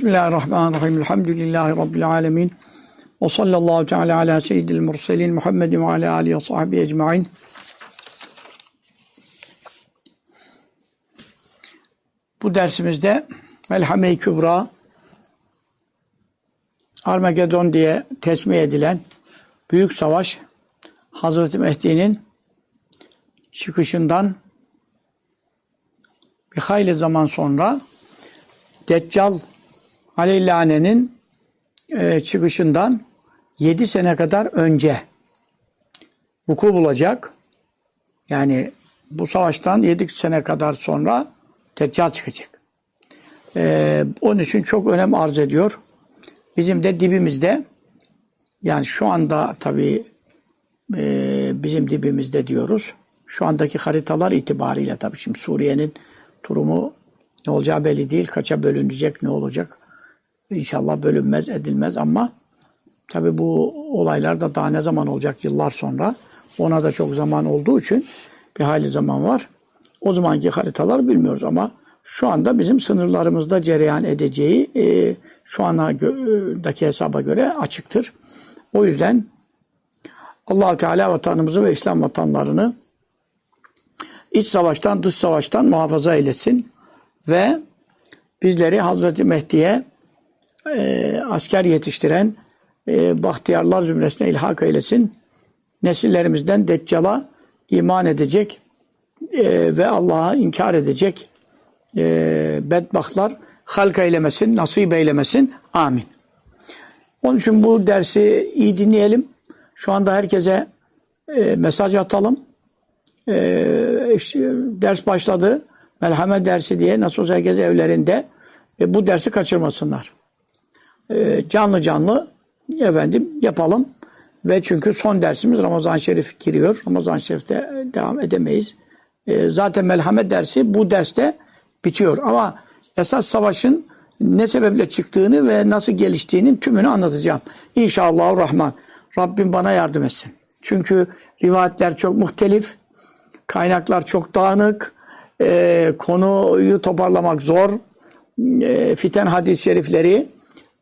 Bismillahirrahmanirrahim. Elhamdülillahi Rabbil alemin. Ve sallallahu teala ala seyyidil murselin Muhammedin ve ala alihi ve sahbihi ecma'in. Bu dersimizde Melhame-i Kübra Armagedon diye tesmih edilen büyük savaş Hazreti Mehdi'nin çıkışından bir hayli zaman sonra Deccal Aleylane'nin e, çıkışından 7 sene kadar önce vuku bulacak. Yani bu savaştan 7 sene kadar sonra Deccal çıkacak. E, onun için çok önem arz ediyor. Bizim de dibimizde yani şu anda tabii e, bizim dibimizde diyoruz. Şu andaki haritalar itibariyle tabii şimdi Suriye'nin durumu ne olacağı belli değil. Kaça bölünecek, ne olacak? İnşallah bölünmez, edilmez ama tabii bu olaylar da daha ne zaman olacak? Yıllar sonra. Ona da çok zaman olduğu için bir hayli zaman var. O zamanki haritalar bilmiyoruz ama şu anda bizim sınırlarımızda cereyan edeceği e, şu andaki hesaba göre açıktır. O yüzden allah Teala vatanımızı ve İslam vatanlarını iç savaştan, dış savaştan muhafaza eylesin ve bizleri Hazreti Mehdi'ye e, asker yetiştiren e, bahtiyarlar zümresine ilhak eylesin. Nesillerimizden Deccal'a iman edecek e, ve Allah'a inkar edecek e, bedbahtlar halk eylemesin, nasip eylemesin. Amin. Onun için bu dersi iyi dinleyelim. Şu anda herkese e, mesaj atalım. E, işte, ders başladı. Merhamet dersi diye nasıl olsa herkes evlerinde e, bu dersi kaçırmasınlar. E, canlı canlı efendim yapalım. Ve çünkü son dersimiz Ramazan-ı Şerif giriyor. Ramazan-ı Şerif'te devam edemeyiz. E, zaten Melhamet dersi bu derste bitiyor. Ama esas savaşın ne sebeple çıktığını ve nasıl geliştiğinin tümünü anlatacağım. İnşallah Rahman. Rabbim bana yardım etsin. Çünkü rivayetler çok muhtelif, kaynaklar çok dağınık, e, konuyu toparlamak zor. E, fiten hadis-i şerifleri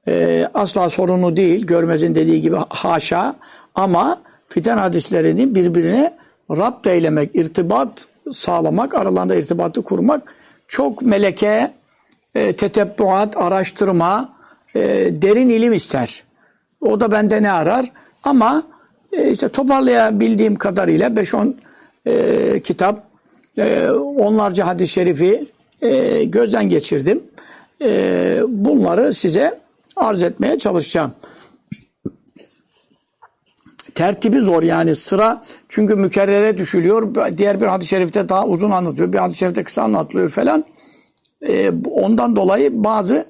e, asla sorunu değil. Görmez'in dediği gibi haşa. Ama fiten hadislerini birbirine rapt eylemek, irtibat sağlamak, aralarında irtibatı kurmak çok meleke, e, tetebbuat, araştırma, e, derin ilim ister. O da bende ne arar? Ama e, işte toparlayabildiğim kadarıyla 5-10 e, kitap, e, onlarca hadis-i şerifi e, gözden geçirdim. E, bunları size arz etmeye çalışacağım. Tertibi zor yani sıra çünkü mükerrere düşülüyor. Diğer bir hadis-i şerifte daha uzun anlatıyor. Bir hadis-i şerifte kısa anlatılıyor falan. E, ondan dolayı bazı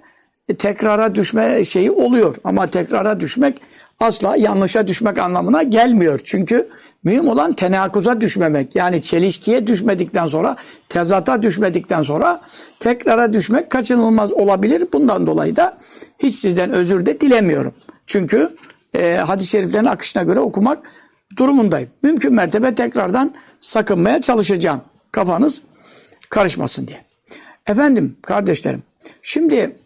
tekrara düşme şeyi oluyor. Ama tekrara düşmek asla yanlışa düşmek anlamına gelmiyor. Çünkü mühim olan tenakuza düşmemek. Yani çelişkiye düşmedikten sonra, tezata düşmedikten sonra tekrara düşmek kaçınılmaz olabilir. Bundan dolayı da hiç sizden özür de dilemiyorum. Çünkü e, hadis-i şeriflerin akışına göre okumak durumundayım. Mümkün mertebe tekrardan sakınmaya çalışacağım. Kafanız karışmasın diye. Efendim kardeşlerim, şimdi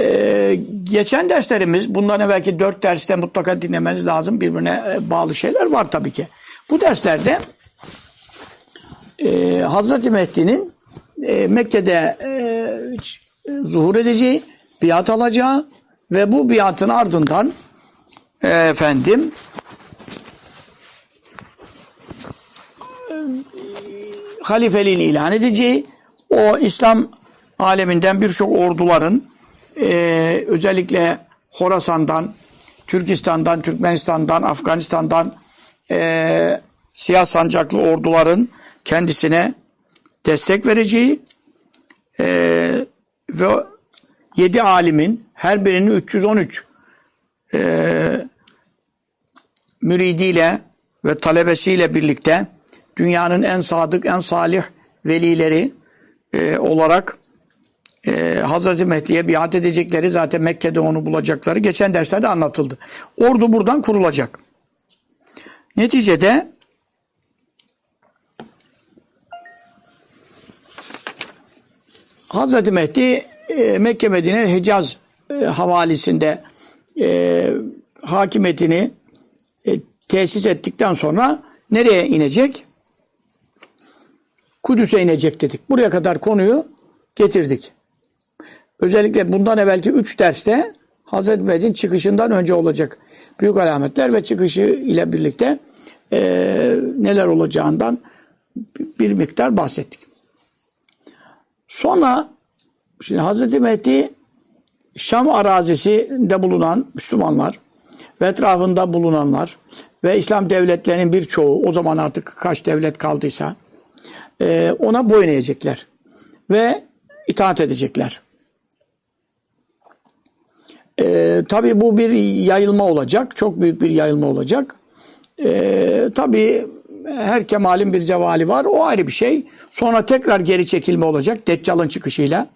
ee, geçen derslerimiz, bundan evvelki dört derste mutlaka dinlemeniz lazım. Birbirine e, bağlı şeyler var tabii ki. Bu derslerde e, Hazreti Mehdi'nin e, Mekke'de e, zuhur edeceği, biat alacağı ve bu biatın ardından e, efendim e, halifeliğini ilan edeceği, o İslam aleminden birçok orduların e, özellikle Horasan'dan, Türkistan'dan, Türkmenistan'dan, Afganistan'dan e, siyah sancaklı orduların kendisine destek vereceği e, ve yedi alimin her birinin 313 e, müridiyle ve talebesiyle birlikte dünyanın en sadık, en salih velileri e, olarak e, Hazreti Mehdi'ye biat edecekleri zaten Mekke'de onu bulacakları geçen derslerde anlatıldı. Ordu buradan kurulacak. Neticede Hazreti Mehdi e, Mekke Medine Hicaz e, havalisinde e, hakimiyetini e, tesis ettikten sonra nereye inecek? Kudüs'e inecek dedik. Buraya kadar konuyu getirdik. Özellikle bundan evvelki üç derste Hazreti Mehdi'nin çıkışından önce olacak büyük alametler ve çıkışı ile birlikte e, neler olacağından bir miktar bahsettik. Sonra şimdi Hazreti Mehdi Şam arazisinde bulunan Müslümanlar ve etrafında bulunanlar ve İslam devletlerinin birçoğu o zaman artık kaç devlet kaldıysa e, ona boyun eğecekler ve itaat edecekler. E, tabii bu bir yayılma olacak. Çok büyük bir yayılma olacak. E, tabii her kemalin bir cevali var. O ayrı bir şey. Sonra tekrar geri çekilme olacak. Deccal'ın çıkışıyla.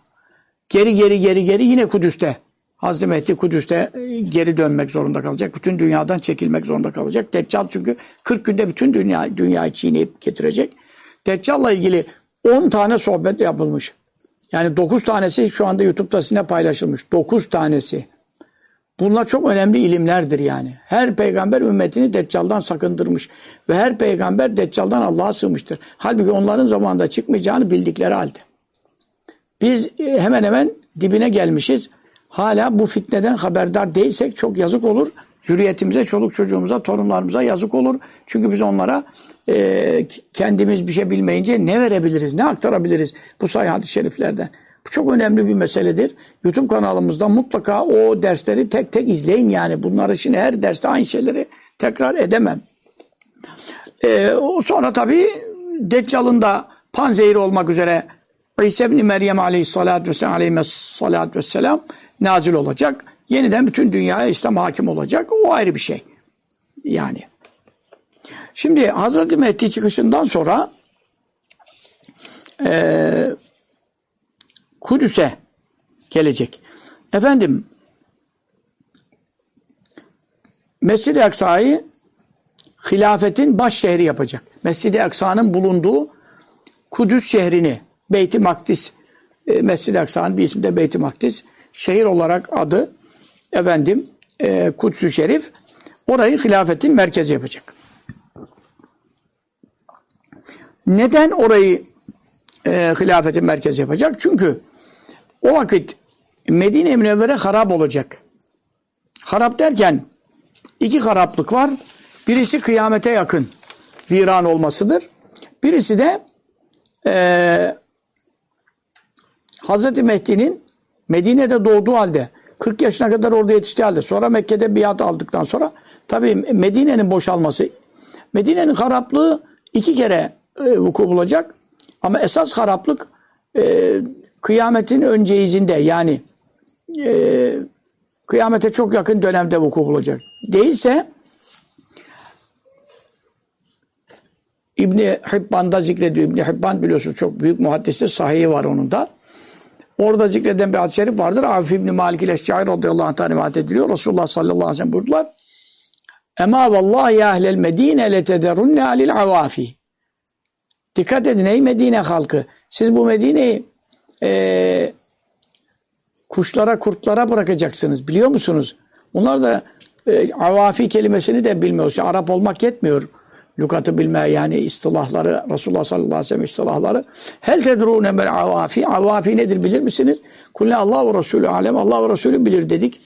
Geri geri geri geri yine Kudüs'te. Hazreti Mehdi Kudüs'te e, geri dönmek zorunda kalacak. Bütün dünyadan çekilmek zorunda kalacak. Deccal çünkü 40 günde bütün dünya dünyayı çiğneyip getirecek. Deccal'la ilgili 10 tane sohbet yapılmış. Yani 9 tanesi şu anda YouTube'da sizinle paylaşılmış. 9 tanesi. Bunlar çok önemli ilimlerdir yani. Her peygamber ümmetini Deccal'dan sakındırmış. Ve her peygamber Deccal'dan Allah'a sığmıştır. Halbuki onların zamanında çıkmayacağını bildikleri halde. Biz e, hemen hemen dibine gelmişiz. Hala bu fitneden haberdar değilsek çok yazık olur. Zürriyetimize, çoluk çocuğumuza, torunlarımıza yazık olur. Çünkü biz onlara e, kendimiz bir şey bilmeyince ne verebiliriz, ne aktarabiliriz bu sayı hadis-i şeriflerden. Bu çok önemli bir meseledir. YouTube kanalımızda mutlaka o dersleri tek tek izleyin yani. Bunları şimdi her derste aynı şeyleri tekrar edemem. Ee, sonra tabii Deccal'ın da panzehir olmak üzere İsa ibn Meryem aleyhissalatü vesselam, aleyhissalatü vesselam nazil olacak. Yeniden bütün dünyaya İslam hakim olacak. O ayrı bir şey. Yani. Şimdi Hazreti Mehdi çıkışından sonra eee Kudüs'e gelecek. Efendim Mescid-i Aksa'yı hilafetin baş şehri yapacak. Mescid-i Aksa'nın bulunduğu Kudüs şehrini Beyt-i Makdis e, Mescid-i Aksa'nın bir ismi de Beyt-i Makdis şehir olarak adı efendim e, Kudüs-ü Şerif orayı hilafetin merkezi yapacak. Neden orayı e, hilafetin merkezi yapacak? Çünkü o vakit Medine Münevvere harap olacak. Harap derken iki haraplık var. Birisi kıyamete yakın viran olmasıdır. Birisi de e, Hz. Mehdi'nin Medine'de doğduğu halde 40 yaşına kadar orada yetiştiği halde sonra Mekke'de biat aldıktan sonra tabi Medine'nin boşalması Medine'nin haraplığı iki kere e, vuku bulacak ama esas haraplık e, kıyametin önce izinde yani e, kıyamete çok yakın dönemde vuku bulacak. Değilse İbni Hibban'da zikrediyor. İbni Hibban biliyorsunuz çok büyük muhaddistir. Sahihi var onun da. Orada zikreden bir hadis-i şerif vardır. Afif İbni Malik ile-Şair radıyallahu anh rivayet ediliyor. Resulullah sallallahu aleyhi ve sellem buyurdular. Ema vallahi ya ehlel medine letederunne alil avafi. Dikkat edin ey Medine halkı. Siz bu Medine'yi e, kuşlara, kurtlara bırakacaksınız. Biliyor musunuz? Onlar da e, avafi kelimesini de bilmiyor. İşte Arap olmak yetmiyor. Lukatı bilmeye yani istilahları, Resulullah sallallahu aleyhi ve sellem istilahları. Hel tedrûne mel avafi. Avafi nedir bilir misiniz? Kulle Allah ve Resulü alem. Allah ve Resulü bilir dedik.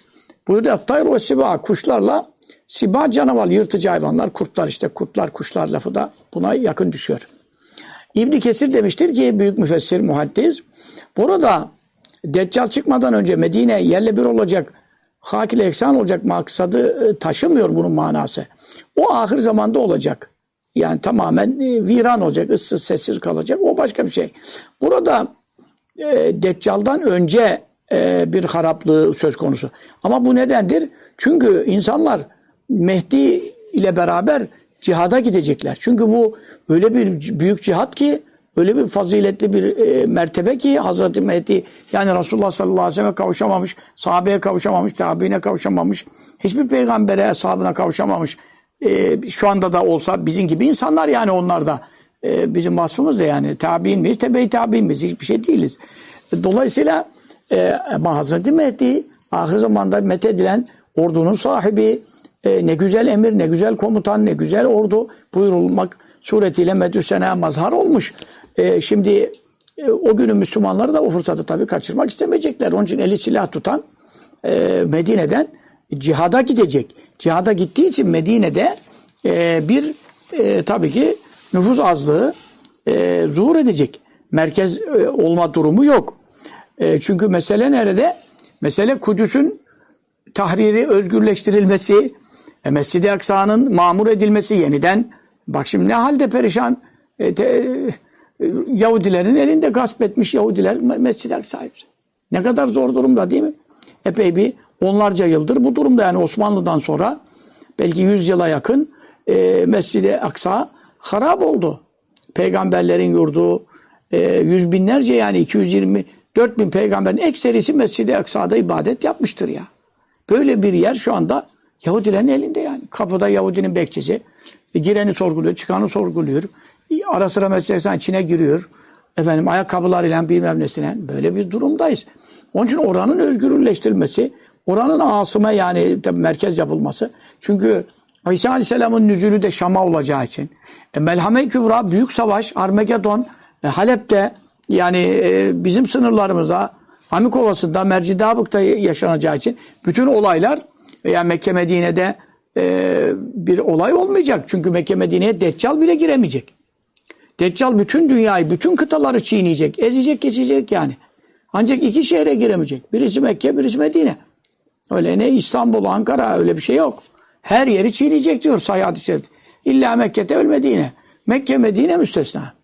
Buyurdu Attayr ve siba. Kuşlarla siba canavar, yırtıcı hayvanlar, kurtlar işte. Kurtlar, kuşlar lafı da buna yakın düşüyor. İbn Kesir demiştir ki büyük müfessir, muhaddis. Burada Deccal çıkmadan önce Medine yerle bir olacak, hak ile eksan olacak maksadı e, taşımıyor bunun manası. O ahir zamanda olacak. Yani tamamen e, viran olacak, ıssız sessiz kalacak. O başka bir şey. Burada e, Deccal'dan önce e, bir haraplığı söz konusu. Ama bu nedendir? Çünkü insanlar Mehdi ile beraber cihada gidecekler. Çünkü bu öyle bir büyük cihat ki öyle bir faziletli bir e, mertebe ki Hazreti Mehdi yani Resulullah sallallahu aleyhi ve sellem kavuşamamış, sahabeye kavuşamamış, tabiine kavuşamamış, hiçbir peygambere, ashabına kavuşamamış. E, şu anda da olsa bizim gibi insanlar yani onlar da. E, bizim vasfımız da yani tabiin miyiz, tebe-i tabiin miyiz? Hiçbir şey değiliz. Dolayısıyla E, ama Hazreti Mehdi ahir zamanda methedilen ordunun sahibi e, ne güzel emir, ne güzel komutan, ne güzel ordu buyurulmak suretiyle Medüsene mazhar olmuş. E, şimdi e, o günün Müslümanları da o fırsatı tabii kaçırmak istemeyecekler. Onun için eli silah tutan e, Medine'den cihada gidecek. Cihada gittiği için Medine'de e, bir e, tabii ki nüfus azlığı e, zuhur edecek. Merkez e, olma durumu yok. E, çünkü mesele nerede? Mesele Kudüs'ün tahriri, özgürleştirilmesi, e, Mescid-i Aksa'nın mamur edilmesi yeniden. Bak şimdi ne halde perişan e, te, e, Yahudilerin elinde gasp etmiş Yahudiler Mescid-i Aksa'yı. Ne kadar zor durumda değil mi? Epey bir onlarca yıldır bu durumda yani Osmanlı'dan sonra belki yüz yıla yakın e, Mescid-i Aksa harap oldu. Peygamberlerin yurdu, e, yüz binlerce yani 224 bin peygamberin ekserisi Mescid-i Aksa'da ibadet yapmıştır ya. Böyle bir yer şu anda Yahudilerin elinde yani. Kapıda Yahudinin bekçisi. E, gireni sorguluyor, çıkanı sorguluyor. E, ara sıra Mescid-i içine giriyor. Efendim ayakkabılarıyla bilmem nesine. Böyle bir durumdayız. Onun için oranın özgürleştirilmesi, oranın asıma yani merkez yapılması. Çünkü İsa Aleyhisselam'ın nüzülü de Şam'a olacağı için. E, Melhame-i Kübra, Büyük Savaş, Armagedon, e, Halep'te yani e, bizim sınırlarımızda, Amikovası'nda, Mercidabık'ta yaşanacağı için bütün olaylar yani Mekke Medine'de e, bir olay olmayacak. Çünkü Mekke Medine'ye Deccal bile giremeyecek. Deccal bütün dünyayı, bütün kıtaları çiğneyecek, ezecek, geçecek yani. Ancak iki şehre giremeyecek. Birisi Mekke, birisi Medine. Öyle ne İstanbul, Ankara öyle bir şey yok. Her yeri çiğneyecek diyor Sahih hadis şerif. İlla Mekke'te öl Medine. Mekke, Medine müstesna.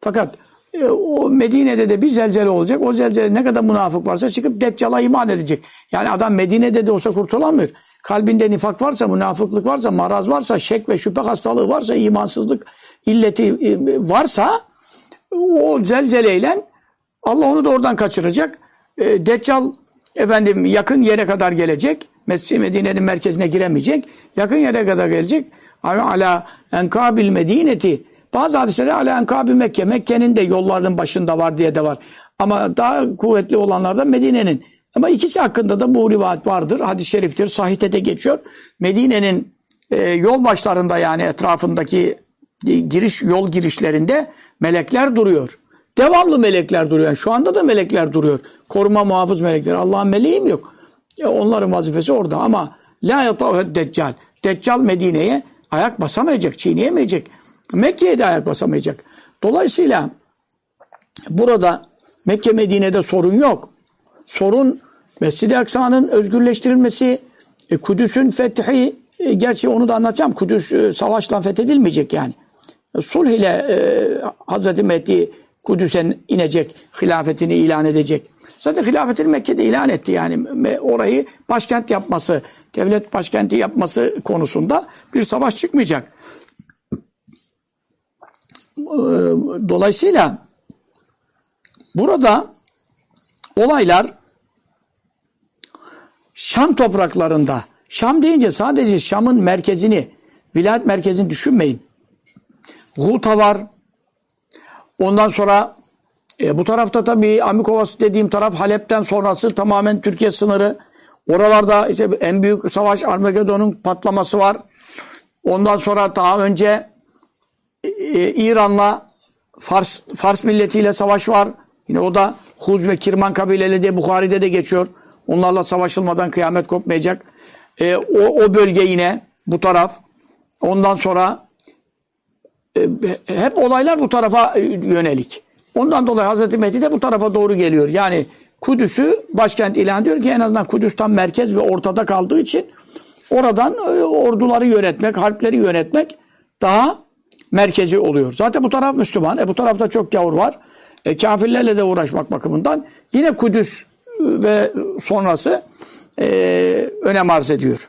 Fakat e, o Medine'de de bir zelzele olacak. O zelzele ne kadar münafık varsa çıkıp Deccal'a iman edecek. Yani adam Medine'de de olsa kurtulamıyor. Kalbinde nifak varsa, münafıklık varsa, maraz varsa, şek ve şüphe hastalığı varsa, imansızlık illeti e, varsa o zelzeleyle Allah onu da oradan kaçıracak. E, Deccal efendim yakın yere kadar gelecek. Mescid Medine'nin merkezine giremeyecek. Yakın yere kadar gelecek. Ala enkabil medineti. Bazı hadislerde ala enkabil Mekke. Mekke'nin de yollarının başında var diye de var. Ama daha kuvvetli olanlar da Medine'nin. Ama ikisi hakkında da bu rivayet vardır. Hadis-i şeriftir. Sahihte de geçiyor. Medine'nin e, yol başlarında yani etrafındaki giriş yol girişlerinde melekler duruyor. Devamlı melekler duruyor. Yani şu anda da melekler duruyor. Koruma muhafız melekler. Allah'ın meleği mi yok? E onların vazifesi orada ama la yatavhed deccal. Deccal Medine'ye ayak basamayacak, çiğneyemeyecek. Mekke'ye de ayak basamayacak. Dolayısıyla burada Mekke Medine'de sorun yok. Sorun Mescid-i Aksa'nın özgürleştirilmesi, e, Kudüs'ün fethi, e, gerçi onu da anlatacağım. Kudüs e, savaşla fethedilmeyecek yani. E, sulh ile e, Hazreti Mehdi Kudüs'e inecek, hilafetini ilan edecek. Zaten hilafetini Mekke'de ilan etti yani. Orayı başkent yapması, devlet başkenti yapması konusunda bir savaş çıkmayacak. Dolayısıyla burada olaylar Şam topraklarında, Şam deyince sadece Şam'ın merkezini, vilayet merkezini düşünmeyin. Guta var. Ondan sonra e, bu tarafta tabii Amikovas dediğim taraf Halep'ten sonrası tamamen Türkiye sınırı. Oralarda işte en büyük savaş Armageddon'un patlaması var. Ondan sonra daha önce e, e, İran'la Fars, Fars milletiyle savaş var. Yine o da Huz ve Kirman kabileleri diye Bukhari'de de geçiyor. Onlarla savaşılmadan kıyamet kopmayacak. E, o, o bölge yine bu taraf. Ondan sonra e, hep olaylar bu tarafa yönelik. Ondan dolayı Hazreti Mehdi de bu tarafa doğru geliyor. Yani Kudüs'ü başkent ilan diyor ki en azından Kudüs tam merkez ve ortada kaldığı için oradan e, orduları yönetmek, harpleri yönetmek daha merkezi oluyor. Zaten bu taraf Müslüman. E bu tarafta çok gavur var. E, kafirlerle de uğraşmak bakımından yine Kudüs e, ve sonrası e, önem arz ediyor.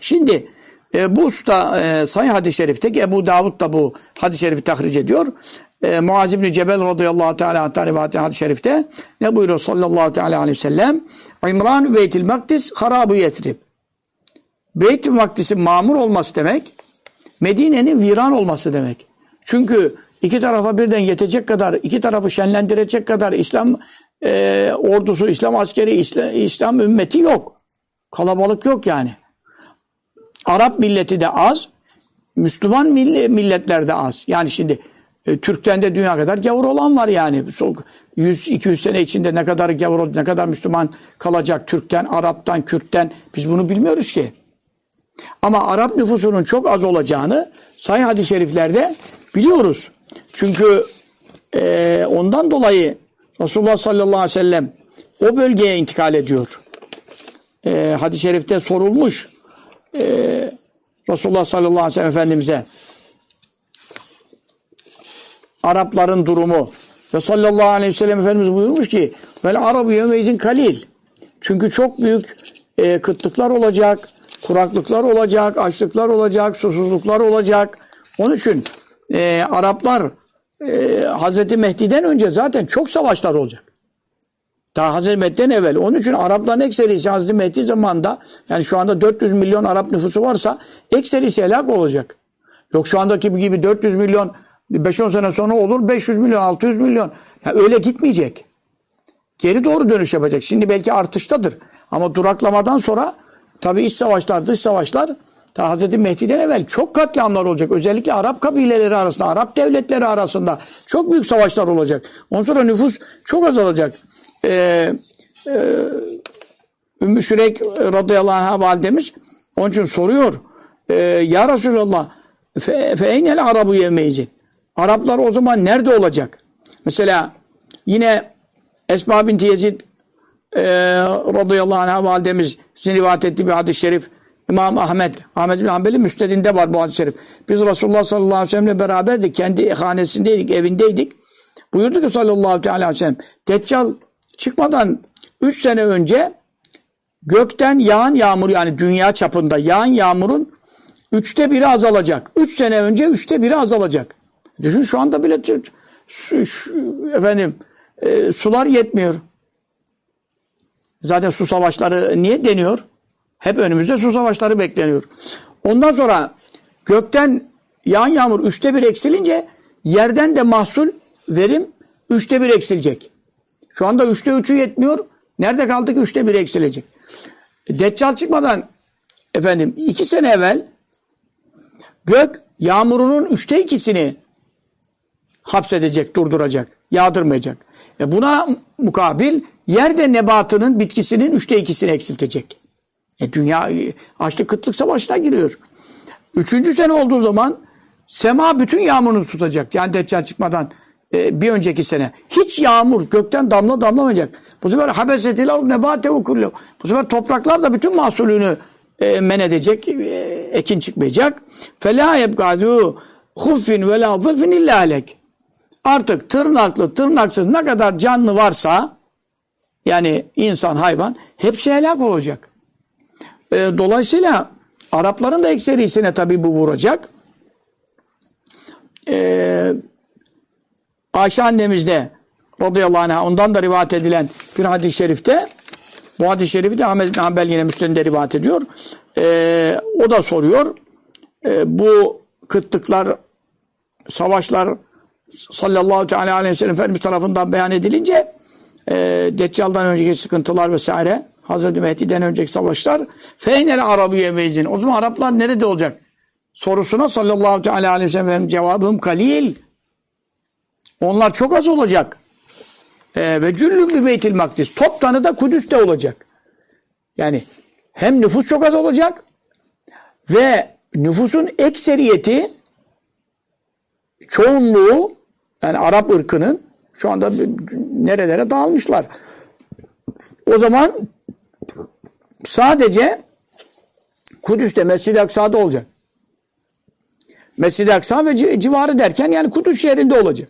Şimdi e, bu usta e, Sahih hadis-i şerifteki Ebu Davud da bu hadis-i şerifi tahric ediyor e, Muaz İbni Cebel radıyallahu teala hatta rivayeti hadis-i şerifte ne buyuruyor sallallahu teala aleyhi ve sellem İmran Beytil Makdis harabu Yesrib Beyt-i Makdis'in mamur olması demek Medine'nin viran olması demek. Çünkü iki tarafa birden yetecek kadar, iki tarafı şenlendirecek kadar İslam e, ordusu, İslam askeri, İslam, İslam ümmeti yok. Kalabalık yok yani. Arap milleti de az, Müslüman milletler de az. Yani şimdi e, Türk'ten de dünya kadar gavur olan var yani. 100-200 sene içinde ne kadar gavur oldu, ne kadar Müslüman kalacak Türk'ten, Arap'tan, Kürt'ten biz bunu bilmiyoruz ki. Ama Arap nüfusunun çok az olacağını sahih hadis-i şeriflerde biliyoruz. Çünkü e, ondan dolayı Resulullah sallallahu aleyhi ve sellem o bölgeye intikal ediyor. E, hadis-i şerifte sorulmuş e, Resulullah sallallahu aleyhi ve sellem Efendimiz'e Arapların durumu ve sallallahu aleyhi ve sellem Efendimiz buyurmuş ki vel arabu yevmeyzin kalil. Çünkü çok büyük e, kıtlıklar olacak, kuraklıklar olacak, açlıklar olacak, susuzluklar olacak. Onun için e, Araplar e, Hazreti Mehdi'den önce zaten çok savaşlar olacak. Daha Hazreti Mehdi'den evvel. Onun için Arapların ekserisi Hazreti Mehdi zamanında yani şu anda 400 milyon Arap nüfusu varsa ekserisi helak olacak. Yok şu andaki gibi 400 milyon 5-10 sene sonra olur 500 milyon 600 milyon. Yani öyle gitmeyecek. Geri doğru dönüş yapacak. Şimdi belki artıştadır. Ama duraklamadan sonra tabi iç savaşlar, dış savaşlar ta Hazreti Mehdi'den evvel çok katliamlar olacak. Özellikle Arap kabileleri arasında, Arap devletleri arasında çok büyük savaşlar olacak. Ondan sonra nüfus çok azalacak. Ee, e, Ümmü Şürek radıyallahu anh validemiz onun için soruyor. E, ya Resulallah fe, fe arabu yevmeyzin. Araplar o zaman nerede olacak? Mesela yine Esma binti Yezid e, radıyallahu anh validemiz rivayet ettiği bir hadis-i şerif İmam Ahmet, Ahmet bin Hanbel'in müstedinde var bu hadis-i şerif. Biz Resulullah sallallahu aleyhi ve sellem'le beraberdik. Kendi hanesindeydik, evindeydik. Buyurdu ki sallallahu aleyhi ve sellem Deccal çıkmadan 3 sene önce gökten yağan yağmur yani dünya çapında yağan yağmurun üçte biri azalacak. Üç sene önce üçte biri azalacak. Düşün şu anda bile su, şu, efendim e, sular yetmiyor. Zaten su savaşları niye deniyor? Hep önümüzde su savaşları bekleniyor. Ondan sonra gökten yağan yağmur üçte bir eksilince yerden de mahsul verim üçte bir eksilecek. Şu anda üçte üçü yetmiyor. Nerede kaldık? Üçte bir eksilecek. Deccal çıkmadan efendim iki sene evvel gök yağmurunun üçte ikisini hapsedecek, durduracak, yağdırmayacak. E buna mukabil yerde nebatının, bitkisinin üçte ikisini eksiltecek. E dünya e, açlık kıtlık savaşına giriyor. Üçüncü sene olduğu zaman sema bütün yağmurunu tutacak. Yani deccal çıkmadan e, bir önceki sene. Hiç yağmur gökten damla damlamayacak. Bu sefer habesetiler nebate kullu. Bu sefer topraklar da bütün mahsulünü e, men edecek. E, ekin çıkmayacak. Fela yebgadu huffin ve la zılfin illa alek. Artık tırnaklı, tırnaksız ne kadar canlı varsa yani insan, hayvan hepsi helak olacak. E, dolayısıyla Arapların da ekserisine tabi bu vuracak. Eee Ayşe annemiz de radıyallahu anh'a ondan da rivayet edilen bir hadis-i şerifte bu hadis-i şerifi de Ahmet bin Hanbel yine Müslim'de rivayet ediyor. Ee, o da soruyor. Ee, bu kıtlıklar, savaşlar sallallahu teala aleyhi ve sellem Efendimiz tarafından beyan edilince e, Deccal'dan önceki sıkıntılar vesaire Hazreti Mehdi'den önceki savaşlar feynel Arabiye mezin. O zaman Araplar nerede olacak? Sorusuna sallallahu teala aleyhi ve sellem cevabım kalil. Onlar çok az olacak. Ee, ve cüllüm bir beytil makdis. Toptanı da Kudüs'te olacak. Yani hem nüfus çok az olacak ve nüfusun ekseriyeti çoğunluğu yani Arap ırkının şu anda nerelere dağılmışlar. O zaman sadece Kudüs'te Mescid-i Aksa'da olacak. Mescid-i Aksa ve civarı derken yani Kudüs şehrinde olacak.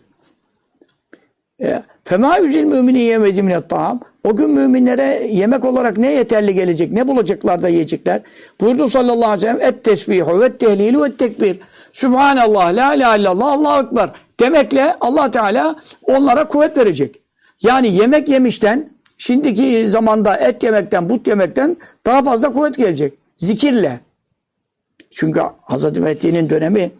E, Fema yüzil müminin yemeci minet ta'am. O gün müminlere yemek olarak ne yeterli gelecek, ne bulacaklar da yiyecekler. Buyurdu sallallahu aleyhi ve sellem et tesbihu ve tehlilu ve tekbir. Subhanallah, la ilahe illallah, Allahu Ekber. Demekle Allah Teala onlara kuvvet verecek. Yani yemek yemişten, şimdiki zamanda et yemekten, but yemekten daha fazla kuvvet gelecek. Zikirle. Çünkü Hazreti Mehdi'nin dönemi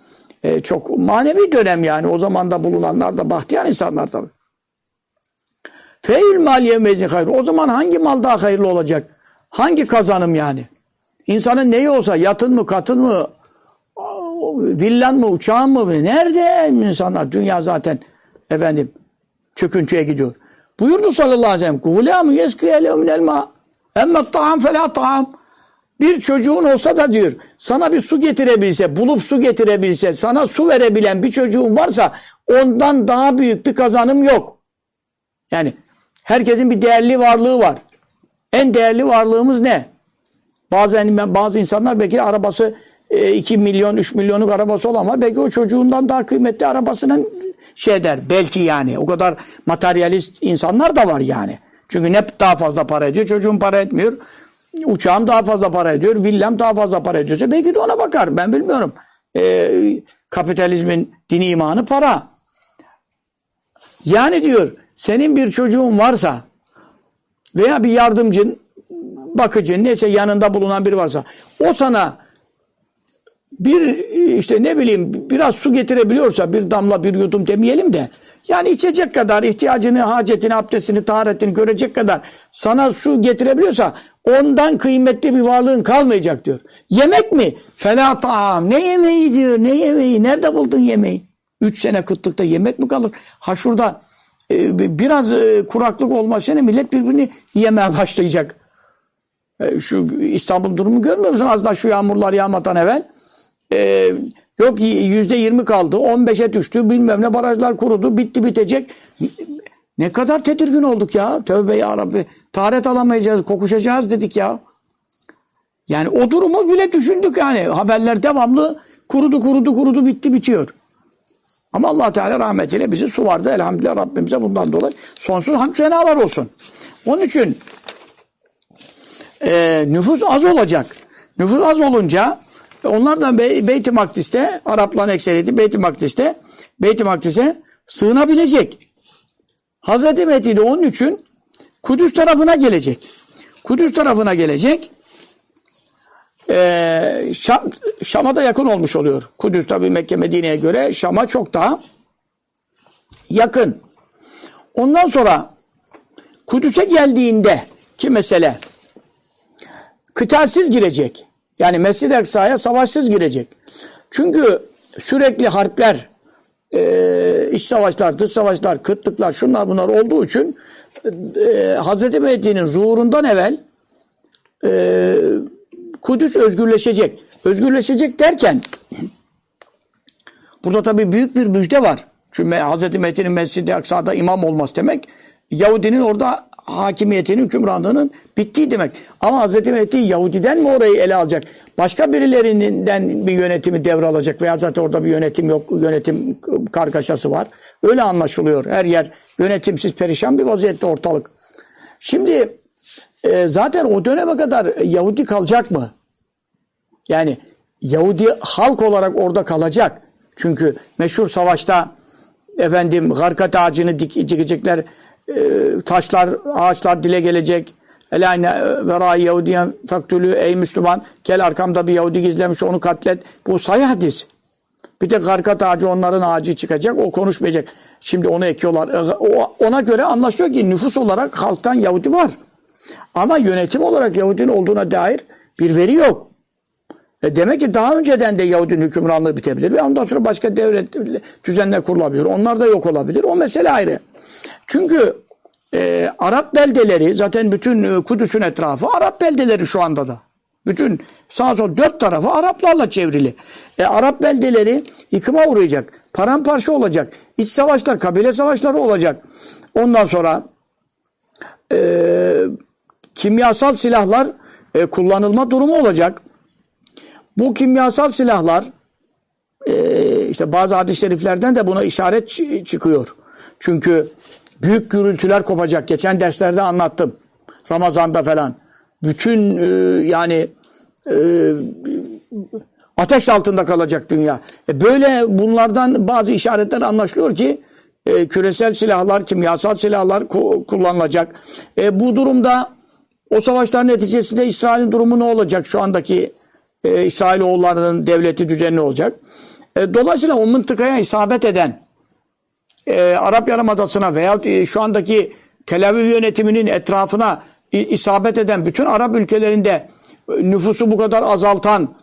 e, çok manevi dönem yani. O zamanda bulunanlar da bahtiyar insanlar tabii. Fe'ül maliye mezin hayır. O zaman hangi mal daha hayırlı olacak? Hangi kazanım yani? İnsanın neyi olsa yatın mı, katın mı, villan mı, uçağın mı? Nerede insanlar? Dünya zaten efendim çöküntüye gidiyor. Buyurdu sallallahu aleyhi ve sellem. Gulâmı yeskiyele minel ma. Emme ta'am felâ ta'am. Bir çocuğun olsa da diyor sana bir su getirebilse, bulup su getirebilse, sana su verebilen bir çocuğun varsa ondan daha büyük bir kazanım yok. Yani herkesin bir değerli varlığı var. En değerli varlığımız ne? Bazen bazı insanlar belki arabası 2 e, milyon, 3 milyonluk arabası olan var. Belki o çocuğundan daha kıymetli arabasının şey der. Belki yani. O kadar materyalist insanlar da var yani. Çünkü ne daha fazla para ediyor, çocuğum para etmiyor. Uçağım daha fazla para ediyor, villam daha fazla para ediyorsa belki de ona bakar. Ben bilmiyorum. Ee, kapitalizmin dini imanı para. Yani diyor, senin bir çocuğun varsa veya bir yardımcın, bakıcın, neyse yanında bulunan biri varsa o sana bir işte ne bileyim biraz su getirebiliyorsa bir damla bir yudum demeyelim de yani içecek kadar ihtiyacını, hacetini, abdestini, taharetini görecek kadar sana su getirebiliyorsa ondan kıymetli bir varlığın kalmayacak diyor. Yemek mi? Fela taam. Ne yemeği diyor. Ne yemeği? Nerede buldun yemeği? Üç sene kıtlıkta yemek mi kalır? Ha şurada e, biraz e, kuraklık olmasına millet birbirini yemeye başlayacak. E, şu İstanbul durumu görmüyor musun? Az da şu yağmurlar yağmadan evvel. E, yok yüzde yirmi kaldı. On beşe düştü. Bilmem ne barajlar kurudu. Bitti bitecek. Ne kadar tedirgin olduk ya. Tövbe ya Rabbi. Taharet alamayacağız. Kokuşacağız dedik ya. Yani o durumu bile düşündük yani. Haberler devamlı kurudu kurudu kurudu bitti bitiyor. Ama allah Teala rahmetiyle bizi su vardı. Elhamdülillah Rabbimize bundan dolayı sonsuz hamd senalar olsun. Onun için e, nüfus az olacak. Nüfus az olunca onlar da Be Beyt-i Makdis'te Arapların ekseriyeti Beyt-i Makdis'te Beyt-i Makdis'e sığınabilecek. Hazreti Mehdi de onun için Kudüs tarafına gelecek. Kudüs tarafına gelecek. Ee, Şam, Şam'a da yakın olmuş oluyor. Kudüs tabi Mekke Medine'ye göre Şam'a çok daha yakın. Ondan sonra Kudüs'e geldiğinde ki mesele kıtalsiz girecek. Yani Mescid-i Aksa'ya savaşsız girecek. Çünkü sürekli harpler, e, iç savaşlar, dış savaşlar, kıtlıklar, şunlar bunlar olduğu için e, Hz. Mehdi'nin zuhurundan evvel e, Kudüs özgürleşecek. Özgürleşecek derken burada tabii büyük bir müjde var. Çünkü Hz. Mehdi'nin Mescid-i Aksa'da imam olması demek Yahudinin orada hakimiyetinin, hükümranlığının bittiği demek. Ama Hz. Mehdi Yahudi'den mi orayı ele alacak? Başka birilerinden bir yönetimi devralacak veya zaten orada bir yönetim yok, yönetim kargaşası var. Öyle anlaşılıyor. Her yer yönetimsiz, perişan bir vaziyette ortalık. Şimdi e, zaten o döneme kadar Yahudi kalacak mı? Yani Yahudi halk olarak orada kalacak. Çünkü meşhur savaşta efendim garkat ağacını dik, dikecekler taşlar, ağaçlar dile gelecek. Elayne ve rai Yahudiyen faktülü ey Müslüman gel arkamda bir Yahudi gizlemiş onu katlet. Bu sayı hadis. Bir de garkat ağacı onların ağacı çıkacak o konuşmayacak. Şimdi onu ekiyorlar. E, ona göre anlaşıyor ki nüfus olarak halktan Yahudi var. Ama yönetim olarak Yahudinin olduğuna dair bir veri yok. E demek ki daha önceden de Yahudinin hükümranlığı bitebilir ve ondan sonra başka devlet düzenler kurulabilir. Onlar da yok olabilir. O mesele ayrı. Çünkü e, Arap beldeleri zaten bütün e, Kudüs'ün etrafı Arap beldeleri şu anda da. Bütün sağ sol dört tarafı Araplarla çevrili. E, Arap beldeleri yıkıma uğrayacak. Paramparça olacak. İç savaşlar, kabile savaşları olacak. Ondan sonra e, kimyasal silahlar e, kullanılma durumu olacak. Bu kimyasal silahlar e, işte bazı hadis-i şeriflerden de buna işaret çıkıyor. Çünkü büyük gürültüler kopacak. Geçen derslerde anlattım. Ramazan'da falan. Bütün e, yani e, ateş altında kalacak dünya. Böyle bunlardan bazı işaretler anlaşılıyor ki küresel silahlar, kimyasal silahlar kullanılacak. Bu durumda o savaşlar neticesinde İsrail'in durumu ne olacak? Şu andaki e, İsrailoğullarının devleti düzeni olacak? E, dolayısıyla o mıntıkaya isabet eden e, Arap Yarımadası'na veya e, şu andaki Tel Aviv yönetiminin etrafına isabet eden bütün Arap ülkelerinde nüfusu bu kadar azaltan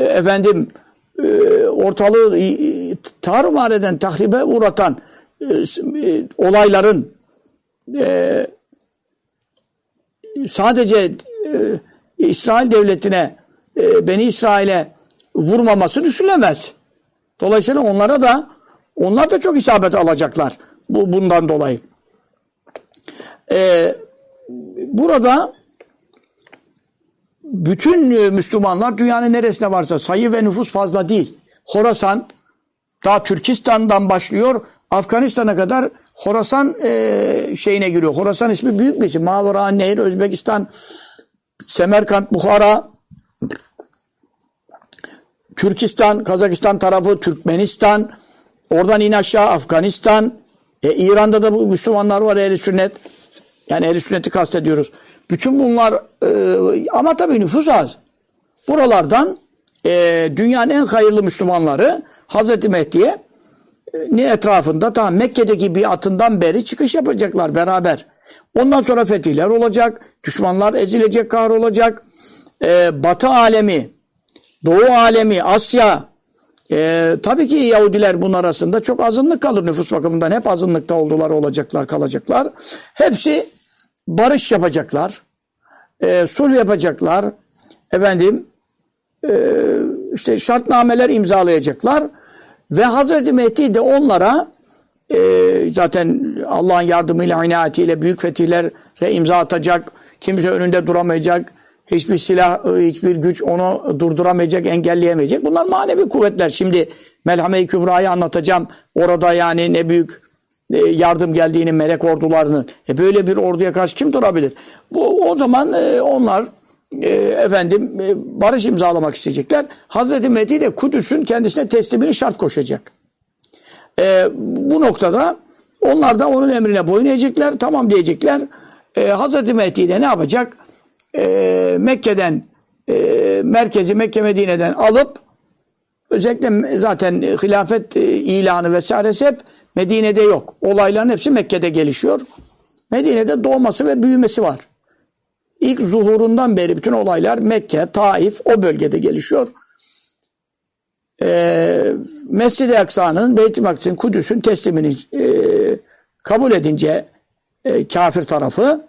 efendim ortalığı tarumar eden, tahribe uğratan olayların sadece İsrail devletine Beni İsrail'e vurmaması düşünülemez. Dolayısıyla onlara da onlar da çok isabet alacaklar bu bundan dolayı. Ee, burada bütün e, Müslümanlar dünyanın neresine varsa sayı ve nüfus fazla değil. Horasan daha Türkistan'dan başlıyor Afganistan'a kadar Horasan e, şeyine giriyor. Horasan ismi büyük bir isim. Mavara, Nehir, Özbekistan, Semerkant, Bukhara, Türkistan, Kazakistan tarafı, Türkmenistan, oradan in aşağı Afganistan, e, İran'da da bu Müslümanlar var ehli sünnet. Yani ehli sünneti kastediyoruz. Bütün bunlar e, ama tabii nüfus az. Buralardan e, dünyanın en hayırlı Müslümanları Hazreti Mehdi'ye e, ne etrafında tam Mekke'deki bir atından beri çıkış yapacaklar beraber. Ondan sonra fetihler olacak. Düşmanlar ezilecek, kahrolacak. E, Batı alemi, Doğu alemi, Asya, e, tabii ki Yahudiler bunun arasında çok azınlık kalır nüfus bakımından. Hep azınlıkta oldular, olacaklar, kalacaklar. Hepsi barış yapacaklar. E, sulh yapacaklar. Efendim e, işte şartnameler imzalayacaklar. Ve Hazreti Mehdi de onlara e, zaten Allah'ın yardımıyla, inayetiyle büyük fetihlere imza atacak. Kimse önünde duramayacak. Hiçbir silah, hiçbir güç onu durduramayacak, engelleyemeyecek. Bunlar manevi kuvvetler. Şimdi Melhame-i Kübra'yı anlatacağım. Orada yani ne büyük e, yardım geldiğini, melek ordularını. E böyle bir orduya karşı kim durabilir? Bu o zaman e, onlar e, efendim e, barış imzalamak isteyecekler. Hazreti Mehdi de Kudüs'ün kendisine teslimini şart koşacak. E, bu noktada onlar da onun emrine boyun eğecekler, tamam diyecekler. E, Hazreti Mehdi de ne yapacak? E, Mekke'den e, merkezi Mekke Medine'den alıp özellikle zaten hilafet e, ilanı vesairesi hep Medine'de yok. Olayların hepsi Mekke'de gelişiyor. Medine'de doğması ve büyümesi var. İlk zuhurundan beri bütün olaylar Mekke, Taif o bölgede gelişiyor. Ee, Mescid-i Aksa'nın, Beyt-i Makdis'in, Kudüs'ün teslimini e, kabul edince e, kafir tarafı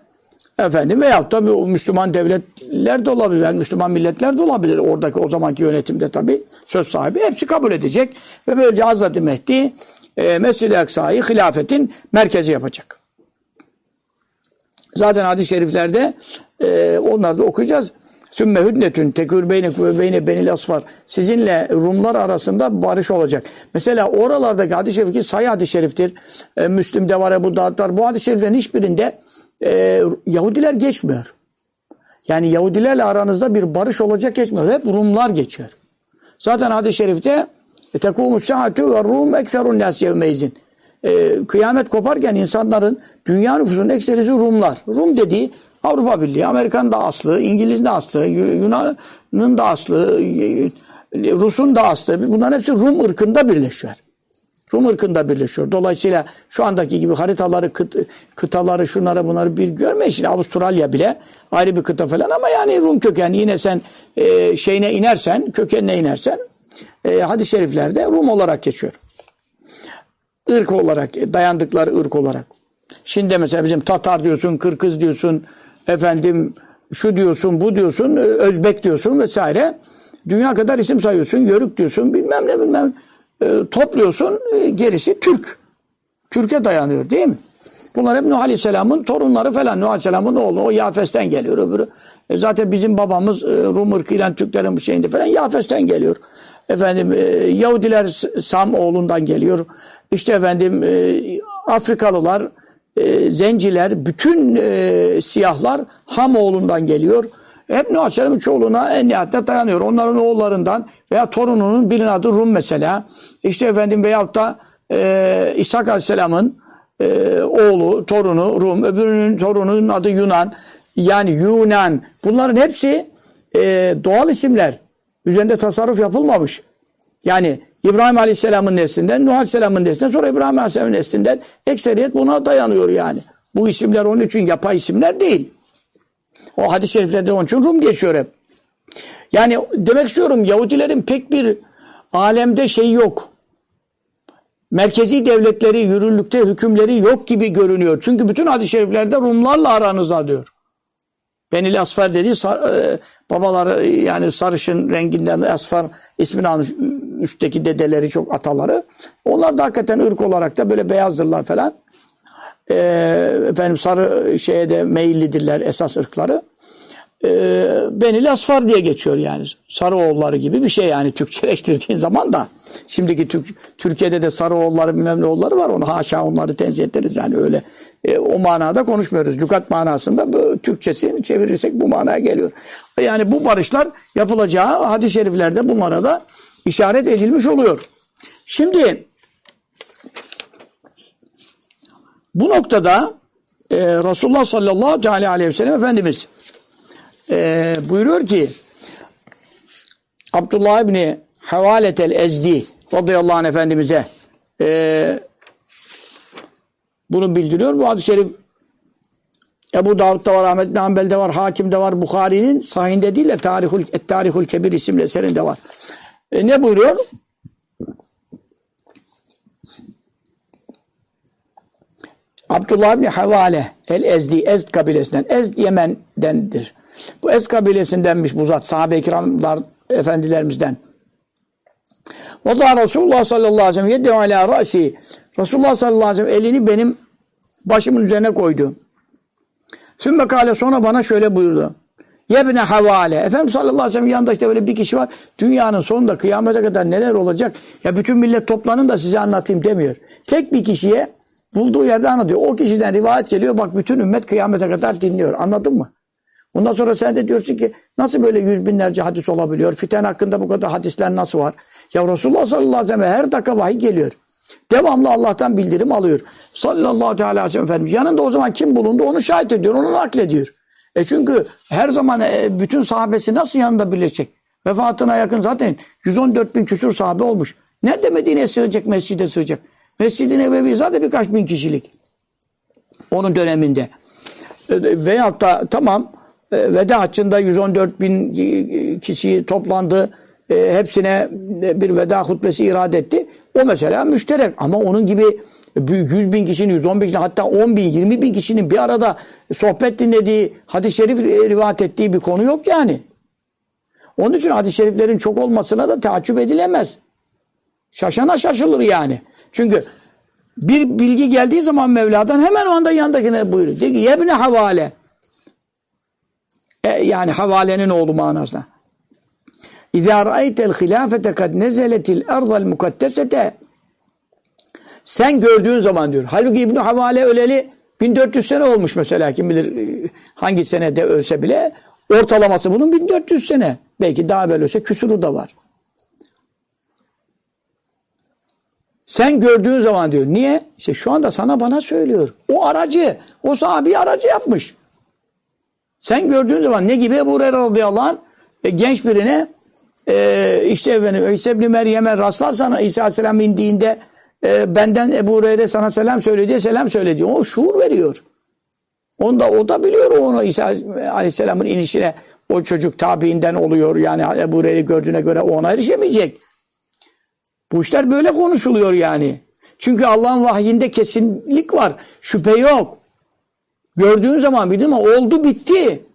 Efendim veyahut da Müslüman devletler de olabilir. Yani Müslüman milletler de olabilir. Oradaki o zamanki yönetimde tabi söz sahibi. Hepsi kabul edecek. Ve böylece Hazreti Mehdi e, Mescid-i Aksa'yı hilafetin merkezi yapacak. Zaten hadis-i şeriflerde e, onları da okuyacağız. Sümme hüdnetün tekür beynek ve beyne benil asfar. Sizinle Rumlar arasında barış olacak. Mesela oralardaki hadis-i şerif ki sayı hadis-i şeriftir. E, Müslim'de var, Ebu Dağıtlar. Bu hadis-i şeriflerin hiçbirinde e, Yahudiler geçmiyor. Yani Yahudilerle aranızda bir barış olacak geçmiyor. Hep Rumlar geçiyor. Zaten hadis-i şerifte tekumu saatu ve Rum ekserun nas yevmeyzin. E, kıyamet koparken insanların dünya nüfusunun ekserisi Rumlar. Rum dediği Avrupa Birliği, Amerika'nın da aslı, İngiliz'in de aslı, Yunan'ın da aslı, Rus'un da aslı. Bunların hepsi Rum ırkında birleşiyor. Rum ırkında birleşiyor. Dolayısıyla şu andaki gibi haritaları, kıt, kıtaları, şunları bunları bir görmeyin. Şimdi Avustralya bile ayrı bir kıta falan ama yani Rum kökenli yine sen e, şeyine inersen, kökenine inersen e, hadis-i şeriflerde Rum olarak geçiyor. Irk olarak, dayandıkları ırk olarak. Şimdi mesela bizim Tatar diyorsun, Kırkız diyorsun, efendim şu diyorsun, bu diyorsun, Özbek diyorsun vesaire. Dünya kadar isim sayıyorsun, Yörük diyorsun, bilmem ne bilmem ne e, topluyorsun e, gerisi Türk. Türkiye dayanıyor değil mi? Bunlar hep Nuh Aleyhisselam'ın torunları falan. Nuh Aleyhisselam'ın oğlu. O Yafes'ten geliyor öbürü. E zaten bizim babamız e, Rum ırkıyla Türklerin bir şeyinde falan Yafes'ten geliyor. Efendim e, Yahudiler Sam oğlundan geliyor. İşte efendim e, Afrikalılar, e, Zenciler, bütün e, siyahlar Ham oğlundan geliyor. Hep Nuh Aleyhisselam'ın çoğuluna en nihayetinde dayanıyor. Onların oğullarından veya torununun birinin adı Rum mesela. İşte efendim veyahut da e, İshak Aleyhisselam'ın e, oğlu, torunu Rum, öbürünün torununun adı Yunan. Yani Yunan. Bunların hepsi e, doğal isimler. Üzerinde tasarruf yapılmamış. Yani İbrahim Aleyhisselam'ın neslinden, Nuh Aleyhisselam'ın neslinden, sonra İbrahim Aleyhisselam'ın neslinden ekseriyet buna dayanıyor yani. Bu isimler onun için yapay isimler değil. O hadis-i şeriflerde onun için Rum geçiyor hep. Yani demek istiyorum Yahudilerin pek bir alemde şey yok. Merkezi devletleri, yürürlükte hükümleri yok gibi görünüyor. Çünkü bütün hadis-i şeriflerde Rumlarla aranızda diyor. Benil Asfar dediği e, babaları yani sarışın renginden Asfar ismini almış. Üstteki dedeleri çok ataları. Onlar da hakikaten ırk olarak da böyle beyazdırlar falan. E, efendim sarı şeye de meyillidirler esas ırkları. E, Benil Asfar diye geçiyor yani. Sarıoğulları gibi bir şey yani Türkçeleştirdiğin zaman da. Şimdiki Türk, Türkiye'de de Sarıoğulları bilmem ne oğulları var. Onu haşa onları tenzih ederiz yani öyle e, o manada konuşmuyoruz. Lügat manasında bu, Türkçesini çevirirsek bu manaya geliyor. Yani bu barışlar yapılacağı hadis-i şeriflerde bunlara da işaret edilmiş oluyor. Şimdi bu noktada e, Resulullah sallallahu aleyhi ve sellem Efendimiz e, buyuruyor ki Abdullah İbni Havaletel Ezdi radıyallahu anh Efendimiz'e e, bunu bildiriyor. Bu hadis-i şerif Ebu Davud'da var, Ahmet bin Hanbel'de var, Hakim'de var, Bukhari'nin sahinde değil de Tarihul, Tarihul Kebir isimli eserinde var. E, ne buyuruyor? Abdullah bin Havale el-Ezdi, Ezd kabilesinden. Ezd Yemen'dendir. Bu Ezd kabilesindenmiş bu zat. Sahabe-i kiramlar efendilerimizden. O da Resulullah sallallahu aleyhi ve sellem yedde ala ra'si. Resulullah sallallahu aleyhi ve sellem elini benim başımın üzerine koydu. Sümme kale sonra bana şöyle buyurdu. Yebne havale. Efendimiz sallallahu aleyhi ve sellem yanında işte böyle bir kişi var. Dünyanın sonunda kıyamete kadar neler olacak? Ya bütün millet toplanın da size anlatayım demiyor. Tek bir kişiye bulduğu yerde anlatıyor. O kişiden rivayet geliyor. Bak bütün ümmet kıyamete kadar dinliyor. Anladın mı? Ondan sonra sen de diyorsun ki nasıl böyle yüz binlerce hadis olabiliyor? Fiten hakkında bu kadar hadisler nasıl var? Ya Resulullah sallallahu aleyhi ve sellem her dakika vahiy geliyor. Devamlı Allah'tan bildirim alıyor. Sallallahu aleyhi ve sellem Efendimiz. Yanında o zaman kim bulundu onu şahit ediyor, onu naklediyor. E çünkü her zaman e, bütün sahabesi nasıl yanında birleşecek? Vefatına yakın zaten 114 bin küsur sahabe olmuş. Nerede Medine'ye sığacak, mescide sığacak? Mescid-i Nebevi zaten birkaç bin kişilik. Onun döneminde. E, veyahut da tamam e, veda haccında 114 bin kişi toplandı. Hepsine bir veda hutbesi irade etti. O mesela müşterek ama onun gibi 100 bin kişinin, 110 bin kişinin hatta 10 bin, 20 bin kişinin bir arada sohbet dinlediği, hadis-i şerif rivayet ettiği bir konu yok yani. Onun için hadis-i şeriflerin çok olmasına da taaccüp edilemez. Şaşana şaşılır yani. Çünkü bir bilgi geldiği zaman Mevla'dan hemen o anda yanındakine buyuruyor. Diyor ki yebne havale. E, yani havalenin oğlu manasına. İzâ ra'aytel hilâfete kad nezeletil erdal mukaddesete sen gördüğün zaman diyor. Halbuki İbn Havale öleli 1400 sene olmuş mesela kim bilir e, hangi senede ölse bile ortalaması bunun 1400 sene. Belki daha evvel ölse küsuru da var. Sen gördüğün zaman diyor. Niye? İşte şu anda sana bana söylüyor. O aracı, o sahabi aracı yapmış. Sen gördüğün zaman ne gibi Ebu Hureyre radıyallahu anh e, genç birine e, işte efendim İsa ibn Meryem'e rastlarsan İsa aleyhisselam indiğinde e, benden Ebu Hureyre sana selam söyle diye selam söyle diyor. O şuur veriyor. Onda o da biliyor onu İsa aleyhisselamın inişine o çocuk tabiinden oluyor. Yani Ebu Hureyre gördüğüne göre ona erişemeyecek. Bu işler böyle konuşuluyor yani. Çünkü Allah'ın vahyinde kesinlik var. Şüphe yok. Gördüğün zaman bildin mi? Oldu bitti.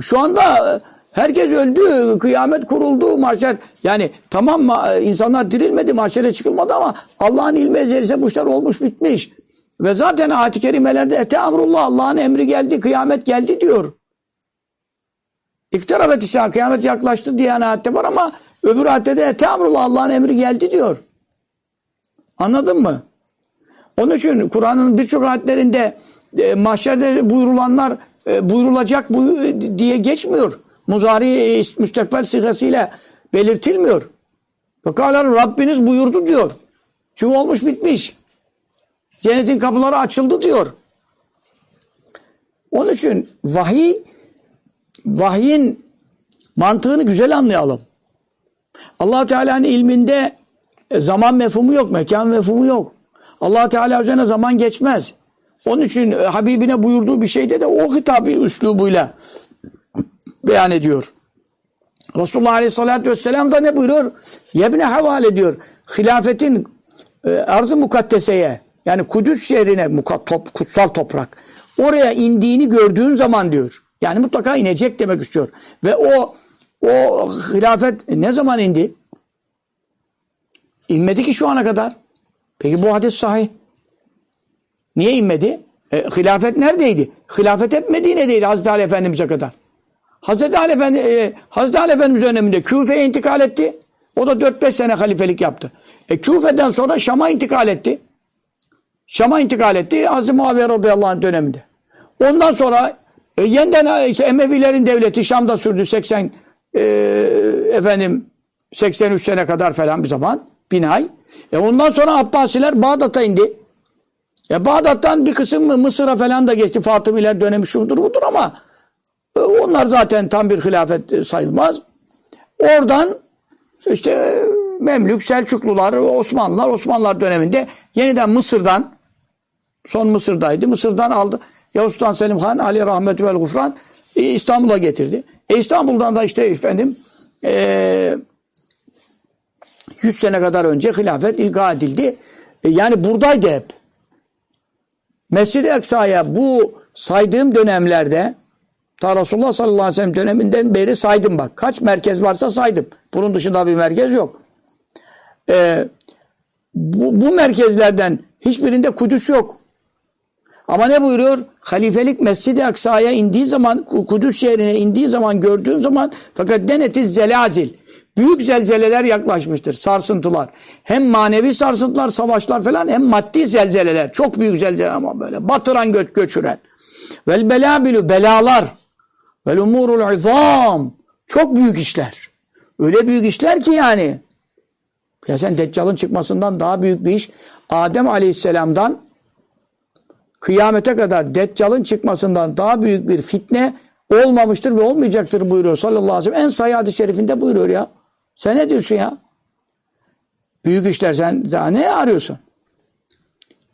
Şu anda Herkes öldü, kıyamet kuruldu, mahşer. Yani tamam insanlar dirilmedi, mahşere çıkılmadı ama Allah'ın ilmi ezelise bu işler olmuş, bitmiş. Ve zaten ayet-i kerimelerde ete amrullah, Allah'ın emri geldi, kıyamet geldi diyor. İktarabet ise kıyamet yaklaştı diye ayette var ama öbür ayette de ete Allah'ın emri geldi diyor. Anladın mı? Onun için Kur'an'ın birçok ayetlerinde e, mahşerde buyurulanlar e, buyurulacak bu, diye geçmiyor muzari e, müstakbel sigasıyla belirtilmiyor. Fekalar Rabbiniz buyurdu diyor. Çünkü olmuş bitmiş. Cennetin kapıları açıldı diyor. Onun için vahiy vahyin mantığını güzel anlayalım. Allah Teala'nın ilminde zaman mefhumu yok, mekan mefhumu yok. allah Teala üzerine zaman geçmez. Onun için e, Habibine buyurduğu bir şeyde de o hitabı üslubuyla beyan ediyor. Resulullah Aleyhisselatü Vesselam da ne buyuruyor? Yebne havale diyor. Hilafetin e, arz-ı mukaddeseye yani Kudüs şehrine top, kutsal toprak oraya indiğini gördüğün zaman diyor. Yani mutlaka inecek demek istiyor. Ve o o hilafet ne zaman indi? İnmedi ki şu ana kadar. Peki bu hadis sahih. Niye inmedi? E, hilafet neredeydi? Hilafet hep Medine'deydi Hazreti Ali Efendimiz'e kadar. Hazreti Ali, Efendi, e, Hazreti Ali Efendimiz döneminde Küfe'ye intikal etti. O da 4-5 sene halifelik yaptı. E, Küfe'den sonra Şam'a intikal etti. Şam'a intikal etti Hazreti Muaviye radıyallahu anh döneminde. Ondan sonra e, yeniden işte Emevilerin devleti Şam'da sürdü 80 e, efendim 83 sene kadar falan bir zaman. Bin ay. E ondan sonra Abbasiler Bağdat'a indi. E Bağdat'tan bir kısım Mısır'a falan da geçti. Fatımiler dönemi şudur budur ama e, onlar zaten tam bir hilafet sayılmaz. Oradan işte e, Memlük, Selçuklular, Osmanlılar, Osmanlılar döneminde yeniden Mısır'dan son Mısır'daydı. Mısır'dan aldı. Yavuz Sultan Selim Han, Ali Rahmetü vel Gufran e, İstanbul'a getirdi. E İstanbul'dan da işte efendim e, 100 sene kadar önce hilafet ilga edildi. E, yani buradaydı hep. Mescid-i Aksa'ya bu saydığım dönemlerde ta Resulullah sallallahu aleyhi ve sellem döneminden beri saydım bak. Kaç merkez varsa saydım. Bunun dışında bir merkez yok. Ee, bu, bu merkezlerden hiçbirinde Kudüs yok. Ama ne buyuruyor? Halifelik Mescid-i Aksa'ya indiği zaman, Kudüs şehrine indiği zaman gördüğün zaman fakat denetiz zelazil. Büyük zelzeleler yaklaşmıştır, sarsıntılar. Hem manevi sarsıntılar, savaşlar falan hem maddi zelzeleler. Çok büyük zelzele ama böyle batıran göç göçüren. Vel belabilü belalar. Vel umurul izam. Çok büyük işler. Öyle büyük işler ki yani. Ya sen Deccal'ın çıkmasından daha büyük bir iş. Adem Aleyhisselam'dan kıyamete kadar Deccal'ın çıkmasından daha büyük bir fitne olmamıştır ve olmayacaktır buyuruyor sallallahu aleyhi ve sellem. En sayı hadis-i şerifinde buyuruyor ya. Sen ne diyorsun ya? Büyük işler sen daha ne arıyorsun?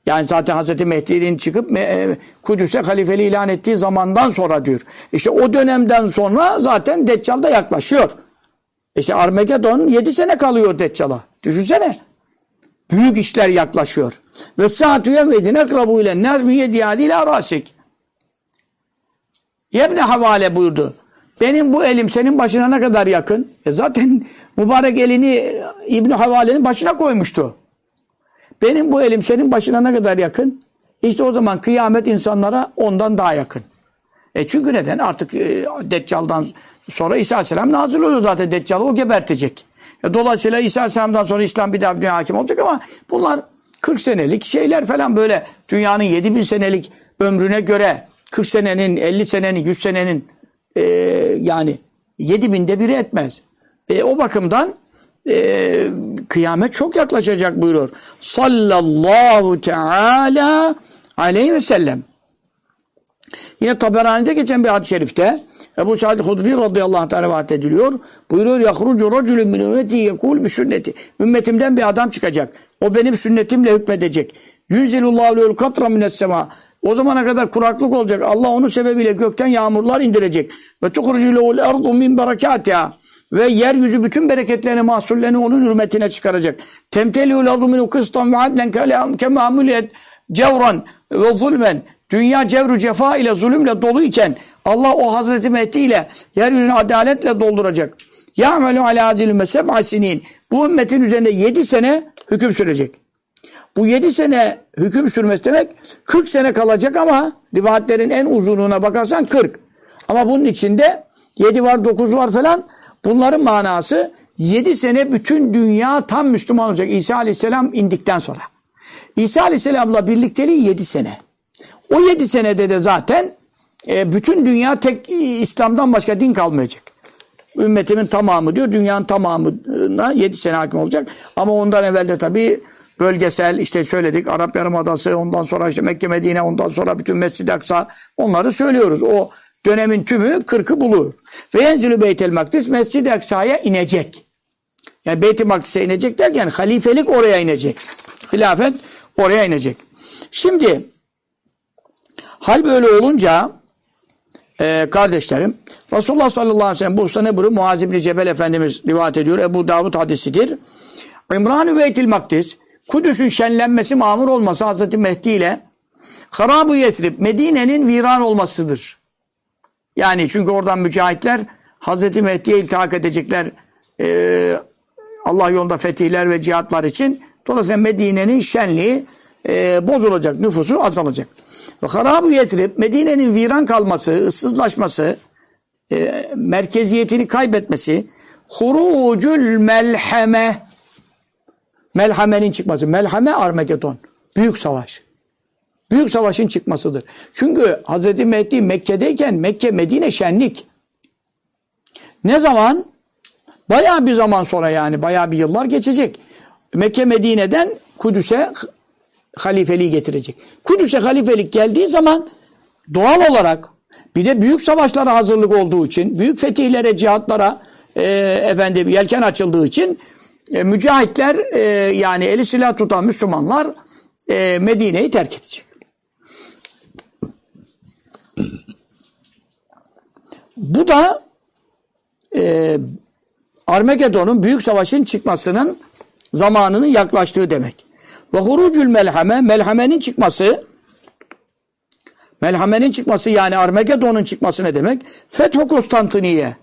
Yani zaten Hazreti Mehdi'nin çıkıp e, Kudüs'e halifeli ilan ettiği zamandan sonra diyor. İşte o dönemden sonra zaten Deccal da yaklaşıyor. İşte Armagedon 7 sene kalıyor Deccal'a. Düşünsene. Büyük işler yaklaşıyor. Ve saatü yevmedin ekrabu ile nazmi yediyadi ile rasik. Yebne havale buyurdu. Benim bu elim senin başına ne kadar yakın? E zaten mübarek elini İbni Havale'nin başına koymuştu. Benim bu elim senin başına ne kadar yakın? İşte o zaman kıyamet insanlara ondan daha yakın. E çünkü neden? Artık e, Deccal'dan sonra İsa Aleyhisselam nazil oluyor zaten. Deccal'ı o gebertecek. E, dolayısıyla İsa Aleyhisselam'dan sonra İslam bir daha dünya hakim olacak ama bunlar 40 senelik şeyler falan böyle dünyanın 7000 senelik ömrüne göre 40 senenin, 50 senenin, 100 senenin e, yani 7000'de biri etmez. E, o bakımdan e, kıyamet çok yaklaşacak buyuruyor. Sallallahu teala aleyhi ve sellem. Yine Taberani'de geçen bir hadis-i şerifte Ebu Sa'd Hudri radıyallahu anh rivayet ediliyor. Buyuruyor yahrucu racülün min ümmeti yekul bi sünneti. Ümmetimden bir adam çıkacak. O benim sünnetimle hükmedecek. Yunzilullahu lehul katra mines sema. O zamana kadar kuraklık olacak. Allah onun sebebiyle gökten yağmurlar indirecek. Ve tuhrucu lehul ardu min berekatiha. Ve yeryüzü bütün bereketlerini, mahsullerini onun hürmetine çıkaracak. Temteliyul ardu minu kıstan ve adlen kema cevran ve zulmen. Dünya cevru cefa ile zulümle dolu iken Allah o Hazreti Mehdi ile yeryüzünü adaletle dolduracak. Ya'melu ala azil meseb'a sinin. Bu ümmetin üzerinde yedi sene hüküm sürecek. Bu yedi sene hüküm sürmesi demek 40 sene kalacak ama rivayetlerin en uzunluğuna bakarsan 40. Ama bunun içinde 7 var 9 var falan bunların manası 7 sene bütün dünya tam Müslüman olacak İsa Aleyhisselam indikten sonra. İsa Aleyhisselam'la birlikteliği 7 sene. O 7 senede de zaten e, bütün dünya tek İslam'dan başka din kalmayacak. Ümmetimin tamamı diyor dünyanın tamamına 7 sene hakim olacak. Ama ondan evvel de tabii bölgesel işte söyledik Arap Yarımadası ondan sonra işte Mekke Medine ondan sonra bütün Mescid-i Aksa onları söylüyoruz. O dönemin tümü 40'ı bulur. Ve yenzilü Beytel Makdis Mescid-i Aksa'ya inecek. Yani Beyt-i Makdis'e inecek derken halifelik oraya inecek. Hilafet oraya inecek. Şimdi Hal böyle olunca e, kardeşlerim Resulullah sallallahu aleyhi ve sellem bu usta ne buyuruyor? Muaz İbni Cebel Efendimiz rivayet ediyor. Ebu Davud hadisidir. İmran-ı Beytil Makdis Kudüs'ün şenlenmesi, mamur olması Hazreti Mehdi ile Harabu Yesrib, Medine'nin viran olmasıdır. Yani çünkü oradan mücahitler Hazreti Mehdi'ye iltihak edecekler. Ee, Allah yolunda fetihler ve cihatlar için. Dolayısıyla Medine'nin şenliği e, bozulacak, nüfusu azalacak. Ve Harabu Yesrib, Medine'nin viran kalması, ıssızlaşması, e, merkeziyetini kaybetmesi, hurucul melheme, melhamenin çıkması. Melhame Armageddon. Büyük savaş. Büyük savaşın çıkmasıdır. Çünkü Hz. Mehdi Mekke'deyken Mekke Medine şenlik. Ne zaman? Bayağı bir zaman sonra yani bayağı bir yıllar geçecek. Mekke Medine'den Kudüs'e halifeliği getirecek. Kudüs'e halifelik geldiği zaman doğal olarak bir de büyük savaşlara hazırlık olduğu için, büyük fetihlere, cihatlara e, efendim yelken açıldığı için e, mücahitler e, yani eli silah tutan Müslümanlar e, Medine'yi terk edecek. Bu da e, Armagedon'un büyük savaşın çıkmasının zamanının yaklaştığı demek. Ve hurucul melhame, melhamenin çıkması melhamenin çıkması yani Armagedon'un çıkması ne demek? Fetho Konstantiniye.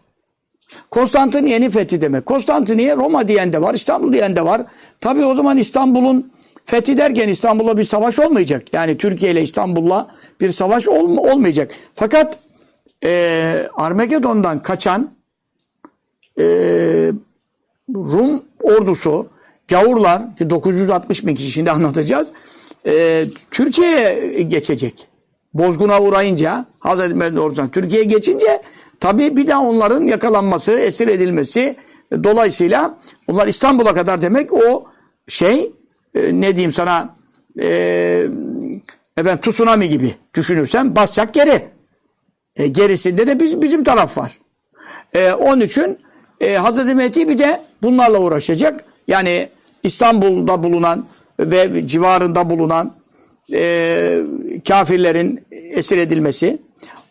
Konstantiniye'nin fethi demek. Konstantiniye Roma diyen de var, İstanbul diyen de var. Tabi o zaman İstanbul'un fethi derken İstanbul'la bir savaş olmayacak. Yani Türkiye ile İstanbul'la bir savaş ol olmayacak. Fakat e, Armagedon'dan kaçan e, Rum ordusu, gavurlar, 960 bin kişi şimdi anlatacağız, e, Türkiye'ye geçecek. Bozguna uğrayınca, Hazreti Mehmet ordusundan Türkiye'ye geçince tabi bir daha onların yakalanması, esir edilmesi dolayısıyla onlar İstanbul'a kadar demek o şey e, ne diyeyim sana e, efendim tsunami gibi düşünürsen basacak geri. E, gerisinde de biz, bizim taraf var. E, onun için e, Hazreti Mehdi bir de bunlarla uğraşacak. Yani İstanbul'da bulunan ve civarında bulunan e, kafirlerin esir edilmesi.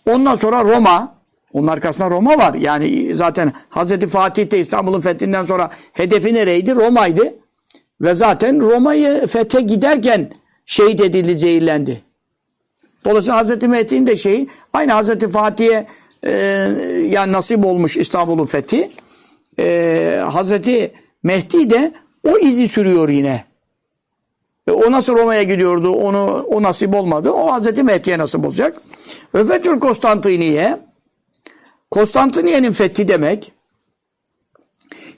Ondan sonra Roma, onun arkasında Roma var. Yani zaten Hazreti Fatih de İstanbul'un fethinden sonra hedefi nereydi? Roma'ydı. Ve zaten Roma'yı fethe giderken şehit edildi, zehirlendi. Dolayısıyla Hazreti Mehdi'nin de şeyi aynı Hazreti Fatih'e e, yani nasip olmuş İstanbul'un fethi. E, Hazreti Mehdi de o izi sürüyor yine. E, o nasıl Roma'ya gidiyordu, onu o nasip olmadı. O Hazreti Mehdi'ye nasip olacak. Ve Fethül Konstantiniye Konstantiniye'nin fethi demek.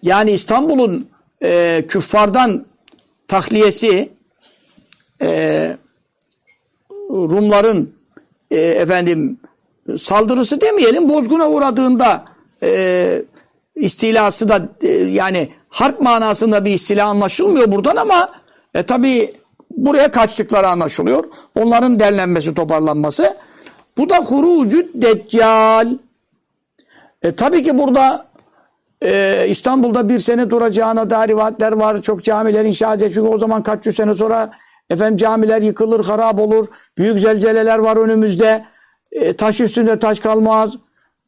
Yani İstanbul'un e, küffardan tahliyesi e, Rumların e, efendim saldırısı demeyelim bozguna uğradığında e, istilası da e, yani harp manasında bir istila anlaşılmıyor buradan ama e, tabi buraya kaçtıkları anlaşılıyor. Onların derlenmesi, toparlanması. Bu da hurucu deccal. E, tabii ki burada e, İstanbul'da bir sene duracağına dair rivayetler var. Çok camiler inşa edecek. Çünkü o zaman kaç yüz sene sonra efendim camiler yıkılır, harap olur. Büyük zelzeleler var önümüzde. E, taş üstünde taş kalmaz.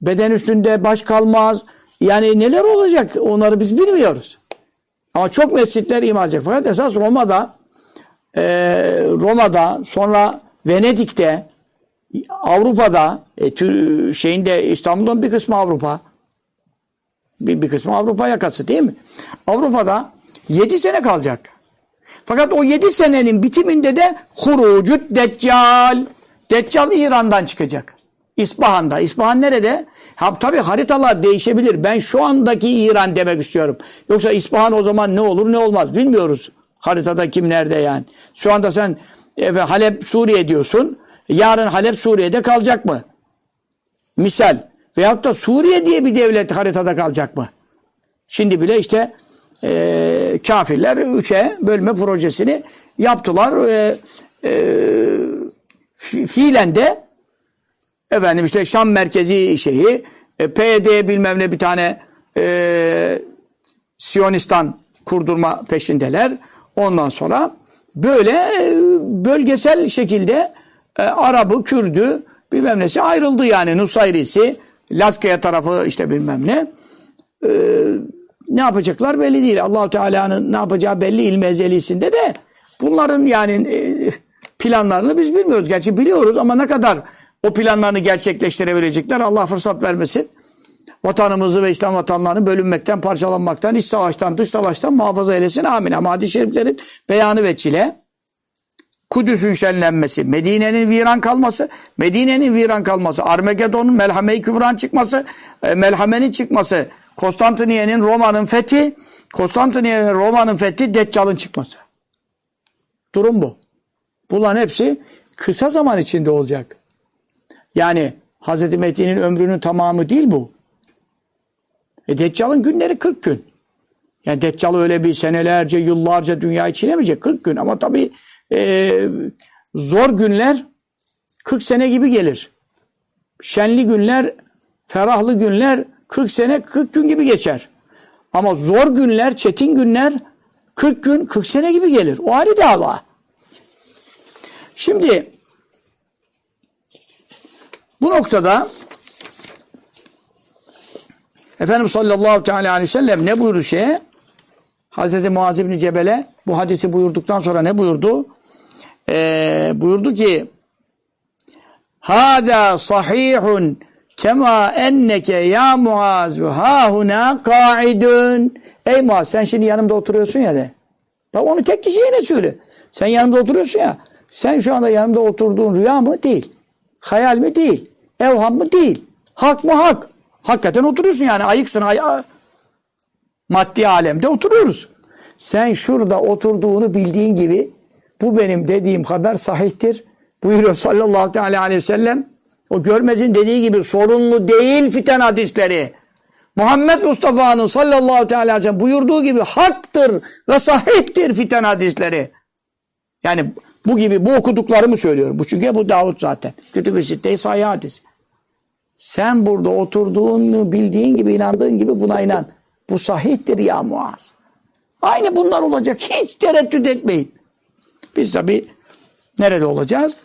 Beden üstünde baş kalmaz. Yani neler olacak onları biz bilmiyoruz. Ama çok mescitler imar edecek. Fakat esas Roma'da e, Roma'da sonra Venedik'te Avrupa'da e, tür, şeyinde İstanbul'un bir kısmı Avrupa bir, bir kısmı Avrupa yakası değil mi? Avrupa'da 7 sene kalacak. Fakat o 7 senenin bitiminde de hurucut deccal. Deccal İran'dan çıkacak. İspahan'da. İspahan nerede? Ha, tabii haritalar değişebilir. Ben şu andaki İran demek istiyorum. Yoksa İspahan o zaman ne olur ne olmaz bilmiyoruz. Haritada kim nerede yani. Şu anda sen evet, Halep Suriye diyorsun. Yarın Halep Suriye'de kalacak mı? Misal. Veyahut da Suriye diye bir devlet haritada kalacak mı? Şimdi bile işte e, kafirler üçe bölme projesini yaptılar. E, e, fiilen de efendim işte Şam merkezi şeyi e, PYD bilmem ne bir tane e, Siyonistan kurdurma peşindeler. Ondan sonra böyle e, bölgesel şekilde e, Arabı, Kürdü, bilmem nesi ayrıldı yani Nusayrisi, Laskaya tarafı işte bilmem ne. E, ne yapacaklar belli değil. Allahu Teala'nın ne yapacağı belli ilmi ezelisinde de bunların yani e, planlarını biz bilmiyoruz. Gerçi biliyoruz ama ne kadar o planlarını gerçekleştirebilecekler Allah fırsat vermesin. Vatanımızı ve İslam vatanlarını bölünmekten, parçalanmaktan, iç savaştan, dış savaştan muhafaza eylesin. Amin. Ama hadis-i şeriflerin beyanı ve çile Kudüs'ün şenlenmesi, Medine'nin viran kalması, Medine'nin viran kalması, Armagedon'un Melhame-i Kübran çıkması, e, Melhame'nin çıkması, Konstantiniye'nin Roma'nın fethi, Konstantiniye'nin Roma'nın fethi, Deccal'ın çıkması. Durum bu. Bunların hepsi kısa zaman içinde olacak. Yani Hz. Mehdi'nin ömrünün tamamı değil bu. E Deccal'ın günleri 40 gün. Yani Deccal öyle bir senelerce, yıllarca dünya çiğnemeyecek 40 gün. Ama tabii e, zor günler 40 sene gibi gelir. Şenli günler, ferahlı günler 40 sene 40 gün gibi geçer. Ama zor günler, çetin günler 40 gün 40 sene gibi gelir. O ayrı dava. Şimdi bu noktada Efendimiz sallallahu teala aleyhi ve sellem ne buyurdu şeye? Hazreti Muaz bin Cebel'e bu hadisi buyurduktan sonra ne buyurdu? Ee, buyurdu ki Hada sahihun kema enneke ya Muaz ve hahuna kaidun. Ey Muaz sen şimdi yanımda oturuyorsun ya de. Bak onu tek kişiye ne söyle. Sen yanımda oturuyorsun ya. Sen şu anda yanımda oturduğun rüya mı? Değil. Hayal mi? Değil. Evham mı? Değil. Hak mı? Hak. Hakikaten oturuyorsun yani ayıksın. Ay Maddi alemde oturuyoruz. Sen şurada oturduğunu bildiğin gibi bu benim dediğim haber sahihtir. Buyuruyor sallallahu aleyhi ve sellem. O görmezin dediği gibi sorunlu değil fiten hadisleri. Muhammed Mustafa'nın sallallahu aleyhi ve sellem buyurduğu gibi haktır ve sahihtir fiten hadisleri. Yani bu gibi bu okuduklarımı söylüyorum. Bu çünkü bu Davut zaten. Kütüb-i Sitte-i hadis. Sen burada oturduğunu bildiğin gibi inandığın gibi buna inan. Bu sahihtir ya Muaz. Aynı bunlar olacak. Hiç tereddüt etmeyin. Biz tabi nerede olacağız?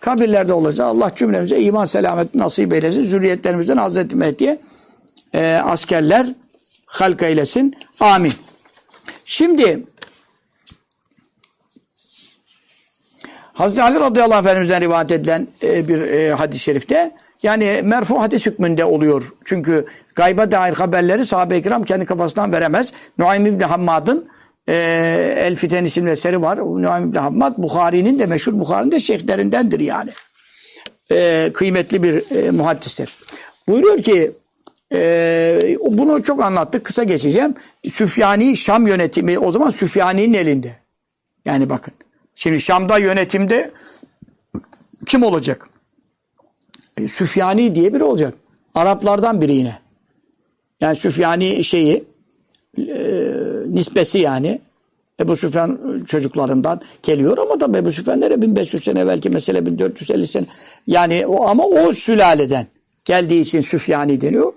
Kabirlerde olacağız. Allah cümlemize iman selamet nasip eylesin. Zürriyetlerimizden Hazreti Mehdi'ye e, askerler halk eylesin. Amin. Şimdi Hazreti Ali radıyallahu anh efendimizden rivayet edilen e, bir e, hadis-i şerifte yani merfu hadis hükmünde oluyor. Çünkü gayba dair haberleri sahabe-i kiram kendi kafasından veremez. Nuaym İbni Hammad'ın e, El Fiten isimli eseri var. Nuaym İbni Hammad Bukhari'nin de meşhur Bukhari'nin de şeyhlerindendir yani. E, kıymetli bir e, muhaddistir. Buyuruyor ki e, bunu çok anlattık. Kısa geçeceğim. Süfyani Şam yönetimi o zaman Süfyani'nin elinde. Yani bakın. Şimdi Şam'da yönetimde kim olacak? E, Süfyani diye biri olacak. Araplardan biri yine. Yani Süfyani şeyi e, nispesi yani Ebu Süfyan çocuklarından geliyor ama tabi Ebu Süfyan nere 1500 sene evvelki mesele 1450 sene yani o, ama o sülaleden geldiği için Süfyani deniyor.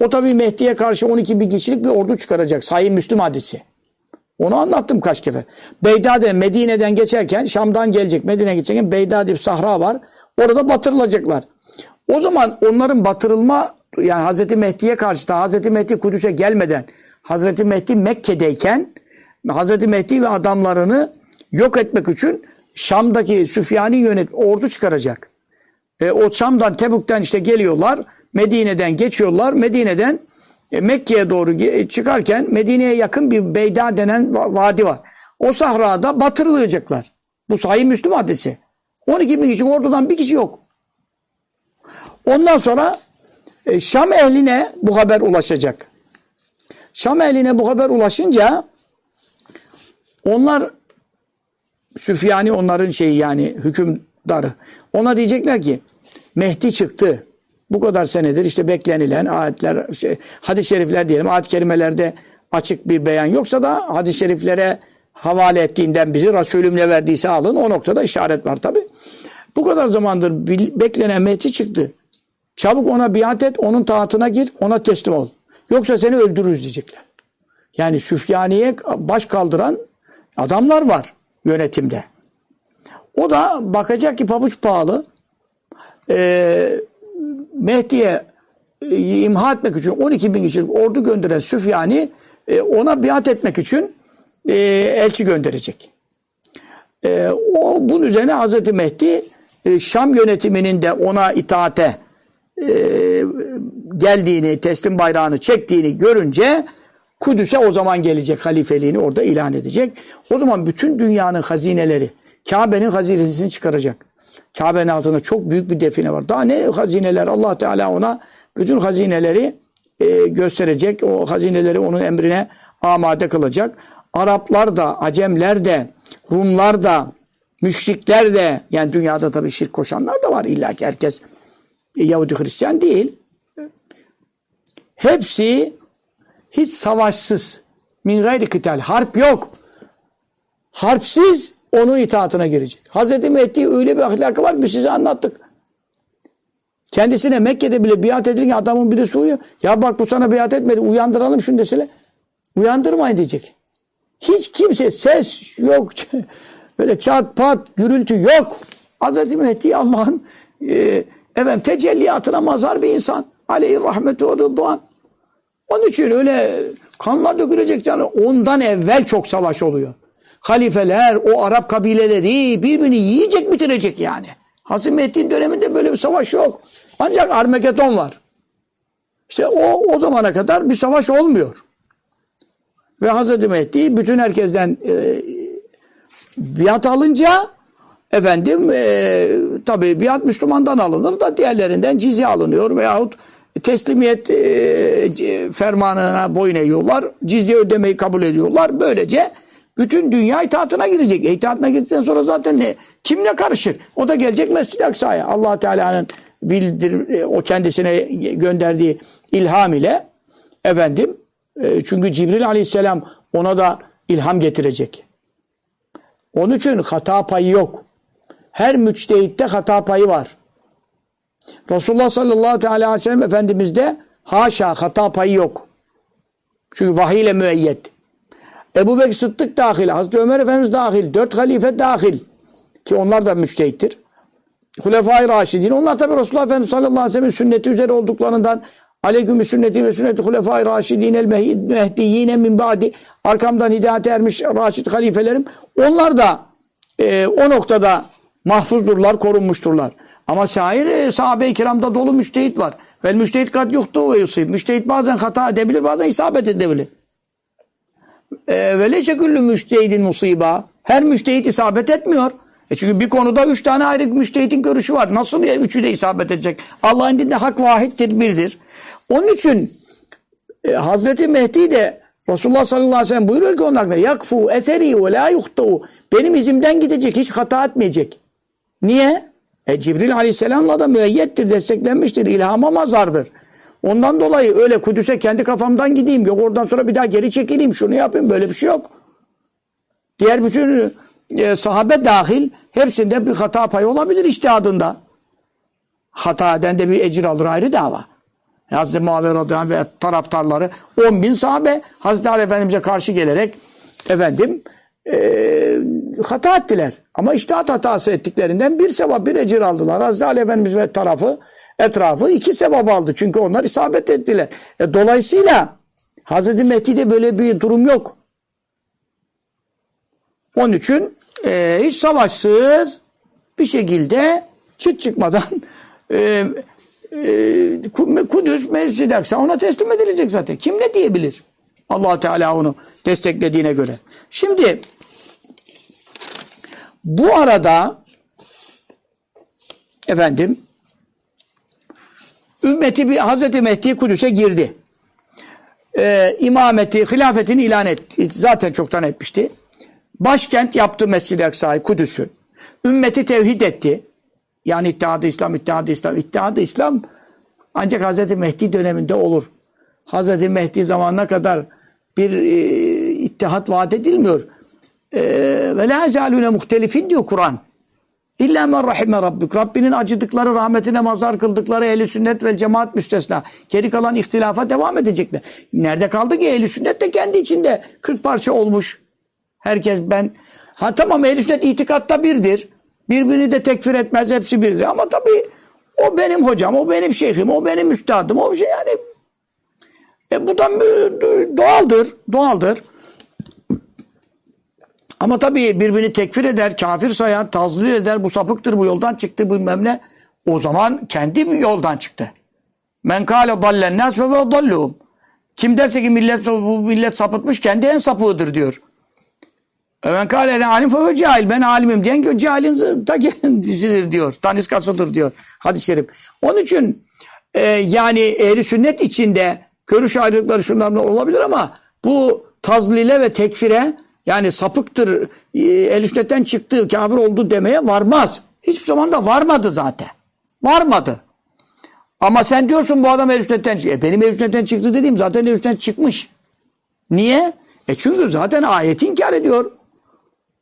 O tabi Mehdi'ye karşı 12 bin kişilik bir ordu çıkaracak. Sayın Müslüm hadisi. Onu anlattım kaç kere. Beydade Medine'den geçerken Şam'dan gelecek. Medine'ye geçerken Beydade bir sahra var. Orada batırılacaklar. O zaman onların batırılma yani Hazreti Mehdi'ye karşı da Hazreti Mehdi Kudüs'e gelmeden Hazreti Mehdi Mekke'deyken Hazreti Mehdi ve adamlarını yok etmek için Şam'daki Süfyani yönet ordu çıkaracak. E, o Şam'dan Tebuk'ten işte geliyorlar. Medine'den geçiyorlar. Medine'den Mekke'ye doğru çıkarken Medine'ye yakın bir Beyda denen vadi var. O sahrada batırılacaklar. Bu sahih Müslüm hadisi. 12 bin kişi ordudan bir kişi yok. Ondan sonra e, Şam ehline bu haber ulaşacak. Şam ehline bu haber ulaşınca onlar Süfyani onların şeyi yani hükümdarı. Ona diyecekler ki Mehdi çıktı. Bu kadar senedir işte beklenilen ayetler, şey, hadis-i şerifler diyelim. Ayet-i kerimelerde açık bir beyan yoksa da hadis-i şeriflere havale ettiğinden bizi Resulüm ne verdiyse alın. O noktada işaret var tabi. Bu kadar zamandır beklenen Mehdi çıktı. Çabuk ona biat et, onun taatına gir, ona teslim ol. Yoksa seni öldürürüz diyecekler. Yani Süfyani'ye baş kaldıran adamlar var yönetimde. O da bakacak ki pabuç pahalı. Ee, Mehdi'ye e, imha etmek için 12 bin kişilik ordu gönderen Süfyan'i e, ona biat etmek için e, elçi gönderecek. O bunun üzerine Hazreti Mehdi Şam yönetiminin de ona itaate geldiğini, teslim bayrağını çektiğini görünce Kudüs'e o zaman gelecek halifeliğini orada ilan edecek. O zaman bütün dünyanın hazineleri Kabe'nin hazinesini çıkaracak. Kabe'nin altında çok büyük bir define var. Daha ne hazineler Allah Teala ona bütün hazineleri e, gösterecek. O hazineleri onun emrine amade kılacak. Araplar da, Acemler de, Rumlar da, müşrikler de yani dünyada tabii şirk koşanlar da var illa ki herkes Yahudi Hristiyan değil. Hepsi hiç savaşsız. Min gayri kıtal. Harp yok. Harpsiz onun itaatına girecek. Hazreti Mehdi öyle bir ahlakı var ki size anlattık. Kendisine Mekke'de bile biat edilirken adamın birisi uyuyor. Ya bak bu sana biat etmedi uyandıralım şunu desele. Uyandırmayın diyecek. Hiç kimse ses yok. Böyle çat pat gürültü yok. Hazreti Mehdi Allah'ın e, efendim, tecelliyatına mazhar bir insan. Aleyhi rahmetu ve rıdvan. Onun için öyle kanlar dökülecek canı. Ondan evvel çok savaş oluyor. Halifeler, o Arap kabileleri birbirini yiyecek bitirecek yani. Hazreti Mehdi'nin döneminde böyle bir savaş yok. Ancak Armageddon var. İşte o, o zamana kadar bir savaş olmuyor. Ve Hazreti Mehdi bütün herkesten e, biat alınca efendim e, tabi biat Müslümandan alınır da diğerlerinden cizye alınıyor veyahut teslimiyet e, fermanına boyun eğiyorlar. Cizye ödemeyi kabul ediyorlar. Böylece bütün dünya itaatına girecek. E, itaatına girdikten sonra zaten ne? Kimle karışır? O da gelecek Mescid-i Aksa'ya. allah Teala'nın bildir, e, o kendisine gönderdiği ilham ile efendim e, çünkü Cibril aleyhisselam ona da ilham getirecek. Onun için hata payı yok. Her müçtehitte hata payı var. Resulullah sallallahu aleyhi ve sellem Efendimiz'de haşa hata payı yok. Çünkü vahiy ile müeyyet. Ebu Bekir Sıddık dahil, Hazreti Ömer Efendimiz dahil, dört halife dahil. Ki onlar da müçtehittir. Hulefai Raşidin. Onlar tabi Resulullah Efendimiz sallallahu aleyhi ve sellem'in sünneti üzere olduklarından Aleyküm sünneti ve sünneti hulefai raşidin el mehdiyyine min ba'di arkamdan hidayete ermiş raşid halifelerim. Onlar da e, o noktada mahfuzdurlar, korunmuşturlar. Ama şair e, sahabe-i kiramda dolu müştehit var. Vel müştehit kat yoktu ve yusib. Müştehit bazen hata edebilir, bazen isabet edebilir. Ve leçe küllü müştehidin musiba. Her müştehit isabet etmiyor. E çünkü bir konuda üç tane ayrı müştehitin görüşü var. Nasıl ya üçü de isabet edecek? Allah'ın dinde hak vahittir, birdir. Onun için e, Hazreti Mehdi de Resulullah sallallahu aleyhi ve sellem buyuruyor ki onun hakkında yakfu eseri ve la yuhtau. Benim izimden gidecek, hiç hata etmeyecek. Niye? E, Cibril aleyhisselamla da müeyyettir, desteklenmiştir, ilhama mazardır. Ondan dolayı öyle Kudüs'e kendi kafamdan gideyim, yok oradan sonra bir daha geri çekileyim, şunu yapayım, böyle bir şey yok. Diğer bütün e, sahabe dahil hepsinde bir hata payı olabilir iştihadında. Hata eden de bir ecir alır ayrı dava. Hazreti Muaviye radıyallahu ve taraftarları 10 bin sahabe Hazreti Ali Efendimiz'e karşı gelerek efendim e, hata ettiler. Ama iştihat hatası ettiklerinden bir sevap bir ecir aldılar. Hazreti Ali Efendimiz ve tarafı etrafı iki sevap aldı. Çünkü onlar isabet ettiler. E, dolayısıyla Hazreti Mehdi'de böyle bir durum yok. Onun için e, hiç savaşsız bir şekilde çıt çıkmadan e, e, Kudüs Mescid-i Aksa ona teslim edilecek zaten. Kim ne diyebilir? allah Teala onu desteklediğine göre. Şimdi bu arada efendim ümmeti bir Hazreti Mehdi Kudüs'e girdi. Ee, imameti, hilafetini ilan etti. Zaten çoktan etmişti. Başkent yaptı Mescid-i Aksa'yı, Kudüs'ü. Ümmeti tevhid etti. Yani İttihat-ı İslam, İttihat-ı İslam. İttihat-ı İslam ancak Hz. Mehdi döneminde olur. Hz. Mehdi zamanına kadar bir e, ittihat vaat edilmiyor. E, ve la zalune muhtelifin diyor Kur'an. İlla men rahime rabbik. Rabbinin acıdıkları, rahmetine mazhar kıldıkları ehli sünnet ve cemaat müstesna. Geri kalan ihtilafa devam edecekler. Nerede kaldı ki ehli sünnet de kendi içinde 40 parça olmuş. Herkes ben ha tamam ehli sünnet itikatta birdir. Birbirini de tekfir etmez. Hepsi birdir. Ama tabii o benim hocam, o benim şeyhim, o benim üstadım. O şey yani e, bu da doğaldır. Doğaldır. Ama tabii birbirini tekfir eder, kafir sayar, tazlil eder, bu sapıktır, bu yoldan çıktı bilmem ne. O zaman kendi bir yoldan çıktı. Men kâle dallen nâs ve dalluhum. Kim derse ki millet bu millet sapıtmış kendi en sapığıdır diyor. Men kâle alim fe cahil. Ben alimim diyen cahilin ta kendisidir diyor. Taniskasıdır diyor. Hadis-i şerif. Onun için e, yani ehli sünnet içinde görüş ayrılıkları şunlarla olabilir ama bu tazlile ve tekfire yani sapıktır, e, el sünnetten çıktı, kafir oldu demeye varmaz. Hiçbir zaman da varmadı zaten. Varmadı. Ama sen diyorsun bu adam el sünnetten çıktı. E benim el sünnetten çıktı dediğim zaten el sünnetten çıkmış. Niye? E çünkü zaten ayeti inkar ediyor.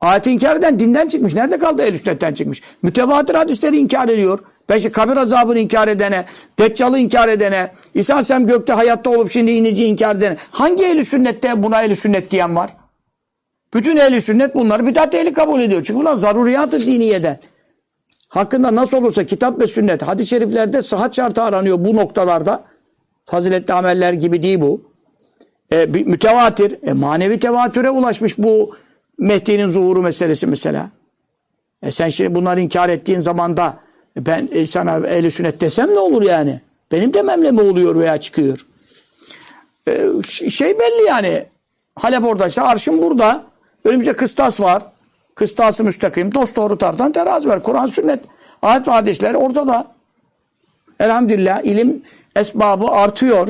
Ayeti inkar eden dinden çıkmış. Nerede kaldı el sünnetten çıkmış? Mütevatir hadisleri inkar ediyor. Belki kabir azabını inkar edene, Deccal'ı inkar edene, İsa Sem gökte hayatta olup şimdi inici inkar edene. Hangi ehli sünnette buna ehli sünnet diyen var? Bütün ehli sünnet bunları bidat ehli kabul ediyor. Çünkü bunlar zaruriyat-ı diniyeden. Hakkında nasıl olursa kitap ve sünnet, hadis-i şeriflerde sıhhat şartı aranıyor bu noktalarda. Faziletli ameller gibi değil bu. E, mütevatir, e, manevi tevatüre ulaşmış bu Mehdi'nin zuhuru meselesi mesela. E sen şimdi bunları inkar ettiğin zaman da ben e, sana ehl sünnet desem ne olur yani? Benim dememle mi oluyor veya çıkıyor? E, şey belli yani. Halep orada işte arşın burada. Önümüzde kıstas var. Kıstası müstakim. Dost doğru tartan terazi var. Kur'an sünnet. Ayet ve hadisler ortada. Elhamdülillah ilim esbabı artıyor.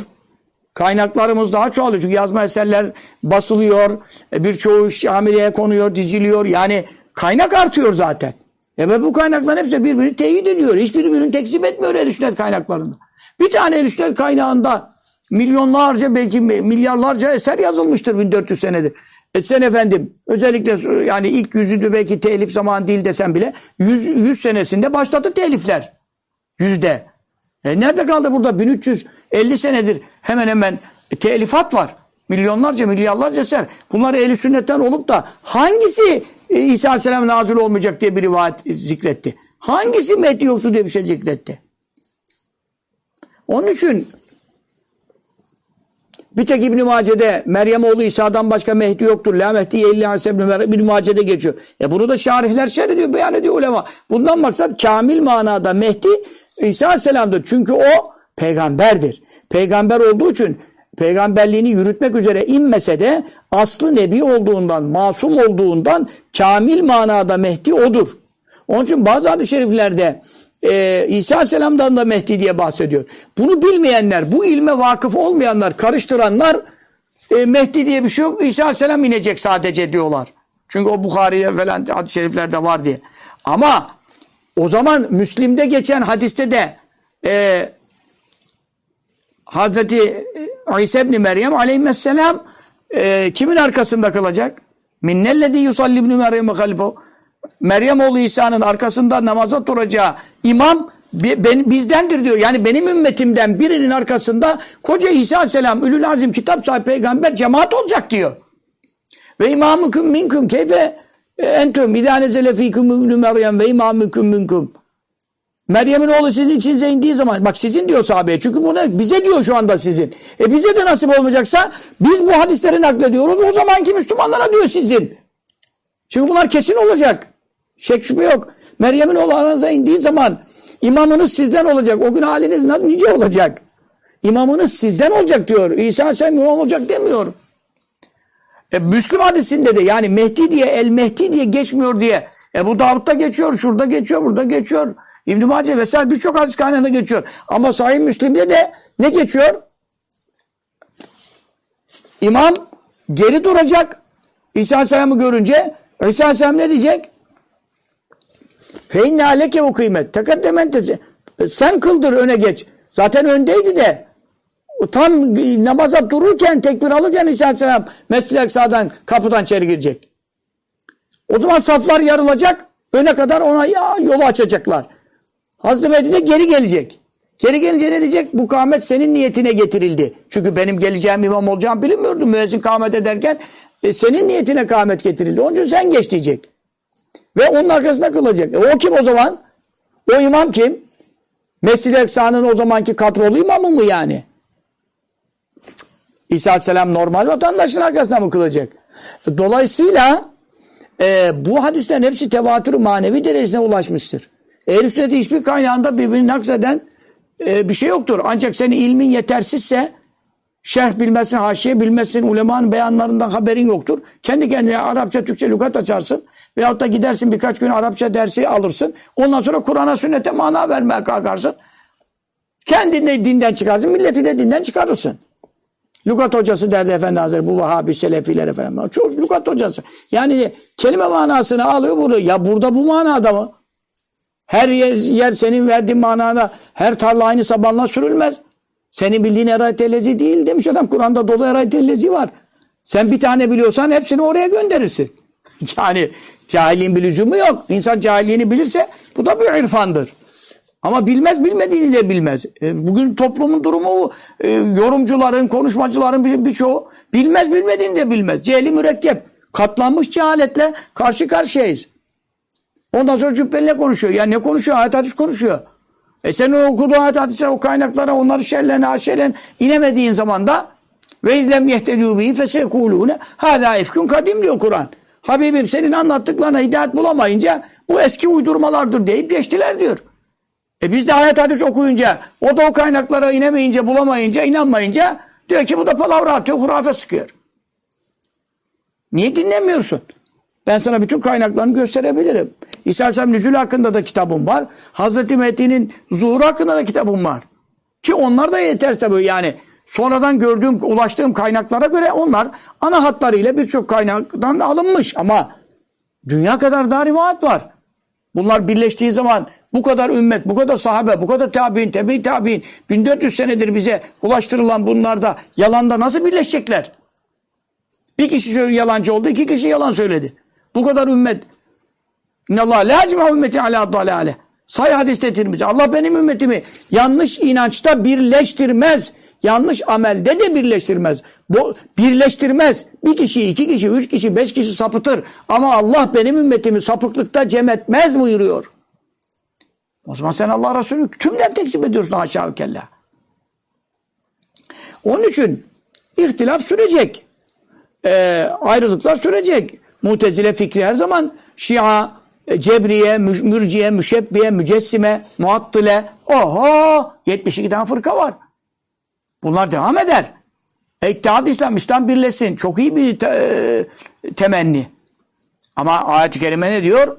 Kaynaklarımız daha çoğalıyor. Çünkü yazma eserler basılıyor. E, birçoğu hamileye konuyor, diziliyor. Yani kaynak artıyor zaten. E ve bu kaynakların hepsi birbirini teyit ediyor. Hiçbir birbirini tekzip etmiyor el sünnet kaynaklarında. Bir tane el sünnet kaynağında milyonlarca belki milyarlarca eser yazılmıştır 1400 senedir. E sen efendim özellikle yani ilk yüzüdü belki telif zaman değil desem bile 100, 100 senesinde başladı telifler. Yüzde. E nerede kaldı burada 1350 senedir hemen hemen telifat var. Milyonlarca milyarlarca eser. Bunlar ehli sünnetten olup da hangisi e, İsa Aleyhisselam nazil olmayacak diye bir rivayet zikretti. Hangisi Mehdi yoktu diye bir şey zikretti. Onun için bir tek İbn-i Mace'de Meryem oğlu İsa'dan başka Mehdi yoktur. La Mehdi illa hasebni İbn-i Mace'de geçiyor. E bunu da şarihler şer ediyor, beyan ediyor ulema. Bundan maksat kamil manada Mehdi İsa Aleyhisselam'dır. Çünkü o peygamberdir. Peygamber olduğu için peygamberliğini yürütmek üzere inmese de aslı nebi olduğundan, masum olduğundan kamil manada Mehdi odur. Onun için bazı hadis-i şeriflerde e, İsa Aleyhisselam'dan da Mehdi diye bahsediyor. Bunu bilmeyenler, bu ilme vakıf olmayanlar, karıştıranlar e, Mehdi diye bir şey yok. İsa Aleyhisselam inecek sadece diyorlar. Çünkü o Bukhari'ye falan hadis-i şeriflerde var diye. Ama o zaman Müslim'de geçen hadiste de e, Hazreti İsa ibn Meryem aleyhisselam e, kimin arkasında kalacak? Minnellezî yusalli ibn Meryem halifo. Meryem oğlu İsa'nın arkasında namaza duracağı imam ben, bizdendir diyor. Yani benim ümmetimden birinin arkasında koca İsa Aleyhisselam, Ülül Azim, kitap sahibi peygamber cemaat olacak diyor. Ve imamüküm minkum keyfe entüm idâ nezele fîküm ibn Meryem ve imamüküm minkum. Meryem'in oğlu sizin içinize indiği zaman bak sizin diyor sahabeye çünkü bunu bize diyor şu anda sizin. E bize de nasip olmayacaksa biz bu hadisleri naklediyoruz o zamanki Müslümanlara diyor sizin. Çünkü bunlar kesin olacak. Şek şüphe yok. Meryem'in oğlu aranıza indiği zaman imamınız sizden olacak. O gün haliniz nice olacak. İmamınız sizden olacak diyor. İsa sen imam olacak demiyor. E, Müslüm hadisinde de yani Mehdi diye El Mehdi diye geçmiyor diye. E bu Davud'da geçiyor, şurada geçiyor, burada geçiyor. İbn-i Mace vesaire birçok hadis kaynağında geçiyor. Ama Sahih Müslim'de de ne geçiyor? İmam geri duracak. İsa Aleyhisselam'ı görünce İsa Aleyhisselam ne diyecek? Feinne aleke o kıymet. Tekaddementesi. Sen kıldır öne geç. Zaten öndeydi de tam namaza dururken tekbir alırken İsa Aleyhisselam Mescid-i Aksa'dan kapıdan içeri girecek. O zaman saflar yarılacak. Öne kadar ona ya, yolu açacaklar. Hazreti Mehdi geri gelecek. Geri gelince ne diyecek? Bu kâhmet senin niyetine getirildi. Çünkü benim geleceğim imam olacağım bilinmiyordu. Müezzin kâhmet ederken e, senin niyetine kâhmet getirildi. Onun için sen geç diyecek. Ve onun arkasında kılacak. E o kim o zaman? O imam kim? Mescid-i Eksa'nın o zamanki kadrolu imamı mı yani? İsa Aleyhisselam normal vatandaşın arkasında mı kılacak? Dolayısıyla e, bu hadislerin hepsi tevatür manevi derecesine ulaşmıştır. Ehl-i sünnet hiçbir kaynağında birbirini nakseden e, bir şey yoktur. Ancak senin ilmin yetersizse şerh bilmezsin, haşiye bilmezsin, ulemanın beyanlarından haberin yoktur. Kendi kendine Arapça, Türkçe lügat açarsın. Veyahut da gidersin birkaç gün Arapça dersi alırsın. Ondan sonra Kur'an'a, sünnete mana vermeye kalkarsın. Kendini de dinden çıkarsın, milleti de dinden çıkarırsın. Lukat hocası derdi Efendi Hazretleri bu Vahabi Selefiler efendim. Çok lukat hocası. Yani kelime manasını alıyor burada. Ya burada bu manada mı? Her yer, yer senin verdiğin manada her tarla aynı sabanla sürülmez. Senin bildiğin erayet ellezi değil demiş adam. Kur'an'da dolu erayet ellezi var. Sen bir tane biliyorsan hepsini oraya gönderirsin. Yani cahilliğin bir lüzumu yok. İnsan cahilliğini bilirse bu da bir irfandır. Ama bilmez bilmediğini de bilmez. E, bugün toplumun durumu e, yorumcuların, konuşmacıların birçoğu bilmez bilmediğini de bilmez. Cehli mürekkep. Katlanmış cehaletle karşı karşıyayız. Ondan sonra cübbeliyle konuşuyor. Ya ne konuşuyor? Ayet hadis konuşuyor. E sen o okuduğun hadisler, o kaynaklara, onları şerlerine, aşerlerine inemediğin zaman da ve izlem yehtedû bihi fesekulûne hâzâ ifkün kadim diyor Kur'an. Habibim senin anlattıklarına hidayet bulamayınca bu eski uydurmalardır deyip geçtiler diyor. E biz de ayet hadis okuyunca, o da o kaynaklara inemeyince, bulamayınca, inanmayınca diyor ki bu da palavra atıyor, hurafe sıkıyor. Niye dinlemiyorsun? Ben sana bütün kaynaklarını gösterebilirim. İsa Aleyhisselam nüzul hakkında da kitabım var. Hazreti Mehdi'nin zuhuru hakkında da kitabım var. Ki onlar da yeter tabii yani. Sonradan gördüğüm, ulaştığım kaynaklara göre onlar ana hatlarıyla birçok kaynaktan alınmış. Ama dünya kadar daha rivayet var. Bunlar birleştiği zaman bu kadar ümmet, bu kadar sahabe, bu kadar tabi'in, tebe tabi'in 1400 senedir bize ulaştırılan bunlarda yalanda nasıl birleşecekler? Bir kişi yalancı oldu, iki kişi yalan söyledi. Bu kadar ümmet. İnnallâh la ecma ümmeti ala dalâle. Say hadiste Tirmizi. Allah benim ümmetimi yanlış inançta birleştirmez. Yanlış amelde de birleştirmez. Bu birleştirmez. Bir kişi, iki kişi, üç kişi, beş kişi sapıtır. Ama Allah benim ümmetimi sapıklıkta cem etmez buyuruyor. O zaman sen Allah Resulü tümden tekzip ediyorsun aşağı kella. Onun için ihtilaf sürecek. Ee, ayrılıklar sürecek. Mutezile fikri her zaman Şia, e, Cebriye, Mürciye, Müşebbiye, Mücessime, Muattile. Oho! 72 tane fırka var. Bunlar devam eder. İttihad İslam, İslam birleşsin. Çok iyi bir te e, temenni. Ama ayet-i kerime ne diyor?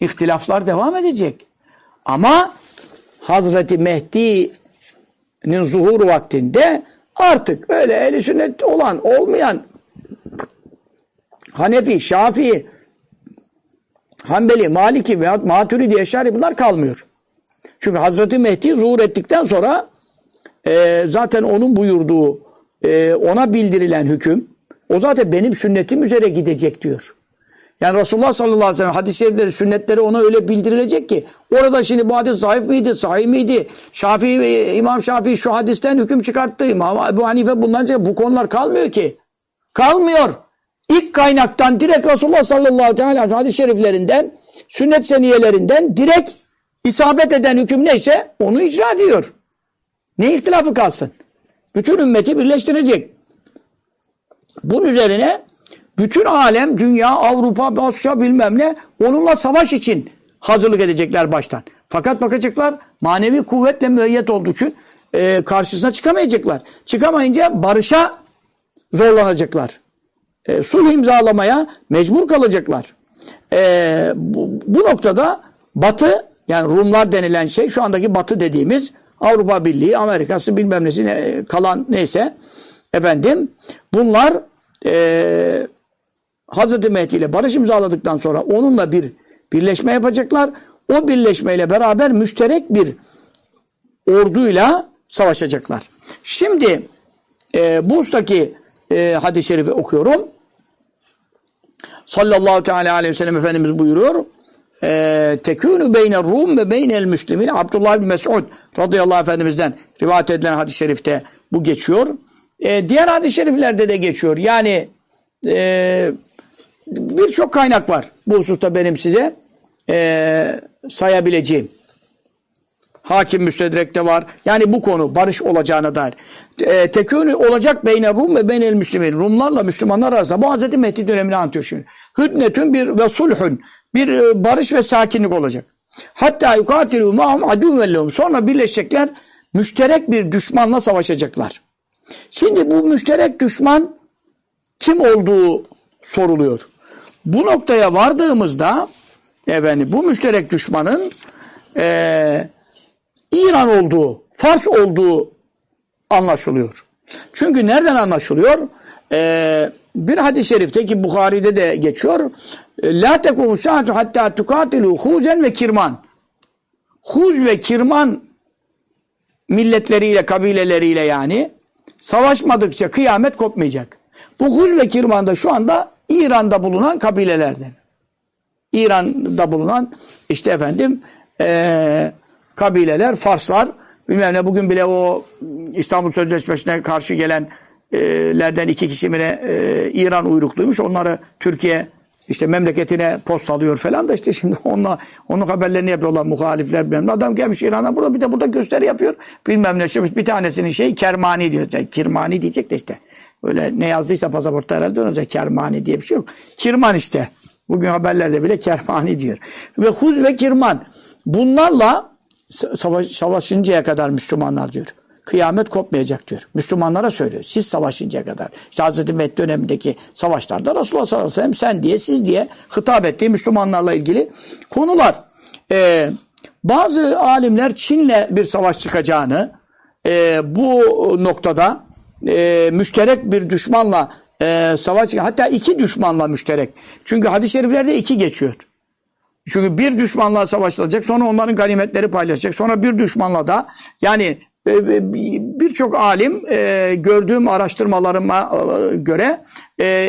İhtilaflar devam edecek. Ama Hazreti Mehdi'nin zuhur vaktinde artık öyle eli sünnet olan, olmayan Hanefi, Şafii, Hanbeli, Maliki ve Maturidi, Eşari bunlar kalmıyor. Çünkü Hazreti Mehdi zuhur ettikten sonra e, zaten onun buyurduğu, e, ona bildirilen hüküm, o zaten benim sünnetim üzere gidecek diyor. Yani Resulullah sallallahu aleyhi ve sellem hadis-i şerifleri, sünnetleri ona öyle bildirilecek ki orada şimdi bu hadis zayıf mıydı, sahih miydi? Şafii, İmam Şafii şu hadisten hüküm çıkarttı. İmam Ebu Hanife bundan bu konular kalmıyor ki. Kalmıyor. İlk kaynaktan direkt Resulullah sallallahu aleyhi ve sellem hadis-i şeriflerinden, sünnet seniyelerinden direkt isabet eden hüküm neyse onu icra ediyor. Ne ihtilafı kalsın? Bütün ümmeti birleştirecek. Bunun üzerine bütün alem, dünya, Avrupa, Asya bilmem ne onunla savaş için hazırlık edecekler baştan. Fakat bakacaklar manevi kuvvetle müeyyet olduğu için e, karşısına çıkamayacaklar. Çıkamayınca barışa zorlanacaklar. E, sulh imzalamaya mecbur kalacaklar. E, bu, bu noktada Batı yani Rumlar denilen şey şu andaki Batı dediğimiz Avrupa Birliği, Amerika'sı bilmem nesi ne, kalan neyse efendim bunlar e, Hazreti Mehdi ile barış imzaladıktan sonra onunla bir birleşme yapacaklar. O birleşmeyle beraber müşterek bir orduyla savaşacaklar. Şimdi e, Burs'taki e, hadis-i şerifi okuyorum. Sallallahu teala aleyhi ve sellem Efendimiz buyuruyor. E, Tekûnü beyne Rum ve beynel müslimin Abdullah bin Mes'ud radıyallahu efendimizden rivayet edilen hadis-i şerifte bu geçiyor. E, diğer hadis-i şeriflerde de geçiyor. Yani e, birçok kaynak var. Bu hususta benim size e, sayabileceğim. Hakim Müstedrek'te var. Yani bu konu barış olacağına dair. E, tekünü olacak beyne Rum ve beynel Müslümin. Rumlarla Müslümanlar arasında. Bu Hazreti Mehdi dönemini anlatıyor şimdi. Hüdnetün bir ve sulhün. Bir e, barış ve sakinlik olacak. Hatta yukatilu ma'hum aduvellehum. Sonra birleşecekler. Müşterek bir düşmanla savaşacaklar. Şimdi bu müşterek düşman kim olduğu soruluyor. Bu noktaya vardığımızda efendim, bu müşterek düşmanın e, İran olduğu, Fars olduğu anlaşılıyor. Çünkü nereden anlaşılıyor? Ee, bir hadis-i şerifte ki Bukhari'de de geçiyor. La tekumu saatu hatta tukatilu huzen ve kirman. Huz ve kirman milletleriyle, kabileleriyle yani savaşmadıkça kıyamet kopmayacak. Bu Huz ve Kirman da şu anda İran'da bulunan kabilelerden. İran'da bulunan işte efendim eee kabileler, Farslar, bilmem ne bugün bile o İstanbul Sözleşmesi'ne karşı gelenlerden iki kişi mi e, İran uyrukluymuş. Onları Türkiye işte memleketine postalıyor falan da işte şimdi onunla, onun haberlerini yapıyorlar muhalifler bilmem Adam gelmiş İran'a burada bir de burada gösteri yapıyor. Bilmem ne. İşte bir tanesinin şey Kermani diyor. Yani Kirmani diyecek de işte. Öyle ne yazdıysa pasaportta herhalde önce Kermani diye bir şey yok. Kirman işte. Bugün haberlerde bile Kermani diyor. Ve Huz ve Kirman. Bunlarla savaş, savaşıncaya kadar Müslümanlar diyor. Kıyamet kopmayacak diyor. Müslümanlara söylüyor. Siz savaşıncaya kadar. İşte Hazreti Mehdi dönemindeki savaşlarda Resulullah sallallahu aleyhi ve sellem sen diye siz diye hitap ettiği Müslümanlarla ilgili konular. Ee, bazı alimler Çin'le bir savaş çıkacağını e, bu noktada e, müşterek bir düşmanla e, savaş hatta iki düşmanla müşterek. Çünkü hadis-i şeriflerde iki geçiyor. Çünkü bir düşmanla savaşılacak, sonra onların ganimetleri paylaşacak, sonra bir düşmanla da yani e, e, birçok alim e, gördüğüm araştırmalarıma göre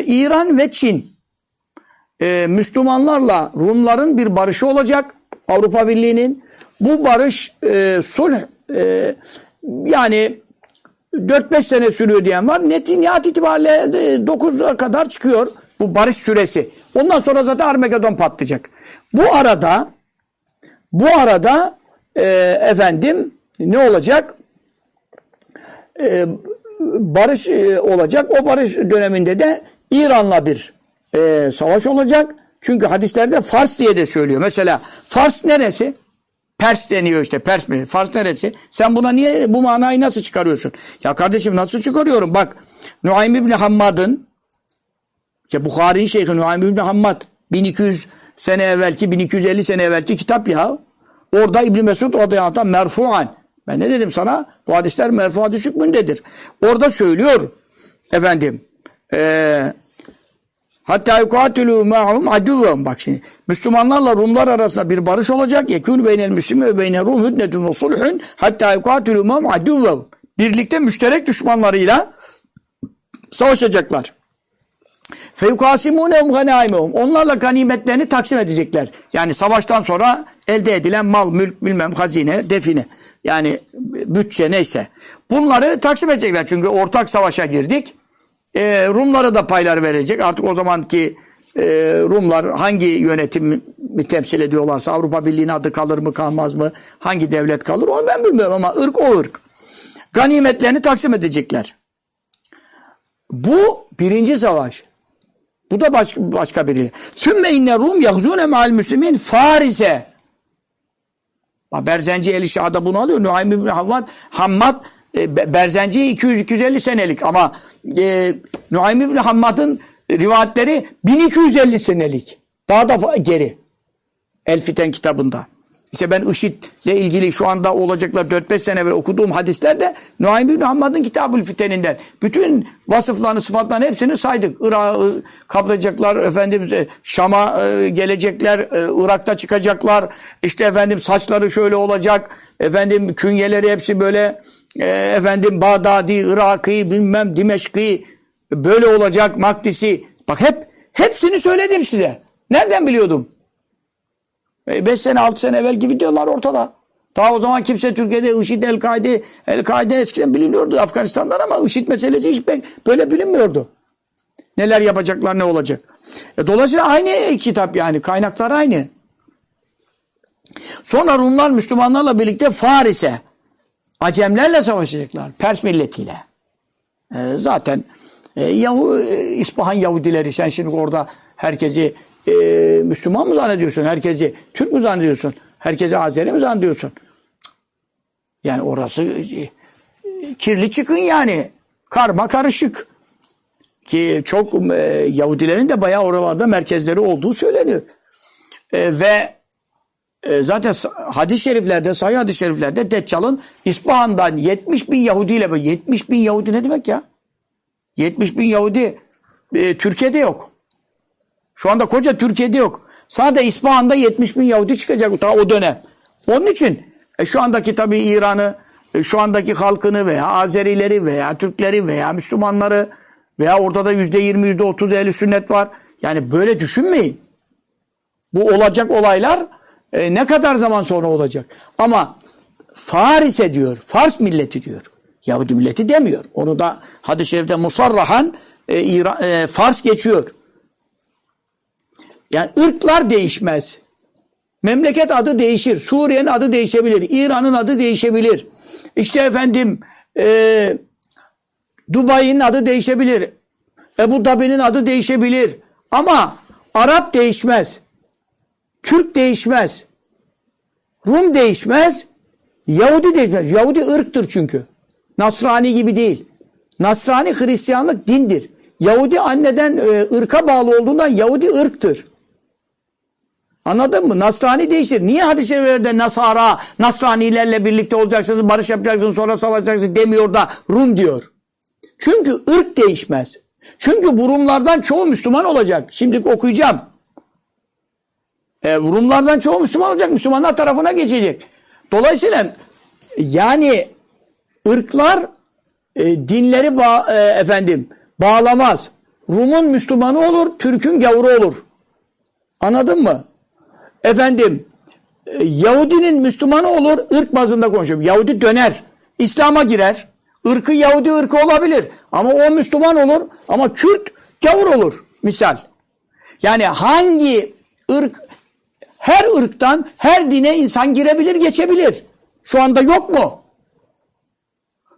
İran ve Çin Müslümanlarla Rumların bir barışı olacak Avrupa Birliği'nin. Bu barış sulh yani 4-5 sene sürüyor diyen var. Netin nihayet itibariyle 9'a kadar çıkıyor bu barış süresi. Ondan sonra zaten Armagedon patlayacak. Bu arada bu arada e, efendim ne olacak? E, barış e, olacak. O barış döneminde de İran'la bir e, savaş olacak. Çünkü hadislerde Fars diye de söylüyor. Mesela Fars neresi? Pers deniyor işte. Pers mi? Fars neresi? Sen buna niye bu manayı nasıl çıkarıyorsun? Ya kardeşim nasıl çıkarıyorum? Bak Nuaym İbni Hammad'ın işte Bukhari'nin şeyhi Nuaym İbni Hammad 1200 sene evvelki 1250 sene evvelki kitap ya. Orada İbn Mesud radıyallahu anh merfuan. Ben ne dedim sana? Bu hadisler merfu hadis hükmündedir. Orada söylüyor efendim e, hatta yukatilu ma'hum aduven bak şimdi Müslümanlarla Rumlar arasında bir barış olacak. Yekûn beynel müslimi ve beyne rum hüdnetun ve sulhun hatta yukatilu ma'hum aduven birlikte müşterek düşmanlarıyla savaşacaklar. Feyukasimûnehum ganâimehum. Onlarla ganimetlerini taksim edecekler. Yani savaştan sonra elde edilen mal, mülk, bilmem hazine, define. Yani bütçe neyse. Bunları taksim edecekler. Çünkü ortak savaşa girdik. Ee, Rumlara da paylar verecek. Artık o zamanki e, Rumlar hangi yönetimi temsil ediyorlarsa Avrupa Birliği'nin adı kalır mı kalmaz mı? Hangi devlet kalır onu ben bilmiyorum ama ırk o ırk. Ganimetlerini taksim edecekler. Bu birinci savaş. Bu da başka, başka biri. Sümme inne Rum yahzune ma'al müslimin Faris'e. Berzenci el Şah'da bunu alıyor. Nuaym ibn Hammad, Hammad e, Berzenci 200-250 senelik ama e, Nuaym ibn Hammad'ın rivayetleri 1250 senelik. Daha da geri. El Fiten kitabında. İşte ben IŞİD'le ilgili şu anda olacaklar 4-5 sene evvel okuduğum hadislerde Nuaym bin Muhammed'in Kitab-ül Fiteninden bütün vasıflarını, sıfatlarını hepsini saydık. Irak'ı kaplayacaklar, efendim e, Şam'a e, gelecekler, e, Irak'ta çıkacaklar. İşte efendim saçları şöyle olacak. Efendim künyeleri hepsi böyle efendim Bağdadi, Irak'ı, bilmem Dimeşk'ı böyle olacak, Makdisi. Bak hep hepsini söyledim size. Nereden biliyordum? 5 e, sene 6 sene evvelki videolar ortada. Ta o zaman kimse Türkiye'de IŞİD, El-Kaide, El-Kaide eskiden biliniyordu Afganistan'dan ama IŞİD meselesi hiç böyle bilinmiyordu. Neler yapacaklar ne olacak. E, dolayısıyla aynı kitap yani kaynaklar aynı. Sonra Rumlar Müslümanlarla birlikte Faris'e, Acemlerle savaşacaklar. Pers milletiyle. E, zaten e, Yahu, e, İspahan Yahudileri sen şimdi orada herkesi e, Müslüman mı zannediyorsun? Herkesi Türk mü zannediyorsun? Herkesi Azeri mi zannediyorsun? Yani orası e, kirli çıkın yani. Karma karışık. Ki çok e, Yahudilerin de bayağı oralarda merkezleri olduğu söyleniyor. E, ve e, zaten hadis-i şeriflerde, sahih hadis-i şeriflerde Deccal'ın İspahan'dan 70 bin Yahudi ile 70 bin Yahudi ne demek ya? 70 bin Yahudi e, Türkiye'de yok. Şu anda koca Türkiye'de yok. Sadece İspahan'da 70 bin Yahudi çıkacak ta o dönem. Onun için e, şu andaki tabii İran'ı, e, şu andaki halkını veya Azerileri veya Türkleri veya Müslümanları veya orada da yüzde yirmi, yüzde otuz ehli sünnet var. Yani böyle düşünmeyin. Bu olacak olaylar e, ne kadar zaman sonra olacak. Ama Faris'e diyor, Fars milleti diyor. Yahudi milleti demiyor. Onu da hadis-i şerifte musarrahan e, İran, e, Fars geçiyor. Yani ırklar değişmez. Memleket adı değişir. Suriye'nin adı değişebilir. İran'ın adı değişebilir. İşte efendim e, Dubai'nin adı değişebilir. Ebu Dabi'nin adı değişebilir. Ama Arap değişmez. Türk değişmez. Rum değişmez. Yahudi değişmez. Yahudi ırktır çünkü. Nasrani gibi değil. Nasrani Hristiyanlık dindir. Yahudi anneden e, ırka bağlı olduğundan Yahudi ırktır. Anladın mı? Nasrani değişir. Niye hadis-i şeriflerde Nasara, Nasranilerle birlikte olacaksınız, barış yapacaksınız, sonra savaşacaksınız demiyor da Rum diyor. Çünkü ırk değişmez. Çünkü bu Rumlardan çoğu Müslüman olacak. Şimdi okuyacağım. E, Rumlardan çoğu Müslüman olacak. Müslümanlar tarafına geçecek. Dolayısıyla yani ırklar e, dinleri ba e, efendim bağlamaz. Rum'un Müslümanı olur, Türk'ün gavuru olur. Anladın mı? Efendim e, Yahudinin Müslümanı olur, ırk bazında konuşuyorum. Yahudi döner, İslam'a girer. Irkı Yahudi ırkı olabilir. Ama o Müslüman olur. Ama Kürt gavur olur. Misal. Yani hangi ırk her ırktan her dine insan girebilir geçebilir. Şu anda yok mu?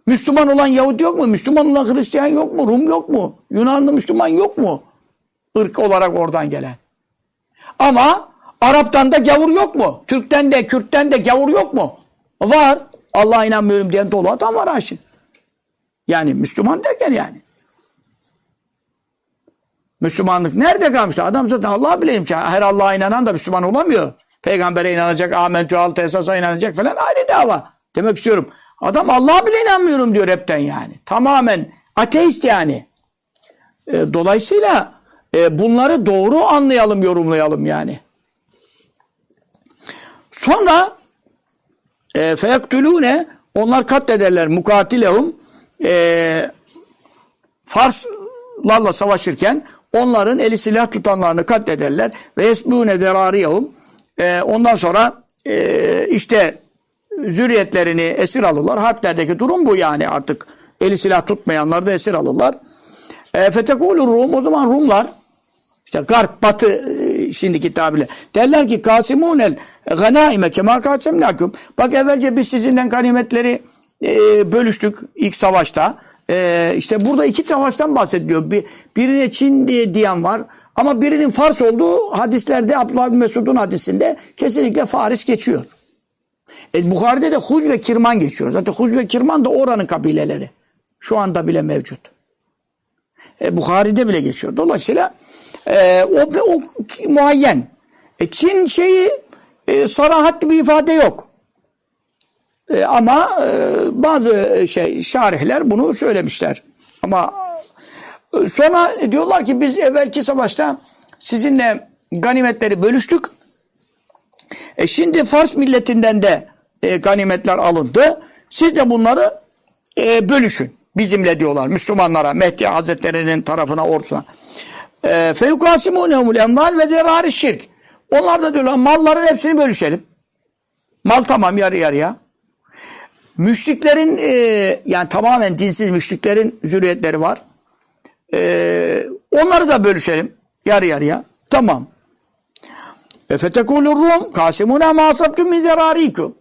Müslüman olan Yahudi yok mu? Müslüman olan Hristiyan yok mu? Rum yok mu? Yunanlı Müslüman yok mu? Irk olarak oradan gelen. Ama Arap'tan da gavur yok mu? Türk'ten de, Kürt'ten de gavur yok mu? Var. Allah'a inanmıyorum diyen dolu adam var aşın. Yani Müslüman derken yani. Müslümanlık nerede kalmıştı? Adam zaten Allah'a bileyim ki her Allah'a inanan da Müslüman olamıyor. Peygambere inanacak, amentü altı esasa inanacak falan ayrı dava. Demek istiyorum. Adam Allah'a bile inanmıyorum diyor hepten yani. Tamamen ateist yani. E, dolayısıyla e, bunları doğru anlayalım, yorumlayalım yani. Sonra e, feyaktulune onlar katlederler mukatilehum e, Farslarla savaşırken onların eli silah tutanlarını katlederler ve yesbûne derariyehum e, ondan sonra e, işte zürriyetlerini esir alırlar. Harplerdeki durum bu yani artık eli silah tutmayanları da esir alırlar. E, Fetekulur Rum o zaman Rumlar işte garp batı e, şimdiki tabirle derler ki kasimunel ganaime kema kasemnakum bak evvelce biz sizinle ganimetleri e, bölüştük ilk savaşta. E, işte burada iki savaştan bahsediliyor. Bir, birine Çin diye diyen var. Ama birinin Fars olduğu hadislerde Abdullah bin Mesud'un hadisinde kesinlikle Faris geçiyor. E, Bukhari'de de Huz ve Kirman geçiyor. Zaten Huz ve Kirman da oranın kabileleri. Şu anda bile mevcut. E, Bukhari'de bile geçiyor. Dolayısıyla e, o, o muayyen. E, Çin şeyi e, sarahatli bir ifade yok. E, ama e, bazı şey şarihler bunu söylemişler. Ama e, sonra diyorlar ki biz evvelki savaşta sizinle ganimetleri bölüştük. E şimdi Fars milletinden de e, ganimetler alındı. Siz de bunları e, bölüşün. Bizimle diyorlar Müslümanlara, Mehdi Hazretleri'nin tarafına, ordusuna. E, Feyukasimunehumul emval ve derari şirk. Onlar da diyorlar malların hepsini bölüşelim. Mal tamam yarı yarıya. Müşriklerin e, yani tamamen dinsiz müşriklerin zürriyetleri var. E, onları da bölüşelim. Yarı yarıya. Tamam. E fetekulur Rum kasimuna ma asabtum min zerarikum.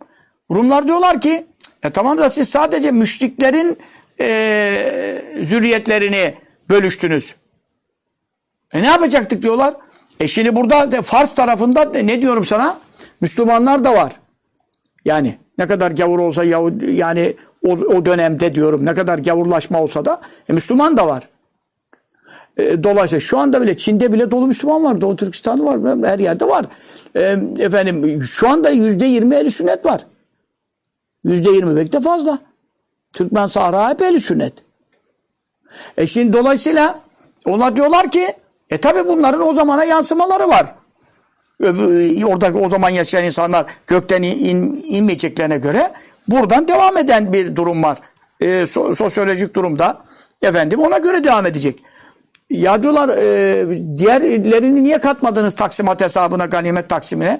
Rumlar diyorlar ki e tamam da siz sadece müşriklerin e, zürriyetlerini bölüştünüz. E ne yapacaktık diyorlar. E şimdi burada de, Fars tarafında ne diyorum sana? Müslümanlar da var. Yani ne kadar gavur olsa Yahudi, yani o, o dönemde diyorum ne kadar gavurlaşma olsa da e, Müslüman da var. E, dolayısıyla şu anda bile Çin'de bile dolu Müslüman var. Doğu Türkistan'da var. Her yerde var. E, efendim şu anda yüzde yirmi eli sünnet var. Yüzde yirmi belki de fazla. Türkmen Sahra hep eli sünnet. E şimdi dolayısıyla onlar diyorlar ki e tabi bunların o zamana yansımaları var. Orada o zaman yaşayan insanlar gökten in, inmeyeceklerine göre buradan devam eden bir durum var. E, so, sosyolojik durumda efendim ona göre devam edecek. Ya diyorlar e, diğerlerini niye katmadınız taksimat hesabına, ganimet taksimine?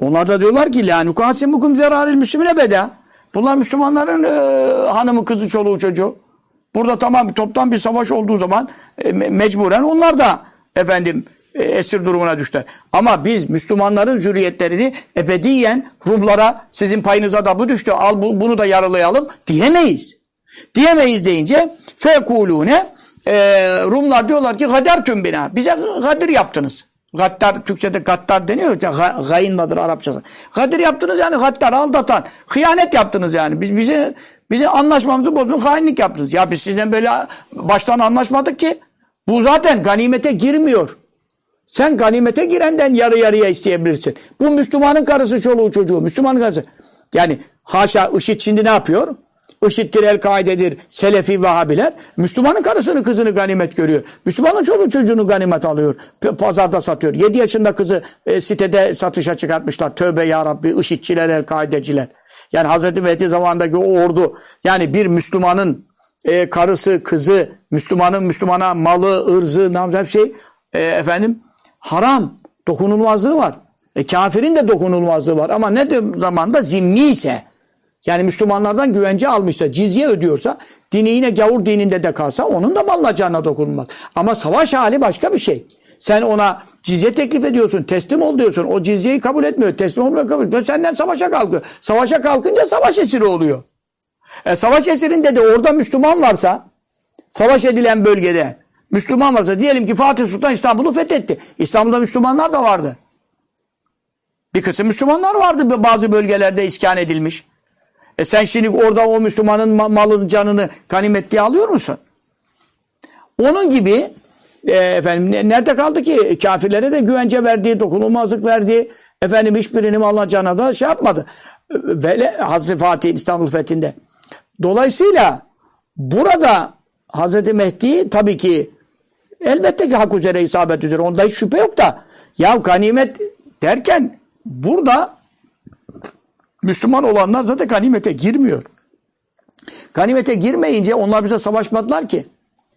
Onlar da diyorlar ki la nukasimukum zeraril müslümine beda. Bunlar Müslümanların e, hanımı, kızı, çoluğu, çocuğu. Burada tamam toptan bir savaş olduğu zaman e, mecburen onlar da efendim e, esir durumuna düştüler. Ama biz Müslümanların zürriyetlerini ebediyen Rumlara sizin payınıza da bu düştü al bu, bunu da yarılayalım diyemeyiz. Diyemeyiz deyince fekulune e, Rumlar diyorlar ki gader tüm bina. Bize gadir yaptınız. Gattar, Türkçe'de gattar deniyor. Gayınladır Arapçası. Gadir yaptınız yani gattar, aldatan. Hıyanet yaptınız yani. Biz bize bize anlaşmamızı bozdun, hainlik yaptınız. Ya biz sizden böyle baştan anlaşmadık ki. Bu zaten ganimete girmiyor. Sen ganimete girenden yarı yarıya isteyebilirsin. Bu Müslümanın karısı, çoluğu, çocuğu. Müslümanın karısı. Yani haşa IŞİD şimdi ne yapıyor? IŞİD'dir, El-Kaide'dir, Selefi, Vahabiler. Müslümanın karısını, kızını ganimet görüyor. Müslümanın çoluğu çocuğunu ganimet alıyor. Pazarda satıyor. 7 yaşında kızı e, sitede satışa çıkartmışlar. Tövbe ya Rabbi, IŞİD'çiler, El-Kaideciler. Yani Hazreti Mehdi zamanındaki o ordu, yani bir Müslümanın e, karısı, kızı, Müslümanın Müslümana malı, ırzı, nam her şey e, efendim haram. Dokunulmazlığı var. E, kafirin de dokunulmazlığı var. Ama ne zamanda zimmi ise yani Müslümanlardan güvence almışsa, cizye ödüyorsa, dini yine gavur dininde de kalsa onun da malına canına dokunulmaz. Ama savaş hali başka bir şey. Sen ona cizye teklif ediyorsun, teslim ol diyorsun. O cizyeyi kabul etmiyor, teslim olmuyor kabul etmiyor. Senden savaşa kalkıyor. Savaşa kalkınca savaş esiri oluyor. E, savaş esirinde de orada Müslüman varsa, savaş edilen bölgede Müslüman varsa, diyelim ki Fatih Sultan İstanbul'u fethetti. İstanbul'da Müslümanlar da vardı. Bir kısım Müslümanlar vardı bazı bölgelerde iskan edilmiş. E sen şimdi orada o Müslümanın malını, canını ganimet diye alıyor musun? Onun gibi e, efendim nerede kaldı ki? Kafirlere de güvence verdiği, dokunulmazlık verdiği, efendim hiçbirini malına cana da şey yapmadı. Ve Hazreti Fatih İstanbul fethinde. Dolayısıyla burada Hazreti Mehdi tabii ki elbette ki hak üzere isabet üzere onda hiç şüphe yok da ya ganimet derken burada Müslüman olanlar zaten ganimete girmiyor. Ganimete girmeyince onlar bize savaşmadılar ki.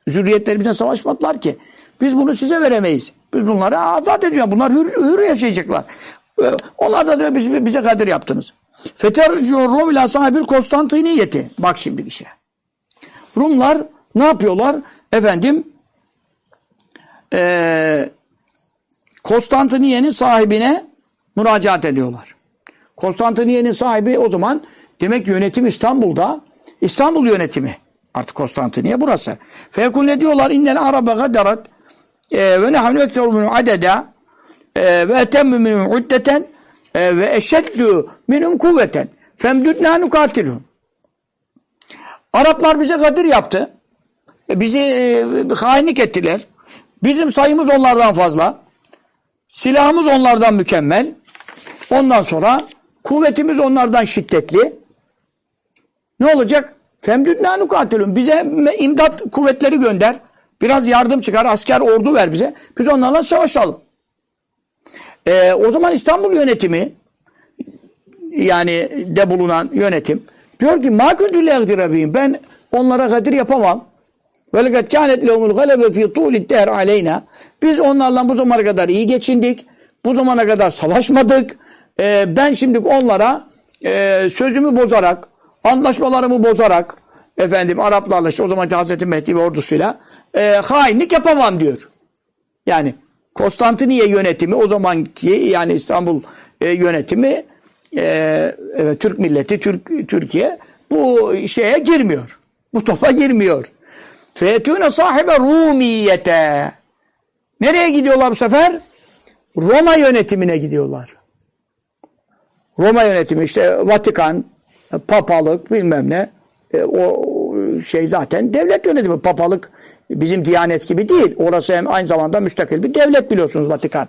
Zürriyetlerimize savaşmadılar ki. Biz bunu size veremeyiz. Biz bunları azat edeceğiz. Bunlar hür, hür yaşayacaklar. Ee, onlar da diyor biz, bize kadir yaptınız. Feterciyor Rum ila sahibil Konstantiniyeti. Bak şimdi bir şey. Rumlar ne yapıyorlar? Efendim ee, Konstantiniye'nin sahibine müracaat ediyorlar. Konstantiniye'nin sahibi o zaman demek yönetim İstanbul'da İstanbul yönetimi. Artık Konstantiniye burası. Fekul ne diyorlar? İnnen arabe gadarat e, ve nehnu ekseru minum adeda e, ve etemmü minum uddeten e, ve eşeddü minum kuvveten femdüdnâ nukatilun. Araplar bize kadir yaptı. Bizi e, hainlik ettiler. Bizim sayımız onlardan fazla. Silahımız onlardan mükemmel. Ondan sonra Kuvvetimiz onlardan şiddetli. Ne olacak? Femdüdnâ katilun. Bize imdat kuvvetleri gönder. Biraz yardım çıkar. Asker ordu ver bize. Biz onlarla savaşalım. Ee, o zaman İstanbul yönetimi yani de bulunan yönetim diyor ki ma kuntu ben onlara kadir yapamam. Ve lekad kânet lehumul galebe fî tûlid dehr aleyna. Biz onlarla bu zamana kadar iyi geçindik. Bu zamana kadar savaşmadık e, ben şimdi onlara e, sözümü bozarak, anlaşmalarımı bozarak, efendim Araplarla işte o zaman Hazreti Mehdi ve ordusuyla e, hainlik yapamam diyor. Yani Konstantiniye yönetimi o zamanki yani İstanbul e, yönetimi e, Türk milleti, Türk Türkiye bu şeye girmiyor. Bu topa girmiyor. Feyetûne sahibe Rumiyete. Nereye gidiyorlar bu sefer? Roma yönetimine gidiyorlar. Roma yönetimi işte Vatikan, papalık bilmem ne. E, o şey zaten devlet yönetimi. Papalık bizim diyanet gibi değil. Orası hem aynı zamanda müstakil bir devlet biliyorsunuz Vatikan.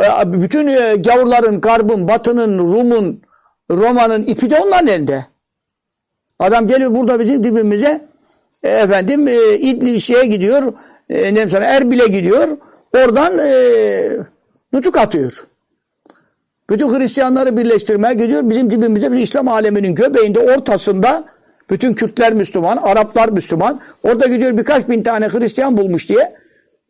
E, bütün e, gavurların, garbın, batının, Rum'un, Roma'nın ipi de onların elinde. Adam geliyor burada bizim dibimize e, efendim e, İdli şeye gidiyor ne sana Erbil'e gidiyor oradan e, nutuk atıyor. Bütün Hristiyanları birleştirmeye gidiyor. Bizim dibimizde bir İslam aleminin göbeğinde ortasında bütün Kürtler Müslüman, Araplar Müslüman. Orada gidiyor birkaç bin tane Hristiyan bulmuş diye.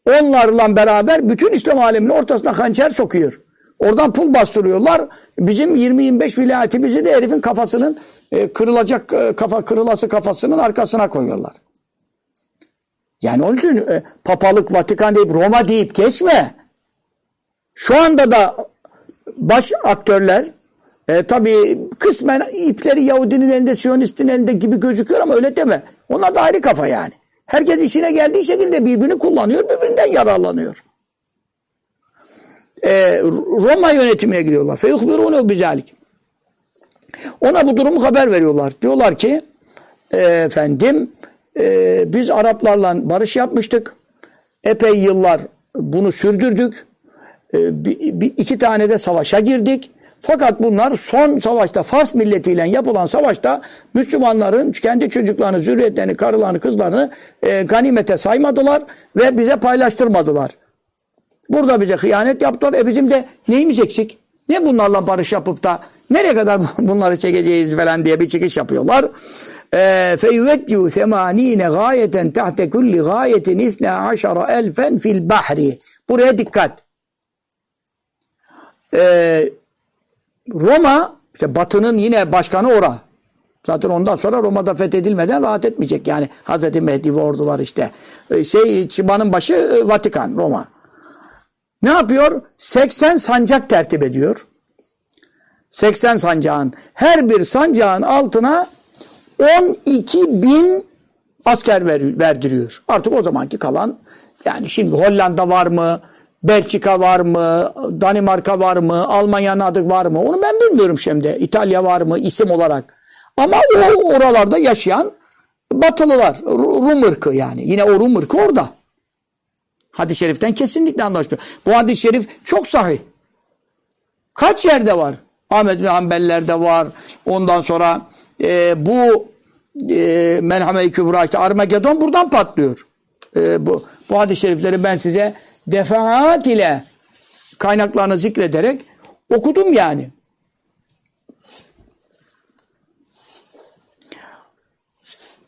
Onlarla beraber bütün İslam aleminin ortasına hançer sokuyor. Oradan pul bastırıyorlar. Bizim 20-25 vilayetimizi de herifin kafasının e, kırılacak e, kafa kırılası kafasının arkasına koyuyorlar. Yani onun için e, papalık, Vatikan deyip Roma deyip geçme. Şu anda da baş aktörler e, tabii kısmen ipleri Yahudinin elinde, Siyonist'in elinde gibi gözüküyor ama öyle deme. Onlar da ayrı kafa yani. Herkes işine geldiği şekilde birbirini kullanıyor, birbirinden yararlanıyor. E, Roma yönetimine gidiyorlar. Feyuhbirûne bizalik. Ona bu durumu haber veriyorlar. Diyorlar ki e, efendim e, biz Araplarla barış yapmıştık. Epey yıllar bunu sürdürdük. E, bir, bir, iki tane de savaşa girdik. Fakat bunlar son savaşta Fars milletiyle yapılan savaşta Müslümanların kendi çocuklarını, zürriyetlerini, karılarını, kızlarını e, ganimete saymadılar ve bize paylaştırmadılar. Burada bize hıyanet yaptılar. E bizim de neyimiz eksik? Ne bunlarla barış yapıp da nereye kadar bunları çekeceğiz falan diye bir çıkış yapıyorlar. فَيُوَجِّهُ ثَمَان۪ينَ غَايَةً تَحْتَ كُلِّ غَايَةٍ اِسْنَا عَشَرَ elfen fil bahri. Buraya dikkat. Ee, Roma, işte Batı'nın yine başkanı ora. Zaten ondan sonra Roma'da fethedilmeden rahat etmeyecek. Yani Hazreti Mehdi ve ordular işte. Ee, şey, çıbanın başı e, Vatikan, Roma. Ne yapıyor? 80 sancak tertip ediyor. 80 sancağın. Her bir sancağın altına 12 bin asker ver, verdiriyor. Artık o zamanki kalan yani şimdi Hollanda var mı? Belçika var mı? Danimarka var mı? Almanya'nın adı var mı? Onu ben bilmiyorum şimdi. İtalya var mı isim olarak? Ama o oralarda yaşayan Batılılar. Rum ırkı yani. Yine o Rum ırkı orada. Hadis-i şeriften kesinlikle anlaşılıyor. Bu hadis-i şerif çok sahih. Kaç yerde var? Ahmet bin Hanbeller'de var. Ondan sonra e, bu e, Melhame-i Kübra işte Armagedon buradan patlıyor. E, bu, bu hadis-i şerifleri ben size defaat ile kaynaklarını zikrederek okudum yani.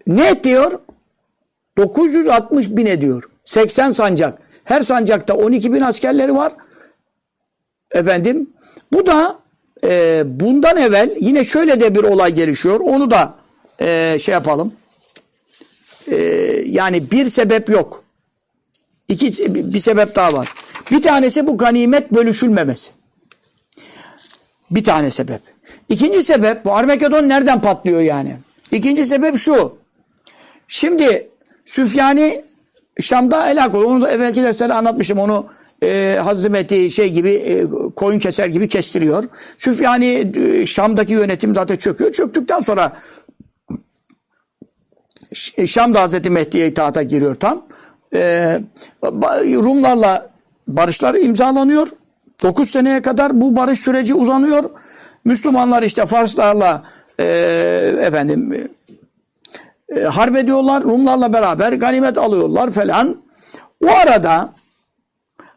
Ne diyor? 960 bin ediyor. 80 sancak. Her sancakta 12 bin askerleri var. Efendim bu da e, bundan evvel yine şöyle de bir olay gelişiyor. Onu da e, şey yapalım. E, yani bir sebep yok. İki, bir sebep daha var. Bir tanesi bu ganimet bölüşülmemesi. Bir tane sebep. İkinci sebep bu Armageddon nereden patlıyor yani? İkinci sebep şu. Şimdi Süfyani Şam'da helak oldu. Onu evvelki derslerde anlatmışım. Onu e, Hazreti şey gibi e, koyun keser gibi kestiriyor. Süfyani e, Şam'daki yönetim zaten çöküyor. Çöktükten sonra Şam'da Hazreti Mehdi'ye itaata giriyor tam. E, Rumlarla barışlar imzalanıyor. 9 seneye kadar bu barış süreci uzanıyor. Müslümanlar işte Farslarla e, efendim e, harp ediyorlar. Rumlarla beraber ganimet alıyorlar falan. O arada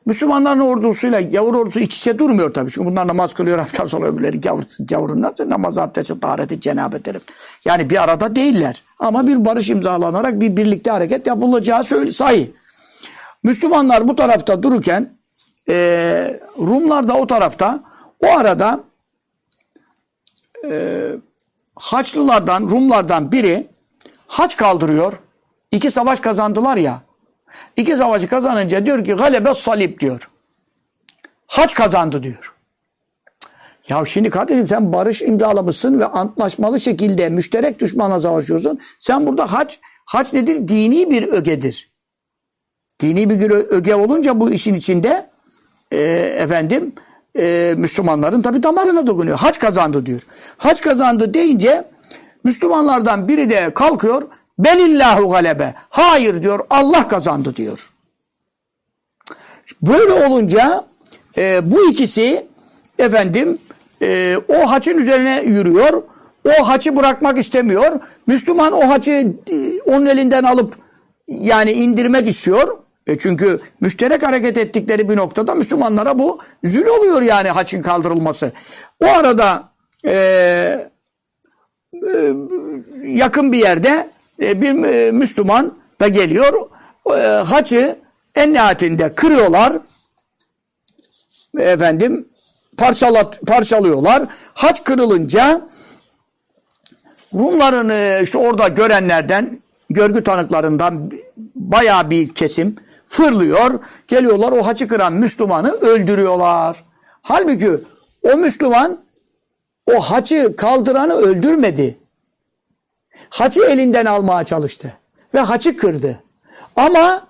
Müslümanların ordusuyla gavur ordusu iç içe durmuyor tabii. Çünkü bunlar namaz kılıyor hafta sonra öbürleri gavur, gavurundan namaz abdesti, tahareti, cenabet herif. Yani bir arada değiller. Ama bir barış imzalanarak bir birlikte hareket yapılacağı söyle, sayı. Müslümanlar bu tarafta dururken e, Rumlar da o tarafta o arada e, Haçlılardan, Rumlardan biri haç kaldırıyor. İki savaş kazandılar ya. İki savaşı kazanınca diyor ki galebe salip diyor. Haç kazandı diyor. Ya şimdi kardeşim sen barış imzalamışsın ve antlaşmalı şekilde müşterek düşmanla savaşıyorsun. Sen burada haç, haç nedir? Dini bir ögedir. Dini bir öge olunca bu işin içinde e, efendim e, Müslümanların tabi damarına dokunuyor. Haç kazandı diyor. Haç kazandı deyince Müslümanlardan biri de kalkıyor. Belillahu galebe. Hayır diyor Allah kazandı diyor. Böyle olunca e, bu ikisi efendim e, o haçın üzerine yürüyor. O haçı bırakmak istemiyor. Müslüman o haçı e, onun elinden alıp yani indirmek istiyor. E çünkü müşterek hareket ettikleri bir noktada Müslümanlara bu zül oluyor yani haçın kaldırılması. O arada e, e, yakın bir yerde e, bir e, Müslüman da geliyor. E, haçı en nihayetinde kırıyorlar. Efendim parçalat, parçalıyorlar. Haç kırılınca Rumların e, işte orada görenlerden, görgü tanıklarından bayağı bir kesim fırlıyor. Geliyorlar o haçı kıran Müslümanı öldürüyorlar. Halbuki o Müslüman o haçı kaldıranı öldürmedi. Haçı elinden almaya çalıştı. Ve haçı kırdı. Ama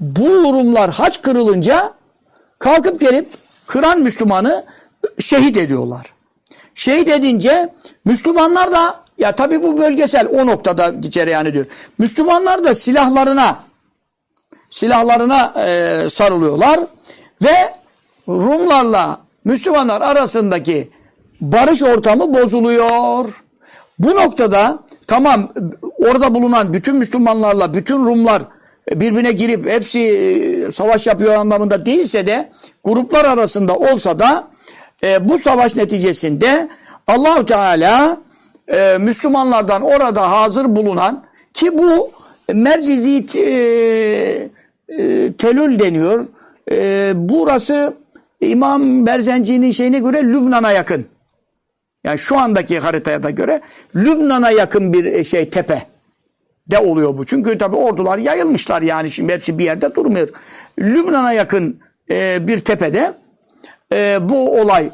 bu Rumlar haç kırılınca kalkıp gelip kıran Müslümanı şehit ediyorlar. Şehit edince Müslümanlar da ya tabi bu bölgesel o noktada yani diyor. Müslümanlar da silahlarına silahlarına e, sarılıyorlar ve Rumlarla Müslümanlar arasındaki barış ortamı bozuluyor. Bu noktada tamam orada bulunan bütün Müslümanlarla bütün Rumlar birbirine girip hepsi e, savaş yapıyor anlamında değilse de gruplar arasında olsa da e, bu savaş neticesinde Allahu Teala e, Müslümanlardan orada hazır bulunan ki bu mercizi e, e, telül deniyor. E, burası İmam Berzenci'nin şeyine göre Lübnan'a yakın. Yani şu andaki haritaya da göre Lübnan'a yakın bir e, şey tepe de oluyor bu. Çünkü tabi ordular yayılmışlar yani şimdi hepsi bir yerde durmuyor. Lübnan'a yakın e, bir tepede e, bu olay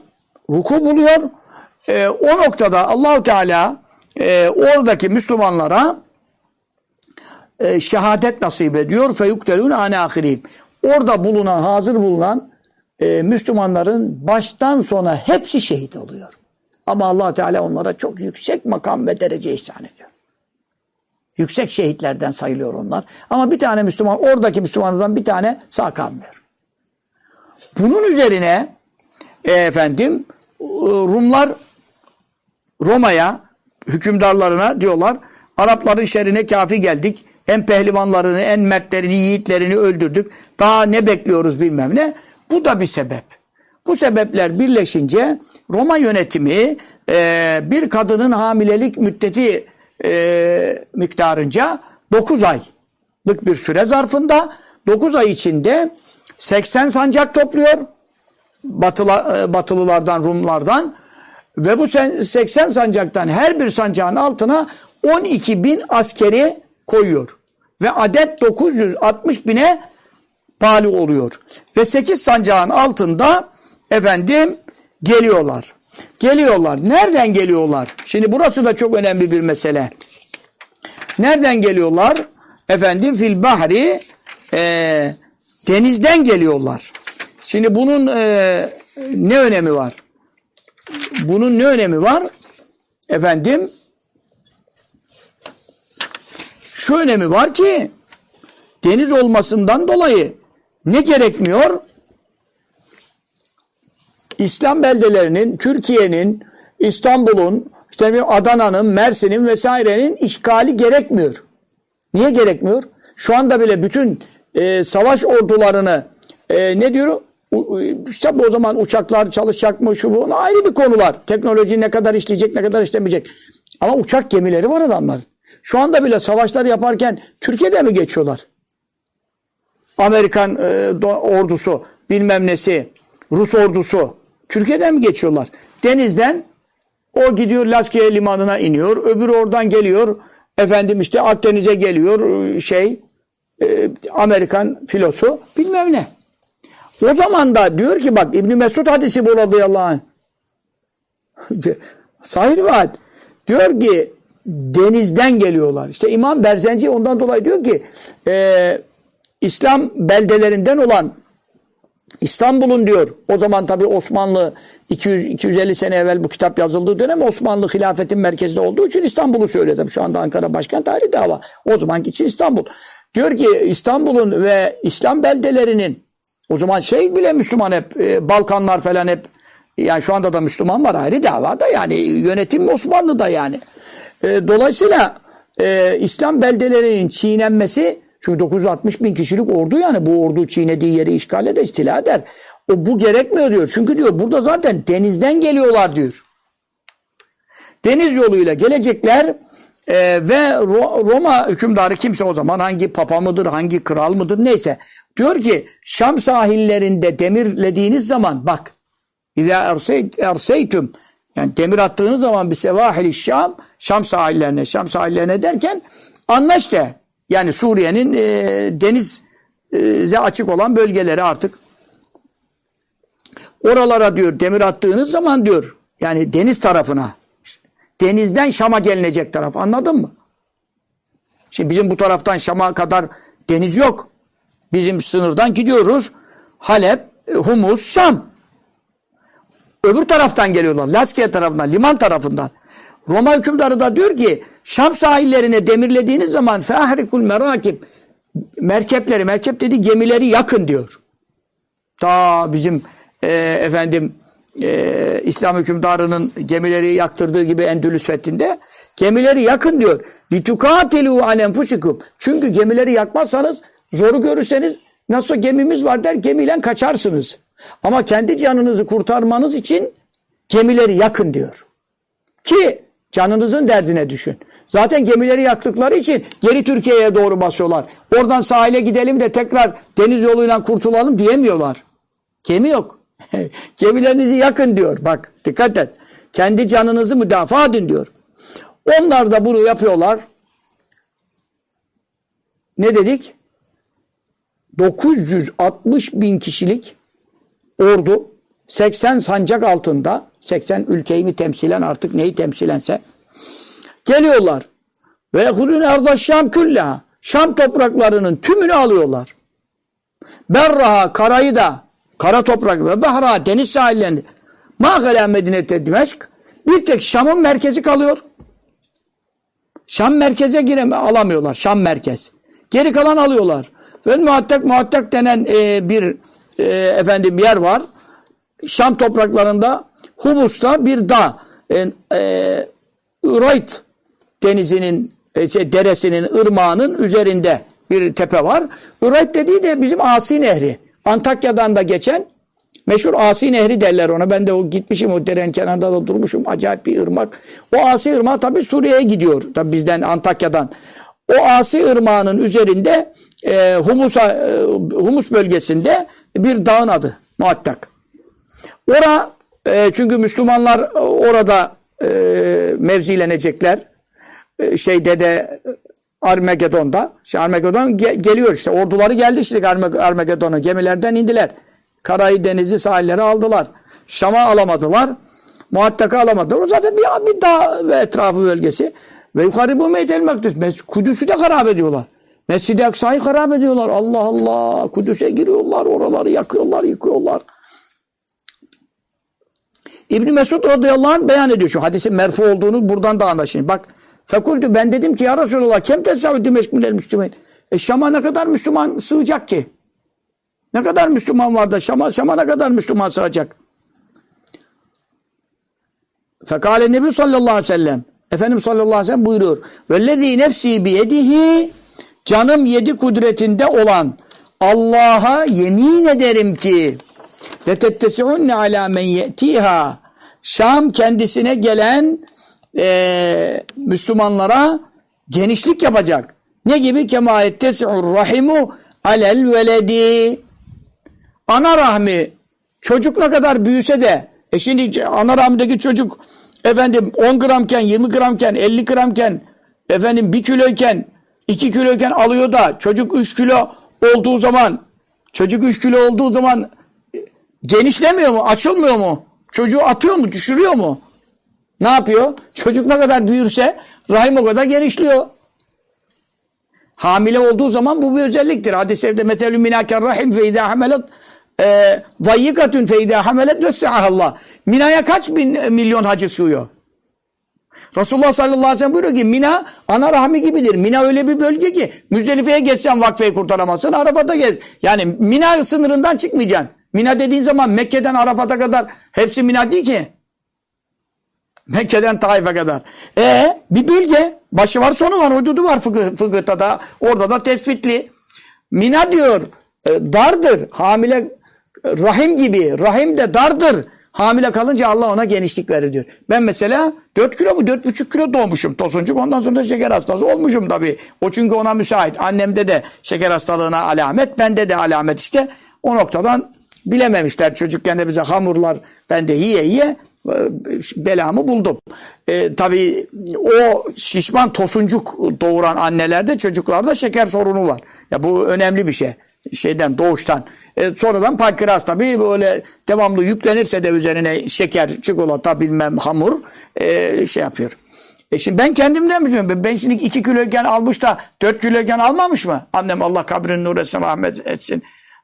vuku buluyor. E, o noktada Allahu Teala e, oradaki Müslümanlara e, şehadet nasip ediyor. Feyuktelun ane ahirim. Orada bulunan, hazır bulunan e, Müslümanların baştan sona hepsi şehit oluyor. Ama allah Teala onlara çok yüksek makam ve derece ihsan ediyor. Yüksek şehitlerden sayılıyor onlar. Ama bir tane Müslüman, oradaki Müslümanlardan bir tane sağ kalmıyor. Bunun üzerine e, efendim Rumlar Roma'ya hükümdarlarına diyorlar Arapların şerine kafi geldik. En pehlivanlarını, en mertlerini, yiğitlerini öldürdük. Daha ne bekliyoruz bilmem ne. Bu da bir sebep. Bu sebepler birleşince Roma yönetimi e, bir kadının hamilelik müddeti e, miktarınca 9 aylık bir süre zarfında 9 ay içinde 80 sancak topluyor. Batıla, e, batılılardan, Rumlardan ve bu 80 sancaktan her bir sancağın altına 12 bin askeri koyuyor. Ve adet 960 bine pali oluyor. Ve 8 sancağın altında efendim geliyorlar. Geliyorlar. Nereden geliyorlar? Şimdi burası da çok önemli bir mesele. Nereden geliyorlar? Efendim fil bahri e, denizden geliyorlar. Şimdi bunun e, ne önemi var? Bunun ne önemi var? Efendim şu önemi var ki deniz olmasından dolayı ne gerekmiyor? İslam beldelerinin, Türkiye'nin, İstanbul'un, işte Adana'nın, Mersin'in vesairenin işgali gerekmiyor. Niye gerekmiyor? Şu anda bile bütün e, savaş ordularını e, ne diyor? İşte o zaman uçaklar çalışacak mı şu bu ayrı bir konular. Teknoloji ne kadar işleyecek ne kadar işlemeyecek. Ama uçak gemileri var adamlar. Şu anda bile savaşlar yaparken Türkiye'de mi geçiyorlar? Amerikan e, ordusu bilmem nesi Rus ordusu Türkiye'den mi geçiyorlar? Denizden o gidiyor Laskiye limanına iniyor. Öbürü oradan geliyor. Efendim işte Akdeniz'e geliyor şey e, Amerikan filosu bilmem ne. O zaman da diyor ki bak İbn Mesud hadisi bu radıyallahu anh. Sahih rivayet. Diyor ki denizden geliyorlar. İşte İmam Berzenci ondan dolayı diyor ki e, İslam beldelerinden olan İstanbul'un diyor. O zaman tabi Osmanlı 200 250 sene evvel bu kitap yazıldığı dönem Osmanlı hilafetin merkezinde olduğu için İstanbul'u söyledim. Şu anda Ankara başkent ayrı dava. O zamanki için İstanbul. Diyor ki İstanbul'un ve İslam beldelerinin o zaman şey bile Müslüman hep e, Balkanlar falan hep yani şu anda da Müslüman var ayrı davada yani yönetim Osmanlı'da yani. E, dolayısıyla e, İslam beldelerinin çiğnenmesi çünkü 960 bin kişilik ordu yani bu ordu çiğnediği yeri işgal eder, istila eder. O bu gerekmiyor diyor. Çünkü diyor burada zaten denizden geliyorlar diyor. Deniz yoluyla gelecekler e, ve Ro Roma hükümdarı kimse o zaman hangi papa mıdır, hangi kral mıdır neyse. Diyor ki Şam sahillerinde demirlediğiniz zaman bak İzâ erseytüm yani demir attığınız zaman bir sevahili Şam, Şam sahillerine, Şam sahillerine derken anlaş de. Yani Suriye'nin e, denize açık olan bölgeleri artık. Oralara diyor demir attığınız zaman diyor yani deniz tarafına denizden Şam'a gelinecek taraf anladın mı? Şimdi bizim bu taraftan Şam'a kadar deniz yok. Bizim sınırdan gidiyoruz. Halep, Humus, Şam. Öbür taraftan geliyorlar. Laskiye tarafından, liman tarafından. Roma hükümdarı da diyor ki Şam sahillerine demirlediğiniz zaman fehrikul merakip merkepleri, merkep dedi gemileri yakın diyor. Ta bizim e, efendim e, İslam hükümdarının gemileri yaktırdığı gibi Endülüs fethinde gemileri yakın diyor. Litukatilu anem fusikum. Çünkü gemileri yakmazsanız zoru görürseniz nasıl gemimiz var der gemiyle kaçarsınız. Ama kendi canınızı kurtarmanız için gemileri yakın diyor. Ki canınızın derdine düşün. Zaten gemileri yaktıkları için geri Türkiye'ye doğru basıyorlar. Oradan sahile gidelim de tekrar deniz yoluyla kurtulalım diyemiyorlar. Gemi yok. Gemilerinizi yakın diyor. Bak dikkat et. Kendi canınızı müdafaa edin diyor. Onlar da bunu yapıyorlar. Ne dedik? 960 bin kişilik ordu 80 sancak altında 80 ülkeyi mi temsilen artık neyi temsilense geliyorlar. Ve yehudun erda Şam küllaha. Şam topraklarının tümünü alıyorlar. Berraha karayı da kara toprak ve bahra deniz sahillerini Mâgâlâ Medine'te Dimeşk bir tek Şam'ın merkezi kalıyor. Şam merkeze gireme alamıyorlar. Şam merkez. Geri kalan alıyorlar. Ve muhattak muhattak denen e, bir e, efendim yer var. Şam topraklarında Humus'ta bir dağ. E, e, Urayt denizinin e, şey, deresinin, ırmağının üzerinde bir tepe var. Urayt dediği de bizim Asi Nehri. Antakya'dan da geçen meşhur Asi Nehri derler ona. Ben de o gitmişim o derenin kenarında da durmuşum. Acayip bir ırmak. O Asi ırmağı tabi Suriye'ye gidiyor. Tabi bizden Antakya'dan. O Asi ırmağının üzerinde e, Humus'a, e, Humus bölgesinde bir dağın adı. Muattak. Ora e, çünkü Müslümanlar orada e, mevzilenecekler. E, şeyde de Armagedon'da. İşte Armagedon ge geliyor işte. Orduları geldi işte Armagedon'a. Gemilerden indiler. Karayı denizi sahilleri aldılar. Şam'a alamadılar. Muhattak'a alamadılar. O zaten bir, bir dağ ve etrafı bölgesi. Ve yukarı bu Meydel Mekdis. Kudüs'ü de harap ediyorlar. Mescid-i Aksa'yı harap ediyorlar. Allah Allah. Kudüs'e giriyorlar. Oraları yakıyorlar, yıkıyorlar. İbn Mesud radıyallahu anh beyan ediyor şu hadisin merfu olduğunu buradan da anlaşılıyor. Bak fekultü ben dedim ki ya Resulallah kem tesavvü dimeşk minel müslümin. E Şam'a ne kadar Müslüman sığacak ki? Ne kadar Müslüman var da Şam'a, Şam'a ne kadar Müslüman sığacak? Fekale Nebi sallallahu aleyhi ve sellem Efendimiz sallallahu aleyhi ve sellem buyuruyor. Vellezî nefsi biyedihi canım yedi kudretinde olan Allah'a yemin ederim ki letettesi'unne alâ men ye'tiha Şam kendisine gelen e, Müslümanlara genişlik yapacak. Ne gibi? Kema ettesi'ur rahimu alel veledi ana rahmi çocuk ne kadar büyüse de e şimdi ana rahmindeki çocuk efendim 10 gramken 20 gramken 50 gramken efendim 1 kiloyken 2 kiloyken alıyor da çocuk 3 kilo olduğu zaman çocuk 3 kilo olduğu zaman genişlemiyor mu? Açılmıyor mu? Çocuğu atıyor mu? Düşürüyor mu? Ne yapıyor? Çocuk ne kadar büyürse rahim o kadar genişliyor. Hamile olduğu zaman bu bir özelliktir. Hadis-i evde metelü minâker rahim fe idâ hamelet e, zayyikatun fe idâ hamelet ve Allah. Mina'ya kaç bin milyon hacı sığıyor? Resulullah sallallahu aleyhi ve sellem buyuruyor ki Mina ana rahmi gibidir. Mina öyle bir bölge ki Müzdelife'ye geçsen vakfeyi kurtaramazsın. Arafat'a gez. Yani Mina sınırından çıkmayacaksın. Mina dediğin zaman Mekke'den Arafat'a kadar hepsi Mina değil ki. Mekke'den Taif'e kadar. E bir bölge. Başı var sonu var. Hududu var fıkıh, fıkıhta da. Orada da tespitli. Mina diyor e, dardır. Hamile rahim gibi. Rahim de dardır. Hamile kalınca Allah ona genişlik verir diyor. Ben mesela 4 kilo mu 4,5 kilo doğmuşum tosuncuk. Ondan sonra da şeker hastası olmuşum tabii. O çünkü ona müsait. Annemde de şeker hastalığına alamet. Bende de alamet işte. O noktadan bilememişler. Çocukken de bize hamurlar ben de yiye yiye e, belamı buldum. E, tabii o şişman tosuncuk doğuran annelerde çocuklarda şeker sorunu var. Ya bu önemli bir şey. Şeyden doğuştan. E, sonradan pankreas tabii böyle devamlı yüklenirse de üzerine şeker, çikolata bilmem hamur e, şey yapıyor. E şimdi ben kendimden biliyorum. Ben şimdi 2 kiloyken almış da 4 kiloyken almamış mı? Annem Allah kabrini nur etsin, rahmet etsin.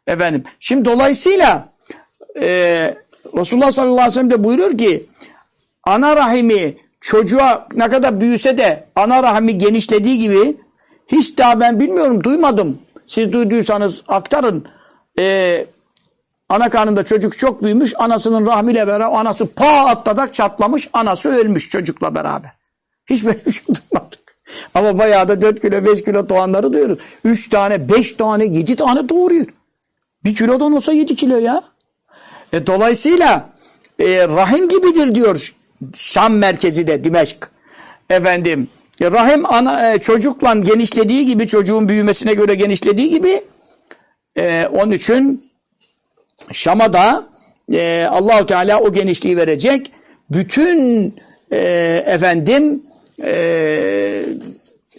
Efendim. Şimdi dolayısıyla e, Resulullah sallallahu aleyhi ve sellem de buyuruyor ki ana rahimi çocuğa ne kadar büyüse de ana rahimi genişlediği gibi hiç daha ben bilmiyorum duymadım. Siz duyduysanız aktarın. Ee, ana karnında çocuk çok büyümüş. Anasının rahmiyle beraber anası pa atladak çatlamış. Anası ölmüş çocukla beraber. Hiç böyle bir şey duymadık. Ama bayağı da 4 kilo 5 kilo doğanları duyuyoruz. 3 tane 5 tane 7 tane doğuruyor. 1 kilodan olsa 7 kilo ya. E, dolayısıyla e, rahim gibidir diyor Şam merkezi de Dimeşk. Efendim e, rahim ana, e, çocukla genişlediği gibi çocuğun büyümesine göre genişlediği gibi e, onun için Şam'a da e, Allahu Teala o genişliği verecek. Bütün e, efendim e,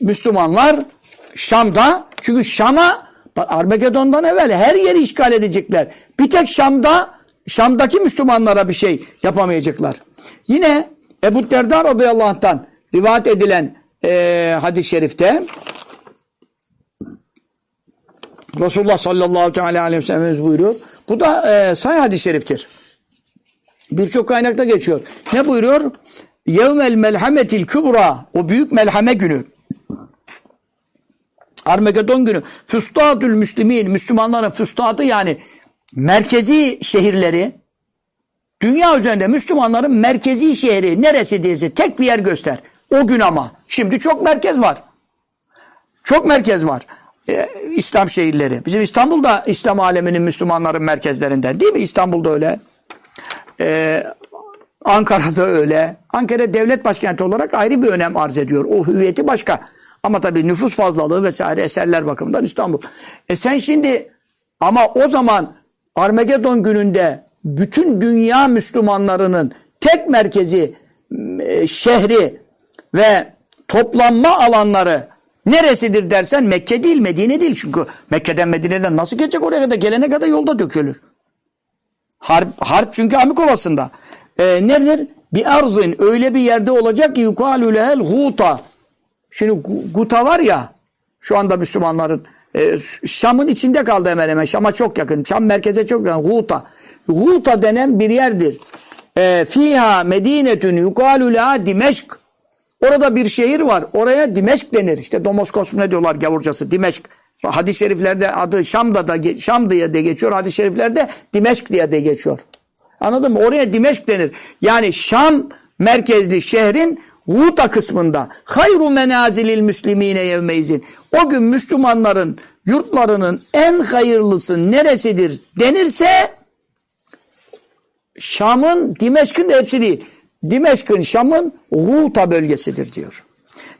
Müslümanlar Şam'da çünkü Şam'a Armageddon'dan evvel her yeri işgal edecekler. Bir tek Şam'da Şam'daki Müslümanlara bir şey yapamayacaklar. Yine Ebu Derda radıyallahu anh'tan rivayet edilen e, hadis-i şerifte Resulullah sallallahu aleyhi ve sellem buyuruyor. Bu da e, say hadis-i şeriftir. Birçok kaynakta geçiyor. Ne buyuruyor? Yevmel melhametil kübra. O büyük melhame günü. Armageddon günü. Füstadül müslimin. Müslümanların füstadı yani merkezi şehirleri. Dünya üzerinde Müslümanların merkezi şehri neresi diyese tek bir yer göster. O gün ama. Şimdi çok merkez var. Çok merkez var. Ee, İslam şehirleri. Bizim İstanbul'da İslam aleminin Müslümanların merkezlerinden değil mi? İstanbul'da öyle. Ee, Ankara'da öyle. Ankara devlet başkenti olarak ayrı bir önem arz ediyor. O hüviyeti başka. Ama tabii nüfus fazlalığı vesaire eserler bakımından İstanbul. E sen şimdi ama o zaman Armageddon gününde bütün dünya Müslümanlarının tek merkezi e, şehri ve toplanma alanları neresidir dersen Mekke değil Medine değil. Çünkü Mekke'den Medine'den nasıl geçecek oraya kadar gelene kadar yolda dökülür. Harp, harp çünkü Amikovası'nda. Ee, neredir? Bir arzın öyle bir yerde olacak ki yukalü lehel guta. Şimdi Guta var ya şu anda Müslümanların e, Şam'ın içinde kaldı hemen hemen. Şam'a çok yakın. Şam merkeze çok yakın. Guta. Guta denen bir yerdir. E, fiha medinetün yukalü leha Dimeşk. Orada bir şehir var. Oraya Dimeşk denir. İşte Domoskos ne diyorlar gavurcası? Dimeşk. Hadis-i şeriflerde adı Şam'da da Şam diye de geçiyor. Hadis-i şeriflerde Dimeşk diye de geçiyor. Anladın mı? Oraya Dimeşk denir. Yani Şam merkezli şehrin Guta kısmında hayru menazilil müslimine yevmeyzin. O gün Müslümanların yurtlarının en hayırlısı neresidir denirse Şam'ın Dimeşk'in de hepsi değil. Dimeşk'in Şam'ın Guta bölgesidir diyor.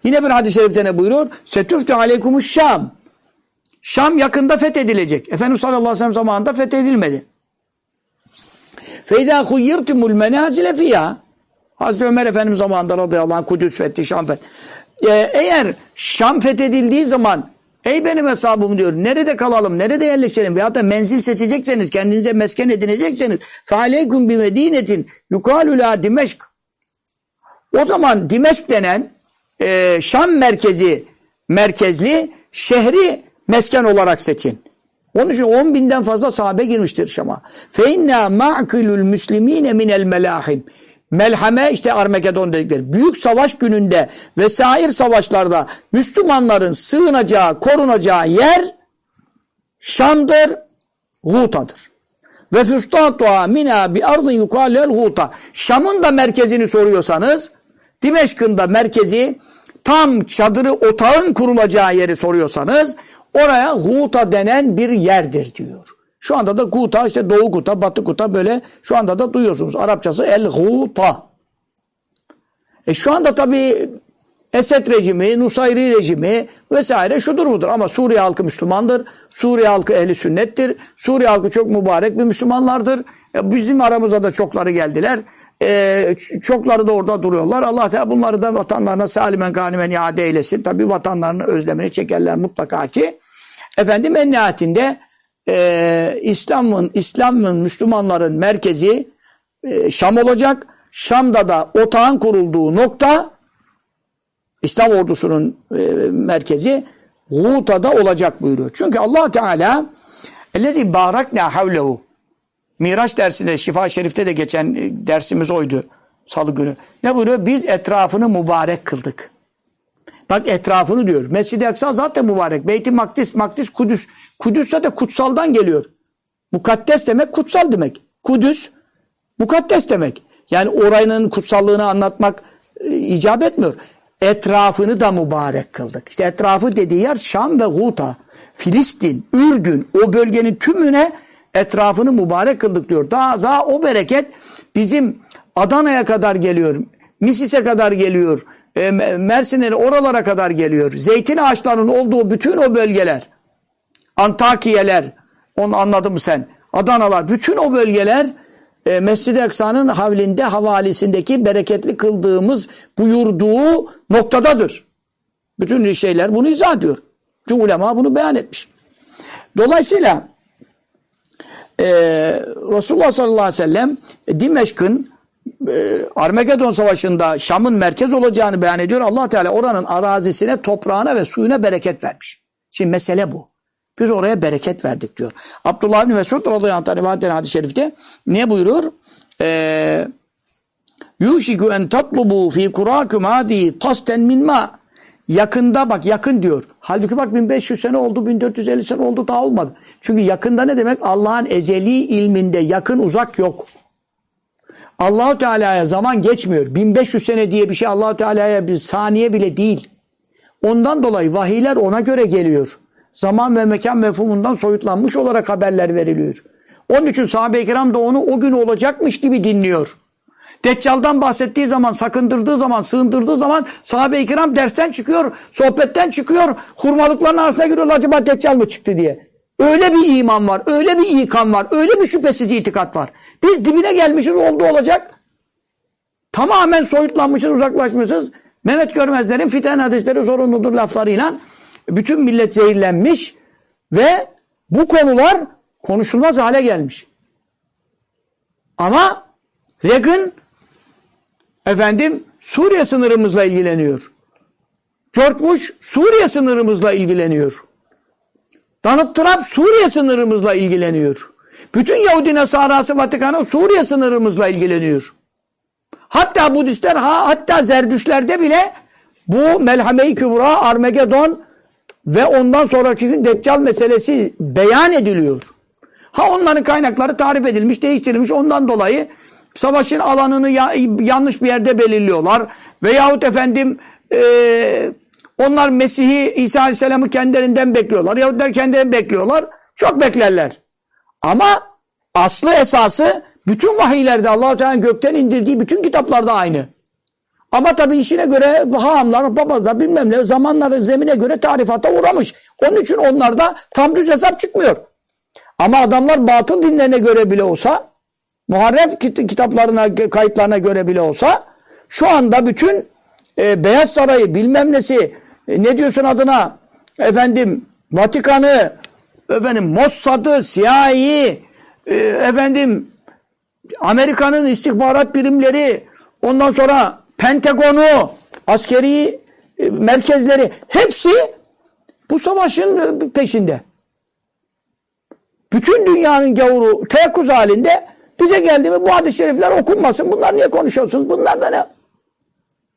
Yine bir hadis-i şerifte ne buyuruyor? Setüftü aleykumuş Şam. Şam yakında fethedilecek. Efendimiz sallallahu aleyhi ve sellem zamanında fethedilmedi. Feyda huyyirtumul menazile fiyâ. Hazreti Ömer Efendimiz zamanında radıyallahu anh Kudüs fethi, Şam fethi. e, eğer Şam fethedildiği zaman ey benim hesabım diyor nerede kalalım nerede yerleşelim veyahut da menzil seçecekseniz kendinize mesken edinecekseniz فَعَلَيْكُمْ بِمَد۪ينَةٍ يُقَالُ لَا Dimeşk o zaman Dimeşk denen e, Şam merkezi merkezli şehri mesken olarak seçin. Onun için 10 binden fazla sahabe girmiştir Şam'a. فَاِنَّا مَعْقِلُ الْمُسْلِم۪ينَ مِنَ الْمَلَاحِمِ Melhame işte Armagedon dedikleri. Büyük savaş gününde ve sair savaşlarda Müslümanların sığınacağı, korunacağı yer Şam'dır, Guta'dır. Ve füstatuha mina bi ardın yukalel Guta. Şam'ın da merkezini soruyorsanız, Dimeşk'ın da merkezi tam çadırı otağın kurulacağı yeri soruyorsanız oraya Guta denen bir yerdir diyor. Şu anda da Guta işte Doğu Guta, Batı Guta böyle şu anda da duyuyorsunuz. Arapçası El Guta. E şu anda tabii Esed rejimi, Nusayri rejimi vesaire şudur budur. Ama Suriye halkı Müslümandır. Suriye halkı ehli sünnettir. Suriye halkı çok mübarek bir Müslümanlardır. E bizim aramıza da çokları geldiler. E, çokları da orada duruyorlar. Allah Teala bunları da vatanlarına salimen ganimen iade eylesin. Tabi vatanlarını özlemini çekerler mutlaka ki. Efendim en nihayetinde e, İslam'ın İslam'ın Müslümanların merkezi e, Şam olacak. Şam'da da otağın kurulduğu nokta İslam ordusunun e, merkezi Guta'da olacak buyuruyor. Çünkü Allah Teala ellezî bâraknâ havlehu Miraç dersinde Şifa Şerif'te de geçen e, dersimiz oydu salı günü. Ne buyuruyor? Biz etrafını mübarek kıldık. Bak etrafını diyor. Mescid-i Aksa zaten mübarek. Beyt-i Makdis, Makdis Kudüs. Kudüs de kutsaldan geliyor. Mukaddes demek kutsal demek. Kudüs mukaddes demek. Yani oranın kutsallığını anlatmak e, icap etmiyor. Etrafını da mübarek kıldık. İşte etrafı dediği yer Şam ve Guta. Filistin, Ürdün o bölgenin tümüne etrafını mübarek kıldık diyor. Daha, daha o bereket bizim Adana'ya kadar geliyor. Misis'e kadar geliyor. E, Mersin'e oralara kadar geliyor. Zeytin ağaçlarının olduğu bütün o bölgeler. Antakiyeler. Onu anladın mı sen? Adanalar. Bütün o bölgeler e, Mescid-i Aksa'nın havlinde havalisindeki bereketli kıldığımız buyurduğu noktadadır. Bütün şeyler bunu izah ediyor. Bütün ulema bunu beyan etmiş. Dolayısıyla e, Resulullah sallallahu aleyhi ve sellem Dimeşk'ın e, Armagedon Savaşı'nda Şam'ın merkez olacağını beyan ediyor. allah Teala oranın arazisine, toprağına ve suyuna bereket vermiş. Şimdi mesele bu. Biz oraya bereket verdik diyor. Abdullah bin Mesud radıyallahu anh hadis-i şerifte ne buyurur? Ee, Yuşiku en tatlubu fi kurakum hadi tasten min ma. Yakında bak yakın diyor. Halbuki bak 1500 sene oldu, 1450 sene oldu daha olmadı. Çünkü yakında ne demek? Allah'ın ezeli ilminde yakın uzak yok. Allahu Teala'ya zaman geçmiyor. 1500 sene diye bir şey Allahu Teala'ya bir saniye bile değil. Ondan dolayı vahiyler ona göre geliyor. Zaman ve mekan mefhumundan soyutlanmış olarak haberler veriliyor. Onun için sahabe-i kiram da onu o gün olacakmış gibi dinliyor. Deccal'dan bahsettiği zaman, sakındırdığı zaman, sığındırdığı zaman sahabe-i kiram dersten çıkıyor, sohbetten çıkıyor, hurmalıkların arasına giriyor acaba Deccal mı çıktı diye. Öyle bir iman var, öyle bir ikan var, öyle bir şüphesiz itikat var. Biz dibine gelmişiz, oldu olacak. Tamamen soyutlanmışız, uzaklaşmışız. Mehmet Görmezler'in fiten hadisleri sorumludur laflarıyla bütün millet zehirlenmiş ve bu konular konuşulmaz hale gelmiş. Ama Reagan efendim Suriye sınırımızla ilgileniyor. George Bush Suriye sınırımızla ilgileniyor. Donald Trump Suriye sınırımızla ilgileniyor. Bütün Yahudi Nasarası Vatikan'ı Suriye sınırımızla ilgileniyor. Hatta Budistler, ha, hatta Zerdüşlerde bile bu Melhame-i Kübra, Armagedon ve ondan sonraki Deccal meselesi beyan ediliyor. Ha onların kaynakları tarif edilmiş, değiştirilmiş. Ondan dolayı savaşın alanını ya, yanlış bir yerde belirliyorlar. Veyahut efendim e, onlar Mesih'i İsa Aleyhisselam'ı kendilerinden bekliyorlar. Yahudiler kendilerini bekliyorlar. Çok beklerler. Ama aslı esası bütün vahiylerde Allah-u Teala'nın gökten indirdiği bütün kitaplarda aynı. Ama tabii işine göre hahamlar, papazlar bilmem ne zamanları zemine göre tarifata uğramış. Onun için onlarda tam düz hesap çıkmıyor. Ama adamlar batıl dinlerine göre bile olsa, muharref kitaplarına, kayıtlarına göre bile olsa şu anda bütün e, Beyaz Sarayı bilmem nesi e, ne diyorsun adına efendim Vatikan'ı efendim Mossad'ı, CIA'yı e, efendim Amerika'nın istihbarat birimleri ondan sonra Pentagon'u askeri e, merkezleri hepsi bu savaşın e, peşinde. Bütün dünyanın gavuru teyakkuz halinde bize geldi mi bu hadis-i şerifler okunmasın. Bunlar niye konuşuyorsunuz? Bunlar da ne?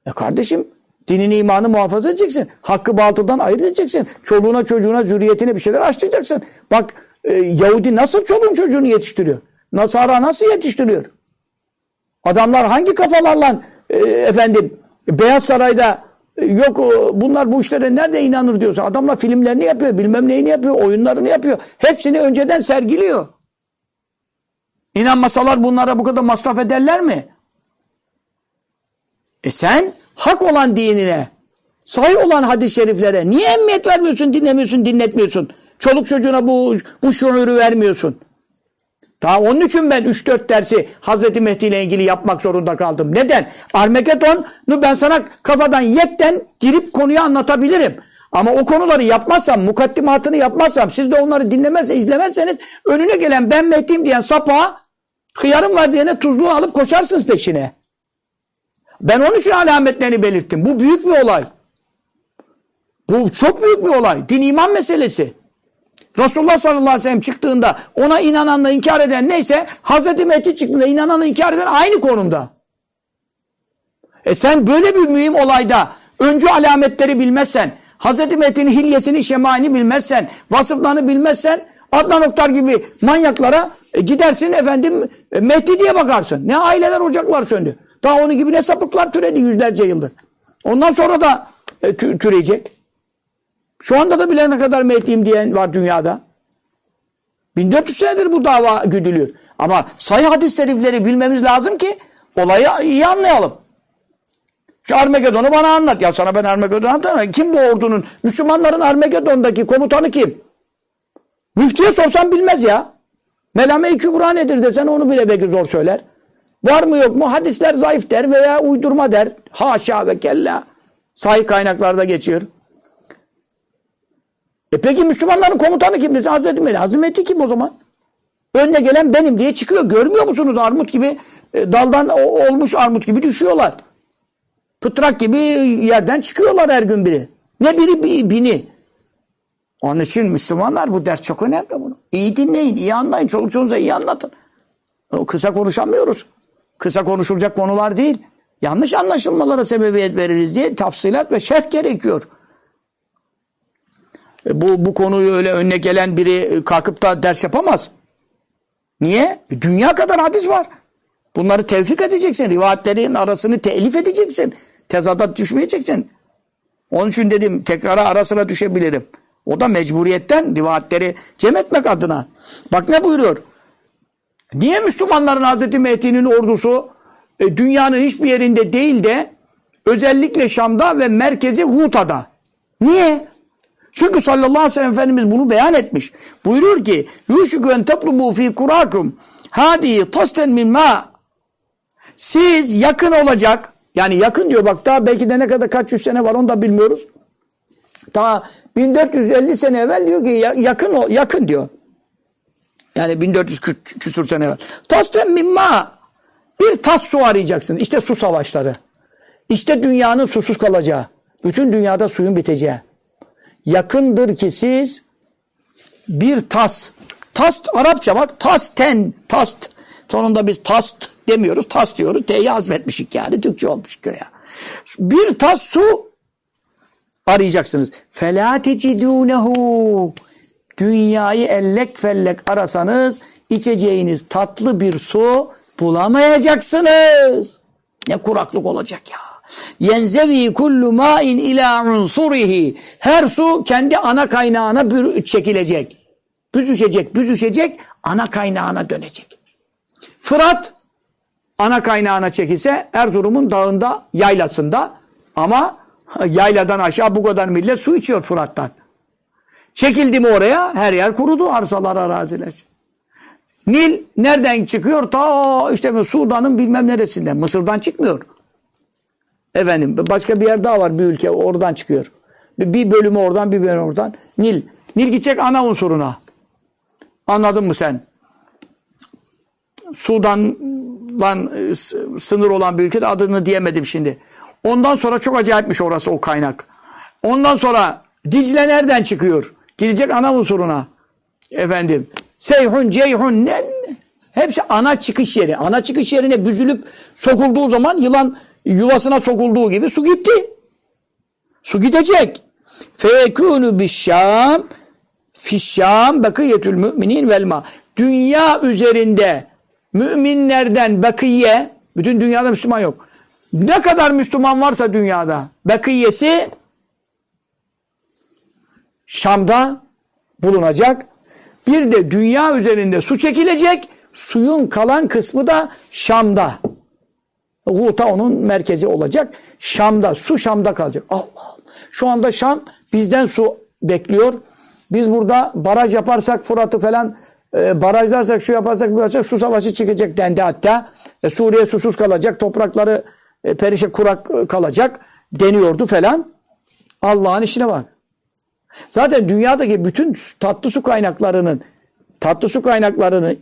E kardeşim dinini imanı muhafaza edeceksin. Hakkı batıldan ayırt edeceksin. Çoluğuna çocuğuna zürriyetine bir şeyler açtıracaksın. Bak e, Yahudi nasıl çoluğun çocuğunu yetiştiriyor? Nasara nasıl yetiştiriyor? Adamlar hangi kafalarla e, efendim Beyaz Saray'da e, yok bunlar bu işlere nerede inanır diyorsa adamlar filmlerini yapıyor, bilmem neyini yapıyor, oyunlarını yapıyor. Hepsini önceden sergiliyor. İnanmasalar bunlara bu kadar masraf ederler mi? E sen hak olan dinine, sahih olan hadis-i şeriflere niye emniyet vermiyorsun, dinlemiyorsun, dinletmiyorsun? Çoluk çocuğuna bu, bu şuuru vermiyorsun. Daha onun için ben 3-4 dersi Hazreti Mehdi ile ilgili yapmak zorunda kaldım. Neden? Armagedon'u ben sana kafadan yekten girip konuyu anlatabilirim. Ama o konuları yapmazsam, mukaddimatını yapmazsam, siz de onları dinlemez, izlemezseniz önüne gelen ben Mehdi'yim diyen sapa, hıyarım var diyene tuzluğu alıp koşarsınız peşine. Ben onun için alametlerini belirttim. Bu büyük bir olay. Bu çok büyük bir olay. Din iman meselesi. Resulullah sallallahu aleyhi ve sellem çıktığında ona inananla inkar eden neyse Hazreti Mehdi çıktığında inananla inkar eden aynı konumda. E sen böyle bir mühim olayda öncü alametleri bilmezsen, Hazreti Mehdi'nin hilyesini, şemani bilmezsen, vasıflarını bilmezsen Adnan Oktar gibi manyaklara e, gidersin efendim e, Mehdi diye bakarsın. Ne aileler ocaklar söndü. Daha onun gibi ne sapıklar türedi yüzlerce yıldır. Ondan sonra da e, türeyecek. Şu anda da bilene kadar Mehdi'yim diyen var dünyada. 1400 senedir bu dava güdülüyor. Ama sayı hadis şerifleri bilmemiz lazım ki olayı iyi anlayalım. Şu Armagedon'u bana anlat. Ya sana ben Armagedon'u anlatamam. Kim bu ordunun? Müslümanların Armagedon'daki komutanı kim? Müftiye sorsan bilmez ya. Melame-i Kübra nedir desen onu bile belki zor söyler. Var mı yok mu? Hadisler zayıf der veya uydurma der. Haşa ve kella. Sahih kaynaklarda geçiyor. E peki Müslümanların komutanı kim? Hazreti Mehdi. Hazreti Mehdi kim o zaman? Önüne gelen benim diye çıkıyor. Görmüyor musunuz armut gibi? E, daldan olmuş armut gibi düşüyorlar. Pıtrak gibi yerden çıkıyorlar her gün biri. Ne biri bir bini. Onun için Müslümanlar bu ders çok önemli bunu. İyi dinleyin, iyi anlayın. Çoluk çocuğunuza iyi anlatın. Kısa konuşamıyoruz. Kısa konuşulacak konular değil. Yanlış anlaşılmalara sebebiyet veririz diye tafsilat ve şerh gerekiyor. E, bu, bu konuyu öyle önüne gelen biri e, kalkıp da ders yapamaz. Niye? E, dünya kadar hadis var. Bunları tevfik edeceksin. Rivayetlerin arasını telif edeceksin. Tezada düşmeyeceksin. Onun için dedim tekrara ara sıra düşebilirim. O da mecburiyetten rivayetleri cem etmek adına. Bak ne buyuruyor? Niye Müslümanların Hazreti Mehdi'nin ordusu e, dünyanın hiçbir yerinde değil de özellikle Şam'da ve merkezi Huta'da? Niye? Çünkü sallallahu aleyhi ve sellem Efendimiz bunu beyan etmiş. Buyuruyor ki yuşuku en teplubu fi kurakum hadi tasten min ma siz yakın olacak yani yakın diyor bak daha belki de ne kadar kaç yüz sene var onu da bilmiyoruz. Daha 1450 sene evvel diyor ki yakın yakın diyor. Yani 1440 küsur sene evvel. Tasten mimma bir tas su arayacaksın. İşte su savaşları. İşte dünyanın susuz kalacağı. Bütün dünyada suyun biteceği yakındır ki siz bir tas, tas Arapça bak, tas ten, tast. Sonunda biz tast demiyoruz, tas diyoruz. T'yi hazmetmişik yani, Türkçe olmuş köye. Bir tas su arayacaksınız. فَلَا تَجِدُونَهُ Dünyayı ellek fellek arasanız içeceğiniz tatlı bir su bulamayacaksınız. Ne kuraklık olacak ya. Yenzevi kullu ma'in ila unsurihi. Her su kendi ana kaynağına çekilecek. Büzüşecek, büzüşecek, ana kaynağına dönecek. Fırat ana kaynağına çekilse Erzurum'un dağında, yaylasında ama yayladan aşağı bu kadar millet su içiyor Fırat'tan. Çekildi mi oraya? Her yer kurudu arsalar, araziler. Nil nereden çıkıyor? Ta işte Sudan'ın bilmem neresinden. Mısır'dan çıkmıyor. Efendim başka bir yer daha var bir ülke oradan çıkıyor. Bir bölümü oradan bir bölümü oradan. Nil. Nil gidecek ana unsuruna. Anladın mı sen? Sudan'dan e, sınır olan bir ülkede adını diyemedim şimdi. Ondan sonra çok acayipmiş orası o kaynak. Ondan sonra Dicle nereden çıkıyor? Gidecek ana unsuruna. Efendim. Seyhun, Ceyhun ne? Hepsi ana çıkış yeri. Ana çıkış yerine büzülüp sokulduğu zaman yılan yuvasına sokulduğu gibi su gitti. Su gidecek. Fekûnü bişşâm fişşâm bakiyetül müminin velma. Dünya üzerinde müminlerden bakiye bütün dünyada Müslüman yok. Ne kadar Müslüman varsa dünyada bakiyesi Şam'da bulunacak. Bir de dünya üzerinde su çekilecek. Suyun kalan kısmı da Şam'da. Guta onun merkezi olacak. Şam'da, su Şam'da kalacak. Allah Allah. Şu anda Şam bizden su bekliyor. Biz burada baraj yaparsak Fırat'ı falan e, barajlarsak şu yaparsak bu yaparsak su savaşı çıkacak dendi hatta. E, Suriye susuz kalacak. Toprakları e, perişe kurak kalacak deniyordu falan. Allah'ın işine bak. Zaten dünyadaki bütün tatlı su kaynaklarının tatlı su kaynaklarını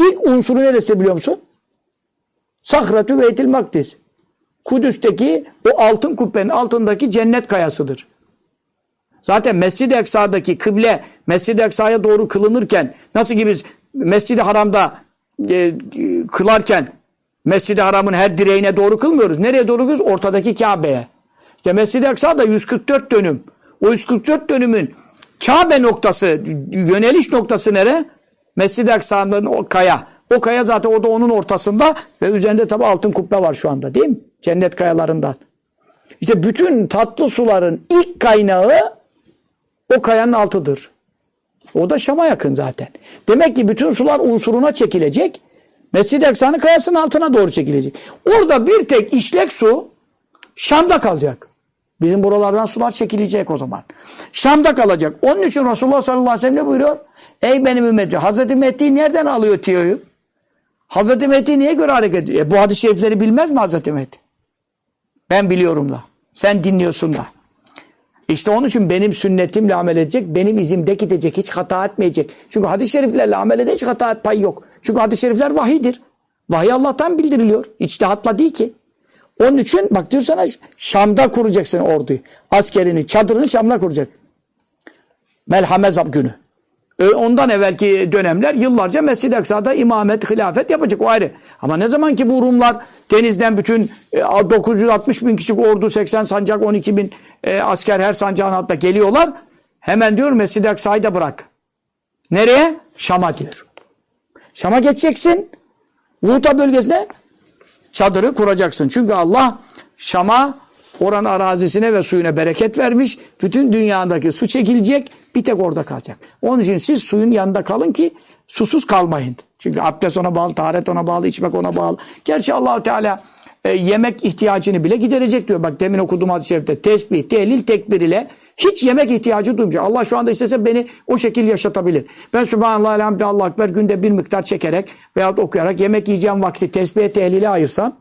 ilk unsuru neresi biliyor musun? Sahratü Beytil Makdis. Kudüs'teki o altın kubbenin altındaki cennet kayasıdır. Zaten Mescid-i Eksa'daki kıble Mescid-i Eksa'ya doğru kılınırken nasıl gibi Mescid-i Haram'da e, kılarken Mescid-i Haram'ın her direğine doğru kılmıyoruz. Nereye doğru kılıyoruz? Ortadaki Kabe'ye. İşte Mescid-i Eksa'da 144 dönüm. O 144 dönümün Kabe noktası, yöneliş noktası nere? Mescid-i Aksa'nın o kaya. O kaya zaten o da onun ortasında ve üzerinde tabi altın kubbe var şu anda değil mi? Cennet kayalarından. İşte bütün tatlı suların ilk kaynağı o kayanın altıdır. O da Şam'a yakın zaten. Demek ki bütün sular unsuruna çekilecek. Mescid-i Aksa'nın kayasının altına doğru çekilecek. Orada bir tek işlek su Şam'da kalacak. Bizim buralardan sular çekilecek o zaman. Şam'da kalacak. Onun için Resulullah sallallahu aleyhi ve sellem ne buyuruyor? Ey benim ümmetim. Hazreti Mehdi nereden alıyor tiyoyu? Hazreti Mehdi niye göre hareket ediyor? E, bu hadis-i şerifleri bilmez mi Hazreti Mehdi? Ben biliyorum da. Sen dinliyorsun da. İşte onun için benim sünnetimle amel edecek, benim izimde gidecek, hiç hata etmeyecek. Çünkü hadis-i şeriflerle amel edecek hiç hata et payı yok. Çünkü hadis-i şerifler vahidir. Vahiy Allah'tan bildiriliyor. İçtihatla değil ki. Onun için bak diyor sana Şam'da kuracaksın orduyu. Askerini, çadırını Şam'da kuracak. Melhame günü. Ondan evvelki dönemler yıllarca Mescid-i Aksa'da imamet, hilafet yapacak o ayrı. Ama ne zaman ki bu Rumlar denizden bütün 960 e, bin kişilik ordu, 80 sancak, 12 bin e, asker her sancağın altında geliyorlar. Hemen diyor Mescid-i Aksa'yı da bırak. Nereye? Şam'a diyor. Şam'a geçeceksin. Vuta bölgesine çadırı kuracaksın. Çünkü Allah Şam'a oranın arazisine ve suyuna bereket vermiş. Bütün dünyadaki su çekilecek. Bir tek orada kalacak. Onun için siz suyun yanında kalın ki susuz kalmayın. Çünkü abdest ona bağlı, taharet ona bağlı, içmek ona bağlı. Gerçi allah Teala e, yemek ihtiyacını bile giderecek diyor. Bak demin okuduğum hadis-i şerifte tesbih, tehlil, tekbir ile hiç yemek ihtiyacı duymayacak. Allah şu anda istese beni o şekilde yaşatabilir. Ben Subhanallah, Elhamdülillah, Allah Ekber günde bir miktar çekerek veyahut okuyarak yemek yiyeceğim vakti tesbihe, tehlile ayırsam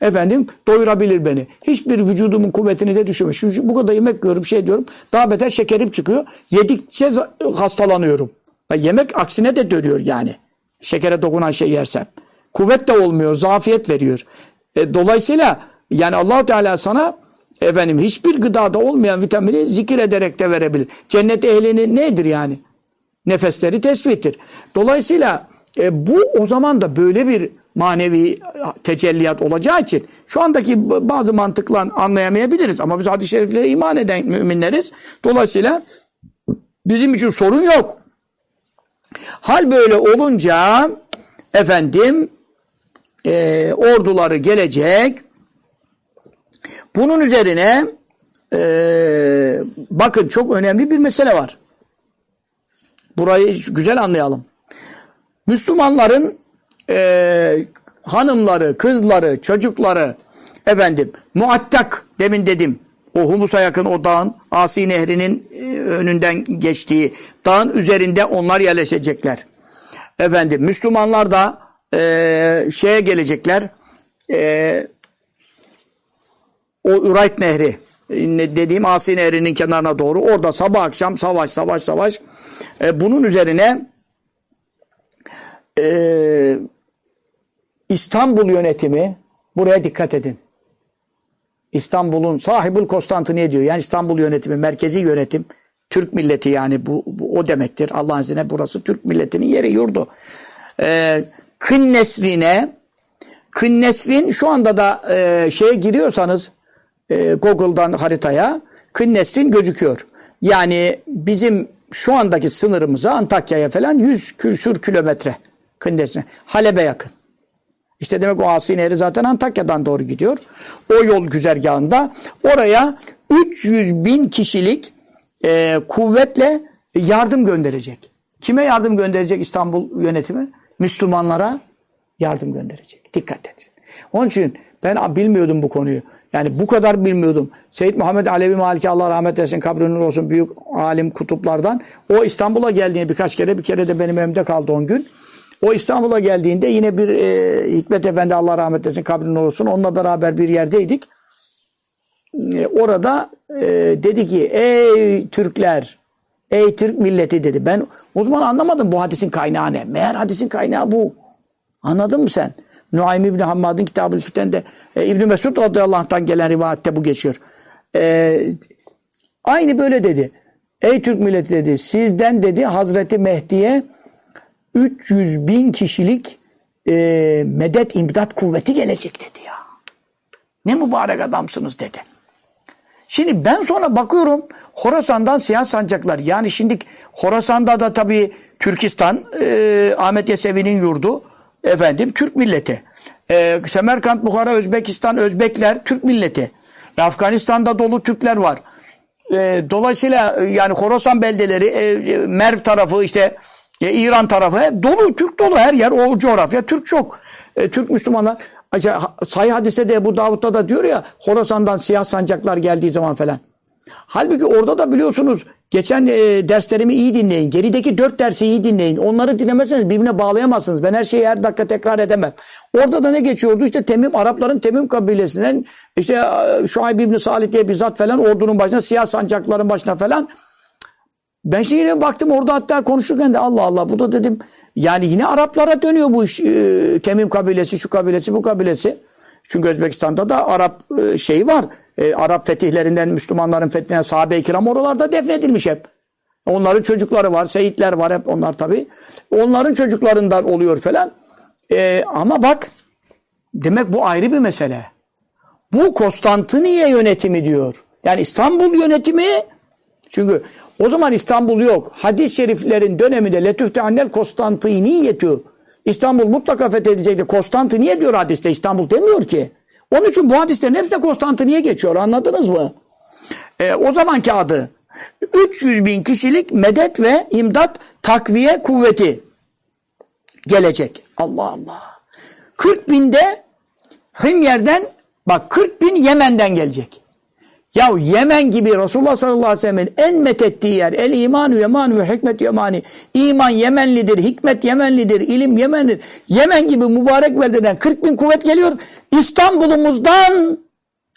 efendim doyurabilir beni. Hiçbir vücudumun kuvvetini de düşürmüyor. Şu, bu kadar yemek yiyorum, şey diyorum. Daha beter şekerim çıkıyor. Yedikçe hastalanıyorum. yemek aksine de dönüyor yani. Şekere dokunan şey yersem. Kuvvet de olmuyor, zafiyet veriyor. E, dolayısıyla yani allah Teala sana efendim hiçbir gıdada olmayan vitamini zikir ederek de verebilir. Cennet ehlinin nedir yani? Nefesleri tesbihtir. Dolayısıyla e, bu o zaman da böyle bir manevi tecelliyat olacağı için şu andaki bazı mantıkla anlayamayabiliriz. Ama biz hadis-i şeriflere iman eden müminleriz. Dolayısıyla bizim için sorun yok. Hal böyle olunca efendim e, orduları gelecek. Bunun üzerine e, bakın çok önemli bir mesele var. Burayı güzel anlayalım. Müslümanların e, hanımları, kızları, çocukları efendim muattak demin dedim o Humus'a yakın o dağın Asi Nehri'nin e, önünden geçtiği dağın üzerinde onlar yerleşecekler. Efendim Müslümanlar da e, şeye gelecekler. E, o Urayt Nehri dediğim Asi Nehri'nin kenarına doğru orada sabah akşam savaş savaş savaş e, bunun üzerine e, İstanbul yönetimi buraya dikkat edin. İstanbul'un sahibül Konstantiniye diyor. Yani İstanbul yönetimi, merkezi yönetim Türk milleti yani bu, bu o demektir. Allah'ın izniyle burası Türk milletinin yeri yurdu. Ee, Kın Nesri'ne Kın Nesrin şu anda da e, şeye giriyorsanız e, Google'dan haritaya Kın Nesrin gözüküyor. Yani bizim şu andaki sınırımıza Antakya'ya falan 100 küsür kilometre Kın Nesrin. Halep'e yakın. İşte demek o Asi Nehri zaten Antakya'dan doğru gidiyor. O yol güzergahında oraya 300 bin kişilik e, kuvvetle yardım gönderecek. Kime yardım gönderecek İstanbul yönetimi? Müslümanlara yardım gönderecek. Dikkat edin. Onun için ben bilmiyordum bu konuyu. Yani bu kadar bilmiyordum. Seyyid Muhammed Alevi Maliki Allah rahmet eylesin kabrinin olsun büyük alim kutuplardan. O İstanbul'a geldiğinde birkaç kere bir kere de benim evimde kaldı 10 gün. O İstanbul'a geldiğinde yine bir e, Hikmet Efendi Allah rahmet eylesin kabrinin olsun onunla beraber bir yerdeydik. E, orada e, dedi ki ey Türkler ey Türk milleti dedi. Ben o zaman anlamadım bu hadisin kaynağı ne. Meğer hadisin kaynağı bu. Anladın mı sen? Nuaym İbni Hammad'ın kitabı Fiten'de e, İbni Mesud radıyallahu anh'tan gelen rivayette bu geçiyor. E, aynı böyle dedi. Ey Türk milleti dedi sizden dedi Hazreti Mehdi'ye 300 bin kişilik e, medet imdat kuvveti gelecek dedi ya. Ne mübarek adamsınız dedi. Şimdi ben sonra bakıyorum Horasan'dan siyah sancaklar. Yani şimdi Horasan'da da tabii Türkistan, e, Ahmet Yesevi'nin yurdu. Efendim Türk milleti. E, Semerkant, Bukhara, Özbekistan, Özbekler Türk milleti. Afganistan'da dolu Türkler var. E, dolayısıyla e, yani Horasan beldeleri, e, Merv tarafı işte e, İran tarafı dolu, Türk dolu her yer. O coğrafya Türk çok. E, Türk Müslümanlar. Sahih hadiste de bu Davud'da da diyor ya Horasan'dan siyah sancaklar geldiği zaman falan. Halbuki orada da biliyorsunuz geçen e, derslerimi iyi dinleyin. Gerideki dört dersi iyi dinleyin. Onları dinlemezseniz birbirine bağlayamazsınız. Ben her şeyi her dakika tekrar edemem. Orada da ne geçiyordu? İşte Temim, Arapların Temim kabilesinden işte e, Şuayb İbni Salih diye bir zat falan ordunun başına, siyah sancakların başına falan. Ben şimdi yine baktım orada hatta konuşurken de Allah Allah bu da dedim yani yine Araplara dönüyor bu iş. E, Temim kabilesi, şu kabilesi, bu kabilesi. Çünkü Özbekistan'da da Arap e, şeyi var. E, Arap fetihlerinden Müslümanların fethine sahabe-i kiram oralarda defnedilmiş hep. Onların çocukları var, seyitler var hep onlar tabi. Onların çocuklarından oluyor falan. E, ama bak demek bu ayrı bir mesele. Bu Konstantiniye yönetimi diyor. Yani İstanbul yönetimi çünkü o zaman İstanbul yok. Hadis-i şeriflerin döneminde letüfte annel Konstantiniyetü. İstanbul mutlaka fethedilecekti. Konstantiniye diyor hadiste. İstanbul demiyor ki. Onun için bu hadislerin hepsi de Konstantiniye geçiyor. Anladınız mı? E, o zamanki adı 300 bin kişilik medet ve imdat takviye kuvveti gelecek. Allah Allah. 40 binde Himyer'den bak 40 bin Yemen'den gelecek. Ya Yemen gibi Resulullah sallallahu aleyhi ve sellem'in en methettiği yer el imanu yemanu ve hikmet yemani. İman Yemenlidir, hikmet Yemenlidir, ilim Yemenlidir. Yemen gibi mübarek beldeden 40 bin kuvvet geliyor. İstanbul'umuzdan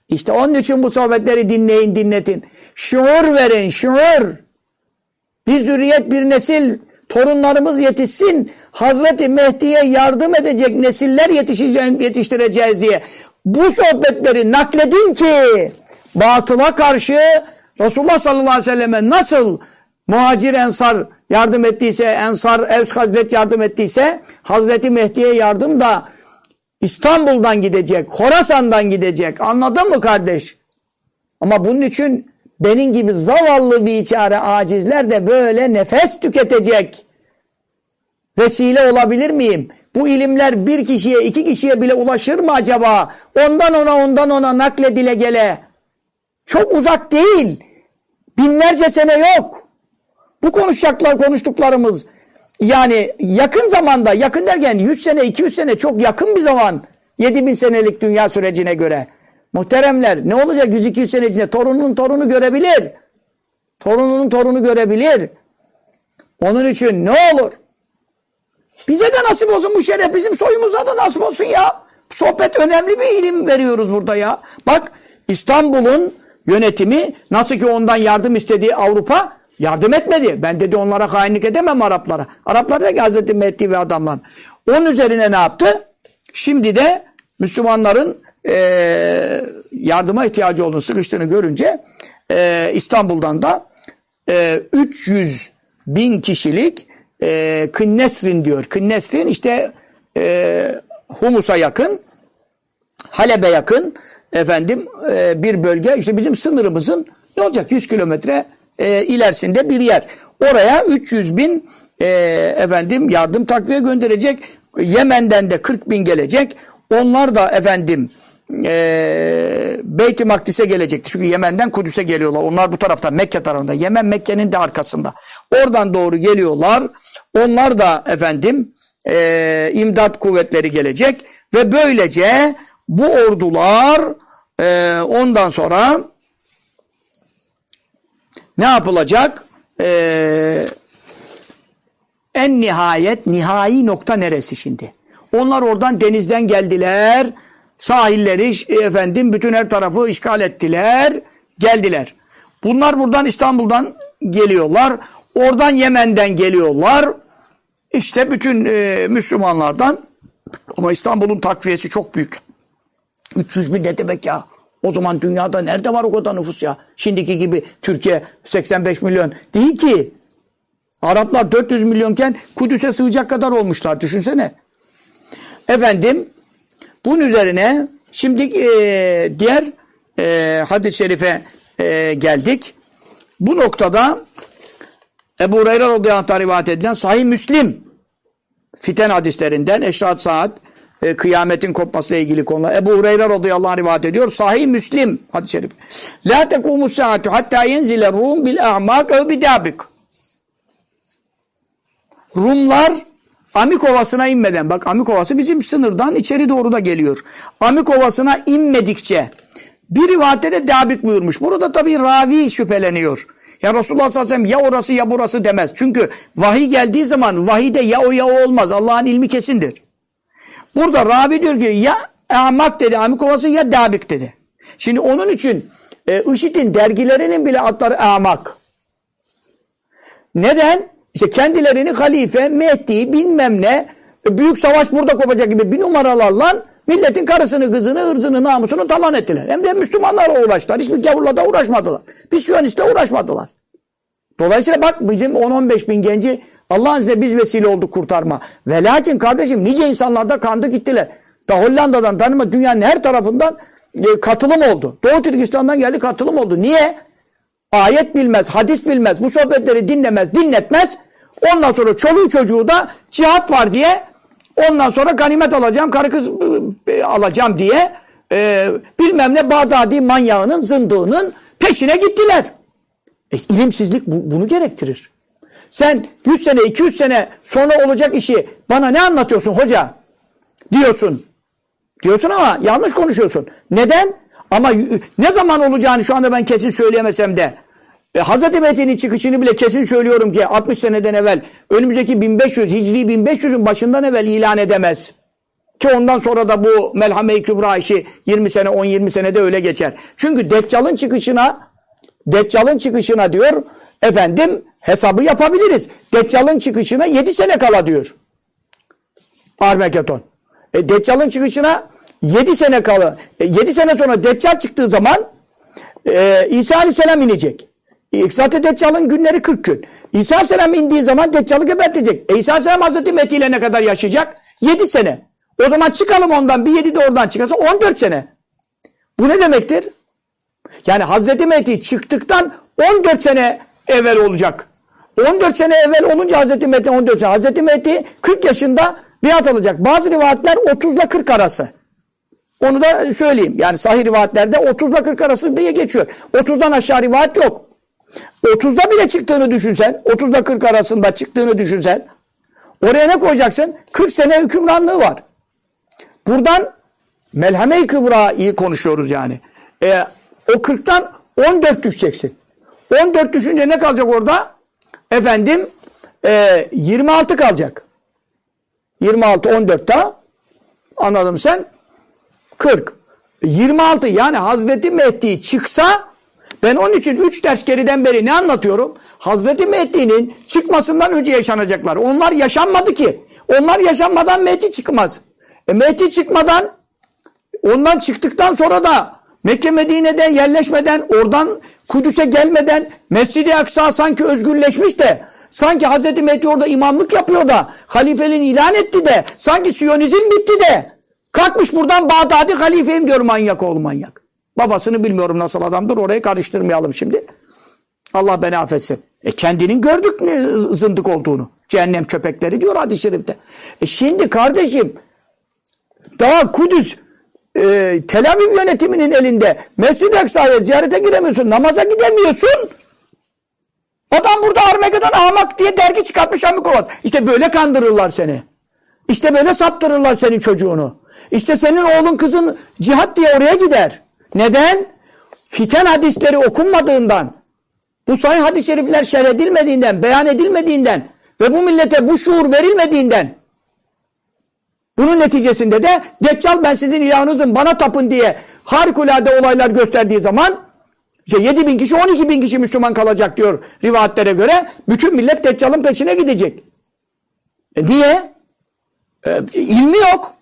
işte onun için bu sohbetleri dinleyin, dinletin. Şuur verin, şuur. Bir zürriyet, bir nesil, torunlarımız yetişsin. Hazreti Mehdi'ye yardım edecek nesiller yetiştireceğiz diye. Bu sohbetleri nakledin ki batıla karşı Resulullah sallallahu aleyhi ve selleme nasıl muhacir ensar yardım ettiyse, ensar Evs Hazret yardım ettiyse Hazreti Mehdi'ye yardım da İstanbul'dan gidecek, Horasan'dan gidecek. Anladın mı kardeş? Ama bunun için benim gibi zavallı bir içare acizler de böyle nefes tüketecek. Vesile olabilir miyim? Bu ilimler bir kişiye, iki kişiye bile ulaşır mı acaba? Ondan ona, ondan ona nakledile gele. Çok uzak değil. Binlerce sene yok. Bu konuşacaklar, konuştuklarımız yani yakın zamanda, yakın derken 100 sene, 200 sene çok yakın bir zaman. 7000 senelik dünya sürecine göre. Muhteremler ne olacak 100-200 sene içinde? Torunun torunu görebilir. Torununun torunu görebilir. Onun için ne olur? Bize de nasip olsun bu şeref. Bizim soyumuza da nasip olsun ya. Sohbet önemli bir ilim veriyoruz burada ya. Bak İstanbul'un yönetimi nasıl ki ondan yardım istediği Avrupa yardım etmedi. Ben dedi onlara hainlik edemem Araplara. Araplar da ki Hazreti Mehdi ve adamlar. Onun üzerine ne yaptı? Şimdi de Müslümanların e, yardıma ihtiyacı olduğunu, sıkıştığını görünce e, İstanbul'dan da e, 300 bin kişilik e, Kınnesrin diyor. Kınnesrin işte e, Humus'a yakın, Halep'e yakın efendim e, bir bölge. işte bizim sınırımızın ne olacak 100 kilometre e, ilerisinde bir yer. Oraya 300 bin e, efendim yardım takviye gönderecek. Yemen'den de 40 bin gelecek. Onlar da efendim e, Beyt-i Makdis'e gelecekti. Çünkü Yemen'den Kudüs'e geliyorlar. Onlar bu tarafta Mekke tarafında. Yemen Mekke'nin de arkasında. Oradan doğru geliyorlar. Onlar da efendim e, imdat kuvvetleri gelecek. Ve böylece bu ordular e, ondan sonra ne yapılacak? E, en nihayet, nihai nokta neresi şimdi? Onlar oradan denizden geldiler. Sahilleri efendim bütün her tarafı işgal ettiler. Geldiler. Bunlar buradan İstanbul'dan geliyorlar. Oradan Yemen'den geliyorlar. İşte bütün e, Müslümanlardan ama İstanbul'un takviyesi çok büyük. 300 bin ne demek ya? O zaman dünyada nerede var o kadar nüfus ya? Şimdiki gibi Türkiye 85 milyon değil ki. Araplar 400 milyonken Kudüs'e sığacak kadar olmuşlar. Düşünsene. Efendim bunun üzerine şimdi e, diğer e, hadis-i şerife e, geldik. Bu noktada Ebu Hureyre radıyallahu anh rivayet edilen Sahih Müslim fiten hadislerinden Eşrat Saat e, kıyametin kopmasıyla ilgili konular. Ebu Hureyre radıyallahu anh rivayet ediyor. Sahih Müslim hadis-i şerif. La tekumus saatu hatta yenzile rum bil a'mak ev bidabik. Rumlar Amik Ovası'na inmeden, bak Amik Ovası bizim sınırdan içeri doğru da geliyor. Amik Ovası'na inmedikçe bir rivayette de dabik buyurmuş. Burada tabii ravi şüpheleniyor. Ya Resulullah sallallahu aleyhi ve sellem ya orası ya burası demez. Çünkü vahiy geldiği zaman vahide ya o ya o olmaz. Allah'ın ilmi kesindir. Burada ravi diyor ki ya amak dedi amik ovası ya dabik dedi. Şimdi onun için e, IŞİD'in dergilerinin bile adları amak. Neden? İşte kendilerini halife, Mehdi, bilmem ne, büyük savaş burada kopacak gibi bir numaralarla milletin karısını, kızını, ırzını, namusunu talan ettiler. Hem de Müslümanlarla uğraştılar. Hiçbir gavurla da uğraşmadılar. Bir Siyonistle uğraşmadılar. Dolayısıyla bak bizim 10-15 bin genci Allah'ın izniyle biz vesile olduk kurtarma. Ve lakin kardeşim nice insanlar da kandı gittiler. Da Hollanda'dan tanıma dünyanın her tarafından e, katılım oldu. Doğu Türkistan'dan geldi katılım oldu. Niye? Ayet bilmez, hadis bilmez, bu sohbetleri dinlemez, dinletmez. Ondan sonra çoluğu çocuğu da cihat var diye ondan sonra ganimet alacağım, karı kız e, alacağım diye e, bilmem ne Bağdadi manyağının, zındığının peşine gittiler. E, ilimsizlik bu, bunu gerektirir. Sen 100 sene, 200 sene sonra olacak işi bana ne anlatıyorsun hoca? Diyorsun. Diyorsun ama yanlış konuşuyorsun. Neden? Ama ne zaman olacağını şu anda ben kesin söyleyemesem de e, Hz. Mehdi'nin çıkışını bile kesin söylüyorum ki 60 seneden evvel önümüzdeki 1500 Hicri 1500'ün başından evvel ilan edemez. Ki ondan sonra da bu Melhame-i Kübra işi 20 sene 10-20 senede öyle geçer. Çünkü Deccal'ın çıkışına Deccal'ın çıkışına diyor efendim hesabı yapabiliriz. Deccal'ın çıkışına 7 sene kala diyor. Armageddon. E, Deccal'ın çıkışına 7 sene kala. E, 7 sene sonra Deccal çıktığı zaman e, İsa Aleyhisselam inecek. E, zaten Deccal'ın günleri 40 gün. İsa Aleyhisselam indiği zaman Deccal'ı gebertecek. E, İsa Aleyhisselam Hazreti Mehdi ile ne kadar yaşayacak? 7 sene. O zaman çıkalım ondan bir 7 de oradan çıkarsa 14 sene. Bu ne demektir? Yani Hazreti Mehdi çıktıktan 14 sene evvel olacak. 14 sene evvel olunca Hazreti Mehdi 14 sene. Hazreti Mehdi 40 yaşında biat alacak. Bazı rivayetler 30 ile 40 arası. Onu da söyleyeyim. Yani sahih rivayetlerde 30 ile 40 arası diye geçiyor. 30'dan aşağı rivayet yok. 30'da bile çıktığını düşünsen, 30 ile 40 arasında çıktığını düşünsen, oraya ne koyacaksın? 40 sene hükümranlığı var. Buradan Melhame-i Kübra'yı konuşuyoruz yani. E, o 40'tan 14 düşeceksin. 14 düşünce ne kalacak orada? Efendim e, 26 kalacak. 26 14 daha anladım sen 40. 26 yani Hazreti Mehdi çıksa ben onun için 3 ders geriden beri ne anlatıyorum? Hazreti Mehdi'nin çıkmasından önce yaşanacaklar. Onlar yaşanmadı ki. Onlar yaşanmadan Mehdi çıkmaz. E Mehdi çıkmadan ondan çıktıktan sonra da Mekke Medine'de yerleşmeden oradan Kudüs'e gelmeden Mescid-i Aksa sanki özgürleşmiş de sanki Hazreti Mehdi orada imamlık yapıyor da halifeliğini ilan etti de sanki Siyonizm bitti de kalkmış buradan Bağdadi halifeyim diyor manyak oğlu manyak. Babasını bilmiyorum nasıl adamdır orayı karıştırmayalım şimdi. Allah beni affetsin. E kendinin gördük ne zındık olduğunu. Cehennem köpekleri diyor hadis-i şerifte. E şimdi kardeşim daha Kudüs e, Tel Aviv yönetiminin elinde Mescid-i Aksa'ya ziyarete giremiyorsun. Namaza gidemiyorsun. Adam burada Armageddon ahmak diye dergi çıkartmış Amikovat. İşte böyle kandırırlar seni. İşte böyle saptırırlar senin çocuğunu. İşte senin oğlun kızın cihat diye oraya gider. Neden? Fiten hadisleri okunmadığından, bu sahih hadis-i şerifler şerh edilmediğinden, beyan edilmediğinden ve bu millete bu şuur verilmediğinden bunun neticesinde de Deccal ben sizin ilahınızım bana tapın diye harikulade olaylar gösterdiği zaman işte 7 bin kişi 12 bin kişi Müslüman kalacak diyor rivayetlere göre. Bütün millet Deccal'ın peşine gidecek. E niye? E, ilmi yok.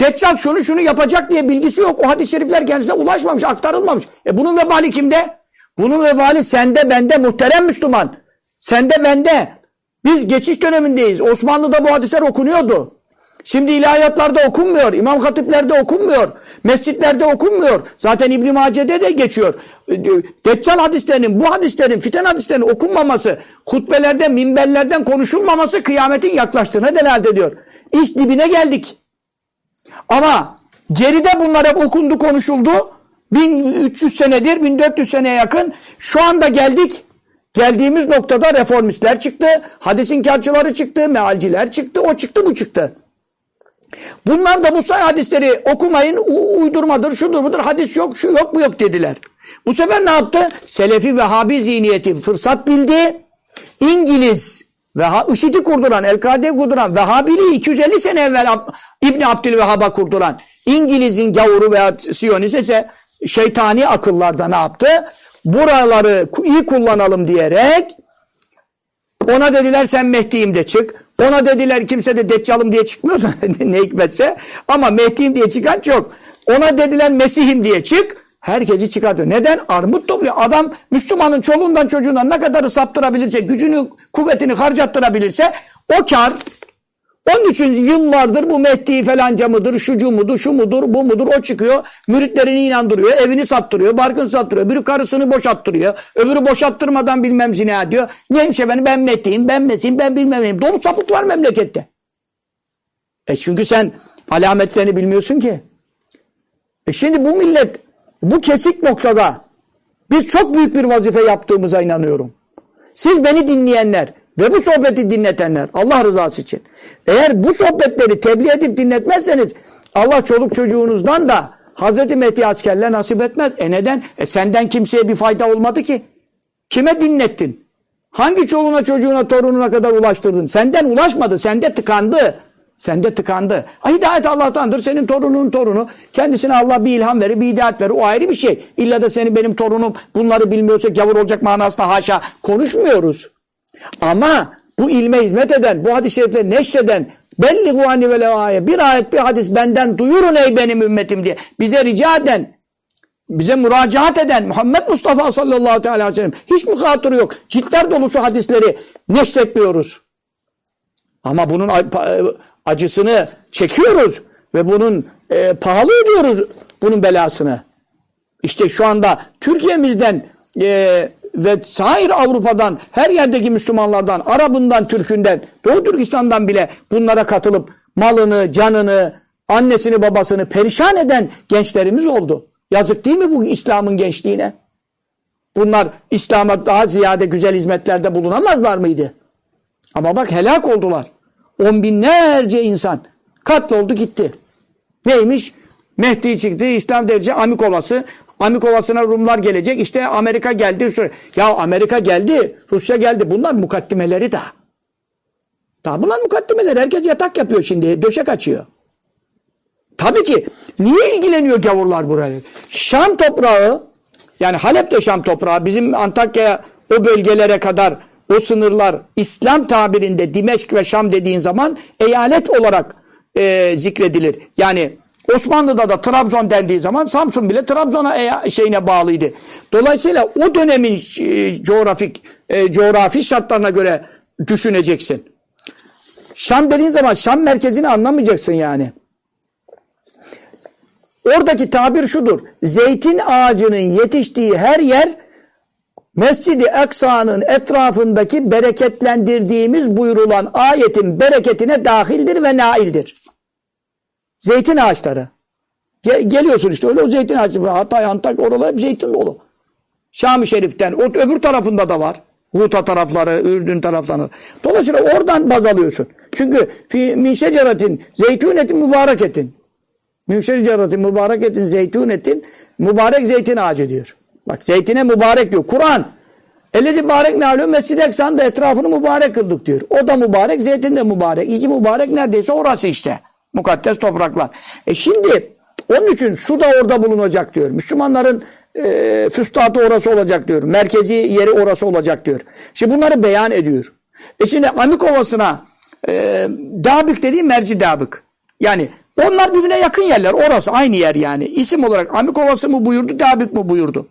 Deccal şunu şunu yapacak diye bilgisi yok. O hadis-i şerifler kendisine ulaşmamış, aktarılmamış. E bunun vebali kimde? Bunun vebali sende, bende, muhterem Müslüman. Sende, bende. Biz geçiş dönemindeyiz. Osmanlı'da bu hadisler okunuyordu. Şimdi ilahiyatlarda okunmuyor, imam hatiplerde okunmuyor, mescitlerde okunmuyor. Zaten İbn-i Mace'de de geçiyor. Deccal hadislerinin, bu hadislerin, fiten hadislerinin okunmaması, hutbelerde, minberlerden konuşulmaması kıyametin yaklaştığına delalet ediyor. İş dibine geldik. Ama geride bunlar hep okundu, konuşuldu. 1300 senedir, 1400 seneye yakın. Şu anda geldik. Geldiğimiz noktada reformistler çıktı, hadis inkarcıları çıktı, mealciler çıktı, o çıktı, bu çıktı. Bunlar da bu say hadisleri okumayın, uydurmadır, şudur budur, hadis yok, şu yok, bu yok dediler. Bu sefer ne yaptı? Selefi Vehhabi zihniyeti fırsat bildi. İngiliz ve IŞİD'i kurduran, El-Kaide'yi kurduran, Vehhabiliği 250 sene evvel İbni Abdülvehhab'a kurduran İngiliz'in gavuru veya Siyonist ise şeytani akıllarda ne yaptı? Buraları iyi kullanalım diyerek ona dediler sen Mehdi'yim de çık. Ona dediler kimse de Deccal'ım diye çıkmıyor da ne hikmetse. Ama Mehdi'yim diye çıkan çok. Ona dediler Mesih'im diye çık. Herkesi çıkartıyor. Neden? Armut topluyor. Adam Müslümanın çoluğundan çocuğundan ne kadarı saptırabilirse, gücünü, kuvvetini harcattırabilirse o kar. Onun için yıllardır bu Mehdi falanca mıdır, şucu mudur, şu mudur, bu mudur, o çıkıyor. Müritlerini inandırıyor, evini sattırıyor, barkını sattırıyor. Biri karısını boşattırıyor, öbürü boşattırmadan bilmem zina diyor. Neymiş efendim ben Mehdi'yim, ben Mesih'im, ben bilmem neyim. Dolu sapık var memlekette. E çünkü sen alametlerini bilmiyorsun ki. E şimdi bu millet bu kesik noktada biz çok büyük bir vazife yaptığımıza inanıyorum. Siz beni dinleyenler ve bu sohbeti dinletenler Allah rızası için. Eğer bu sohbetleri tebliğ edip dinletmezseniz Allah çoluk çocuğunuzdan da Hazreti Mehdi askerler nasip etmez. E neden? E senden kimseye bir fayda olmadı ki. Kime dinlettin? Hangi çoluğuna çocuğuna torununa kadar ulaştırdın? Senden ulaşmadı. Sende tıkandı. Sende tıkandı. Hidayet Allah'tandır. Senin torunun torunu. Kendisine Allah bir ilham verir, bir hidayet verir. O ayrı bir şey. İlla da seni benim torunum bunları bilmiyorsa gavur olacak manasında haşa konuşmuyoruz. Ama bu ilme hizmet eden, bu hadis-i şerifleri neşreden, belli huvani ve levaye, bir ayet bir hadis benden duyurun ey benim ümmetim diye bize rica eden, bize müracaat eden Muhammed Mustafa sallallahu aleyhi ve sellem hiç mi yok. Ciltler dolusu hadisleri neşretmiyoruz. Ama bunun acısını çekiyoruz ve bunun e, pahalı ödüyoruz bunun belasını. İşte şu anda Türkiye'mizden e, ve sair Avrupa'dan, her yerdeki Müslümanlardan, Arabından, Türkünden, Doğu Türkistan'dan bile bunlara katılıp malını, canını, annesini, babasını perişan eden gençlerimiz oldu. Yazık değil mi bu İslam'ın gençliğine? Bunlar İslam'a daha ziyade güzel hizmetlerde bulunamazlar mıydı? Ama bak helak oldular. On binlerce insan katloldu gitti. Neymiş? Mehdi çıktı, İslam devleti Amikovası. Amikovası'na Rumlar gelecek. İşte Amerika geldi. Ya Amerika geldi, Rusya geldi. Bunlar mukaddimeleri da. Daha bunlar mukaddimeleri. Herkes yatak yapıyor şimdi. Döşek açıyor. Tabii ki niye ilgileniyor gavurlar buraya? Şam toprağı yani Halep de Şam toprağı bizim Antakya o bölgelere kadar o sınırlar İslam tabirinde Dimeşk ve Şam dediğin zaman eyalet olarak e, zikredilir. Yani Osmanlı'da da Trabzon dendiği zaman Samsun bile Trabzon'a şeyine bağlıydı. Dolayısıyla o dönemin e, coğrafik e, coğrafi şartlarına göre düşüneceksin. Şam dediğin zaman Şam merkezini anlamayacaksın yani. Oradaki tabir şudur. Zeytin ağacının yetiştiği her yer Mescid-i Aksa'nın etrafındaki bereketlendirdiğimiz buyurulan ayetin bereketine dahildir ve naildir. Zeytin ağaçları. Ge geliyorsun işte öyle o zeytin ağacı. Hatay, Antakya oralar hep zeytin dolu. Şam-ı Şerif'ten. O öbür tarafında da var. Huta tarafları, Ürdün tarafları. Dolayısıyla oradan baz alıyorsun. Çünkü min şeceratin zeytunetin mübarek etin. Min şeceratin mübarek etin zeytunetin mübarek zeytin ağacı diyor. Bak zeytine mübarek diyor. Kur'an. Ellezi mübarek ne alıyor? Mescid-i Eksa'nın da etrafını mübarek kıldık diyor. O da mübarek, zeytin de mübarek. İki mübarek neredeyse orası işte. Mukaddes topraklar. E şimdi onun için su da orada bulunacak diyor. Müslümanların e, füstatı orası olacak diyor. Merkezi yeri orası olacak diyor. Şimdi bunları beyan ediyor. E şimdi Amik Ovası'na e, Dabık dediği merci Dabık. Yani onlar birbirine yakın yerler. Orası aynı yer yani. İsim olarak Amik Ovası mı buyurdu, Dabık mı buyurdu?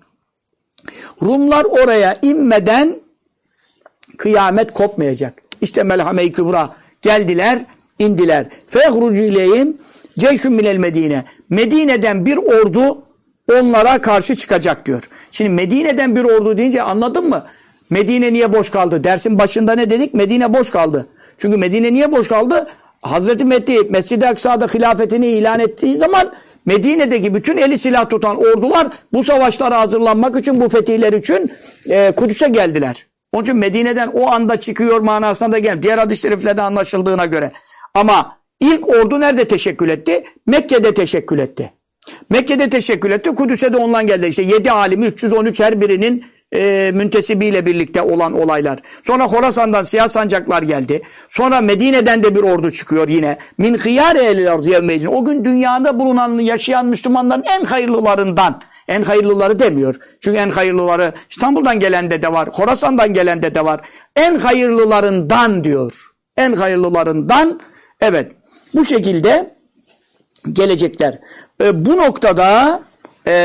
Rumlar oraya inmeden kıyamet kopmayacak. İşte Melhame-i Kübra geldiler, indiler. Fehrucu ileyhim ceyşun minel Medine. Medine'den bir ordu onlara karşı çıkacak diyor. Şimdi Medine'den bir ordu deyince anladın mı? Medine niye boş kaldı? Dersin başında ne dedik? Medine boş kaldı. Çünkü Medine niye boş kaldı? Hazreti Mehdi Mescid-i Aksa'da hilafetini ilan ettiği zaman Medine'deki bütün eli silah tutan ordular bu savaşlara hazırlanmak için, bu fetihler için e, Kudüs'e geldiler. Onun için Medine'den o anda çıkıyor manasına da gel. Diğer hadis-i şeriflerde anlaşıldığına göre. Ama ilk ordu nerede teşekkül etti? Mekke'de teşekkül etti. Mekke'de teşekkül etti. Kudüs'e de ondan geldi. İşte 7 alim 313 her birinin e, müntesibiyle birlikte olan olaylar. Sonra Horasan'dan siyah sancaklar geldi. Sonra Medine'den de bir ordu çıkıyor yine. Min hıyar ehlil O gün dünyada bulunan, yaşayan Müslümanların en hayırlılarından. En hayırlıları demiyor. Çünkü en hayırlıları İstanbul'dan gelen de de var. Horasan'dan gelen de de var. En hayırlılarından diyor. En hayırlılarından evet bu şekilde gelecekler. E, bu noktada e,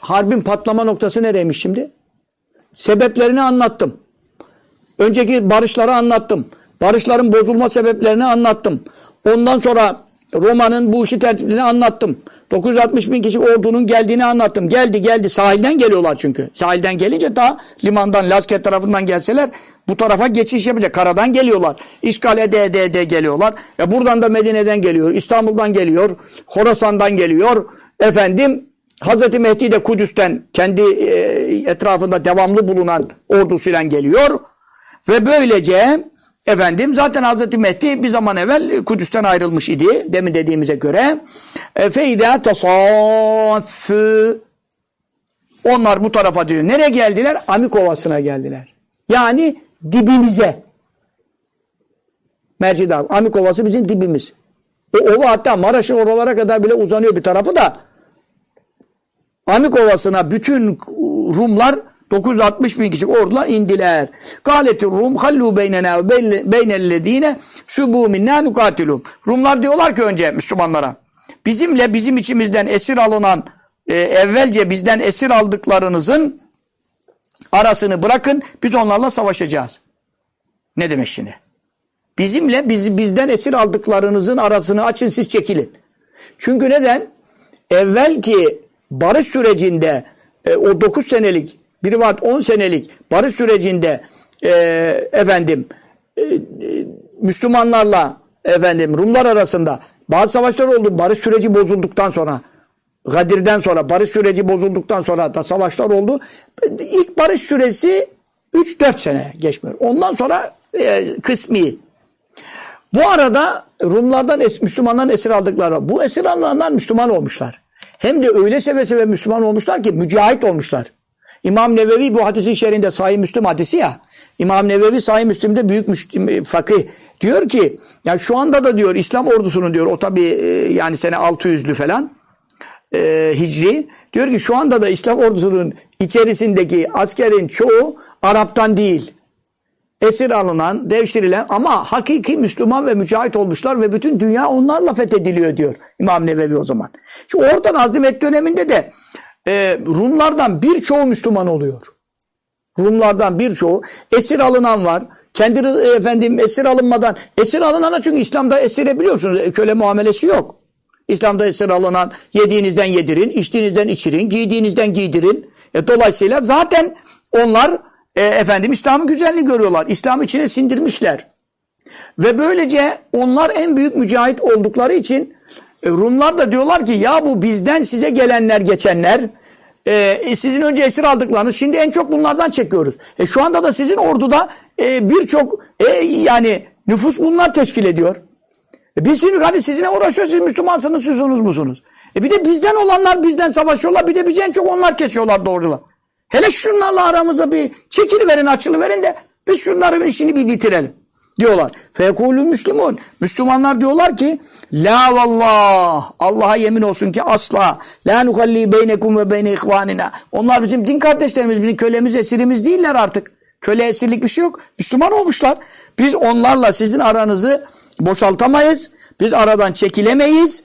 harbin patlama noktası nereymiş şimdi? Sebeplerini anlattım. Önceki barışları anlattım. Barışların bozulma sebeplerini anlattım. Ondan sonra Roma'nın bu işi tertibini anlattım. 960 bin kişi ordunun geldiğini anlattım. Geldi geldi sahilden geliyorlar çünkü. Sahilden gelince daha limandan Lasket tarafından gelseler bu tarafa geçiş yapacak. Karadan geliyorlar. İşgal ede ede ede geliyorlar. E buradan da Medine'den geliyor. İstanbul'dan geliyor. Horasan'dan geliyor. Efendim Hazreti Mehdi de Kudüs'ten kendi e, etrafında devamlı bulunan ordusuyla geliyor. Ve böylece efendim zaten Hazreti Mehdi bir zaman evvel Kudüs'ten ayrılmış idi. Demin dediğimize göre. E, Feyda tasaffü onlar bu tarafa diyor. Nereye geldiler? Amik Ovası'na geldiler. Yani dibimize. Mercid Amik Ovası bizim dibimiz. O ova hatta Maraş'ın oralara kadar bile uzanıyor bir tarafı da Amik Ovası'na bütün Rumlar 960 bin kişi ordular indiler. Galeti Rum hallu beynena ve beynellezine subu minna nukatilum. Rumlar diyorlar ki önce Müslümanlara bizimle bizim içimizden esir alınan e, evvelce bizden esir aldıklarınızın arasını bırakın biz onlarla savaşacağız. Ne demek şimdi? Bizimle biz, bizden esir aldıklarınızın arasını açın siz çekilin. Çünkü neden? Evvel ki barış sürecinde e, o 9 senelik bir vaat 10 senelik barış sürecinde e, efendim e, e, Müslümanlarla efendim Rumlar arasında bazı savaşlar oldu. Barış süreci bozulduktan sonra Gadir'den sonra barış süreci bozulduktan sonra da savaşlar oldu. İlk barış süresi 3-4 sene geçmiyor. Ondan sonra e, kısmi. Bu arada Rumlardan es, Müslümanların esir aldıkları. Bu esir alınan Müslüman olmuşlar. Hem de öyle seve seve Müslüman olmuşlar ki mücahit olmuşlar. İmam Nevevi bu hadisi şerinde sahih Müslüm hadisi ya. İmam Nevevi Sahih Müslim'de büyük müslim, fakih diyor ki ya şu anda da diyor İslam ordusunun diyor o tabi e, yani sene 600'lü falan e, Hicri diyor ki şu anda da İslam ordusunun içerisindeki askerin çoğu Arap'tan değil esir alınan, devşirilen ama hakiki Müslüman ve mücahit olmuşlar ve bütün dünya onlarla fethediliyor diyor İmam Nevevi o zaman. Şimdi oradan Azimet döneminde de e, Rumlardan birçoğu Müslüman oluyor. Rumlardan birçoğu esir alınan var. Kendi e, efendim esir alınmadan esir alınana çünkü İslam'da esire biliyorsunuz e, köle muamelesi yok. İslam'da esir alınan yediğinizden yedirin, içtiğinizden içirin, giydiğinizden giydirin. E, dolayısıyla zaten onlar e, efendim İslam'ın güzelliğini görüyorlar. İslam içine sindirmişler. Ve böylece onlar en büyük mücahit oldukları için Rumlar da diyorlar ki ya bu bizden size gelenler geçenler e, e, sizin önce esir aldıklarınız şimdi en çok bunlardan çekiyoruz. E, şu anda da sizin orduda e, birçok e, yani nüfus bunlar teşkil ediyor. E, biz şimdi hadi sizinle uğraşıyoruz siz Müslümansınız sizsiniz musunuz? E bir de bizden olanlar bizden savaşıyorlar bir de bizi en çok onlar kesiyorlar doğrular. Hele şunlarla aramızda bir çekili verin, açılı verin de biz şunların işini bir bitirelim diyorlar. Fekulü Müslümun. Müslümanlar diyorlar ki La vallah. Allah'a yemin olsun ki asla. La nuhalli beynekum ve beyne ihvanina. Onlar bizim din kardeşlerimiz, bizim kölemiz, esirimiz değiller artık. Köle esirlik bir şey yok. Müslüman olmuşlar. Biz onlarla sizin aranızı boşaltamayız. Biz aradan çekilemeyiz.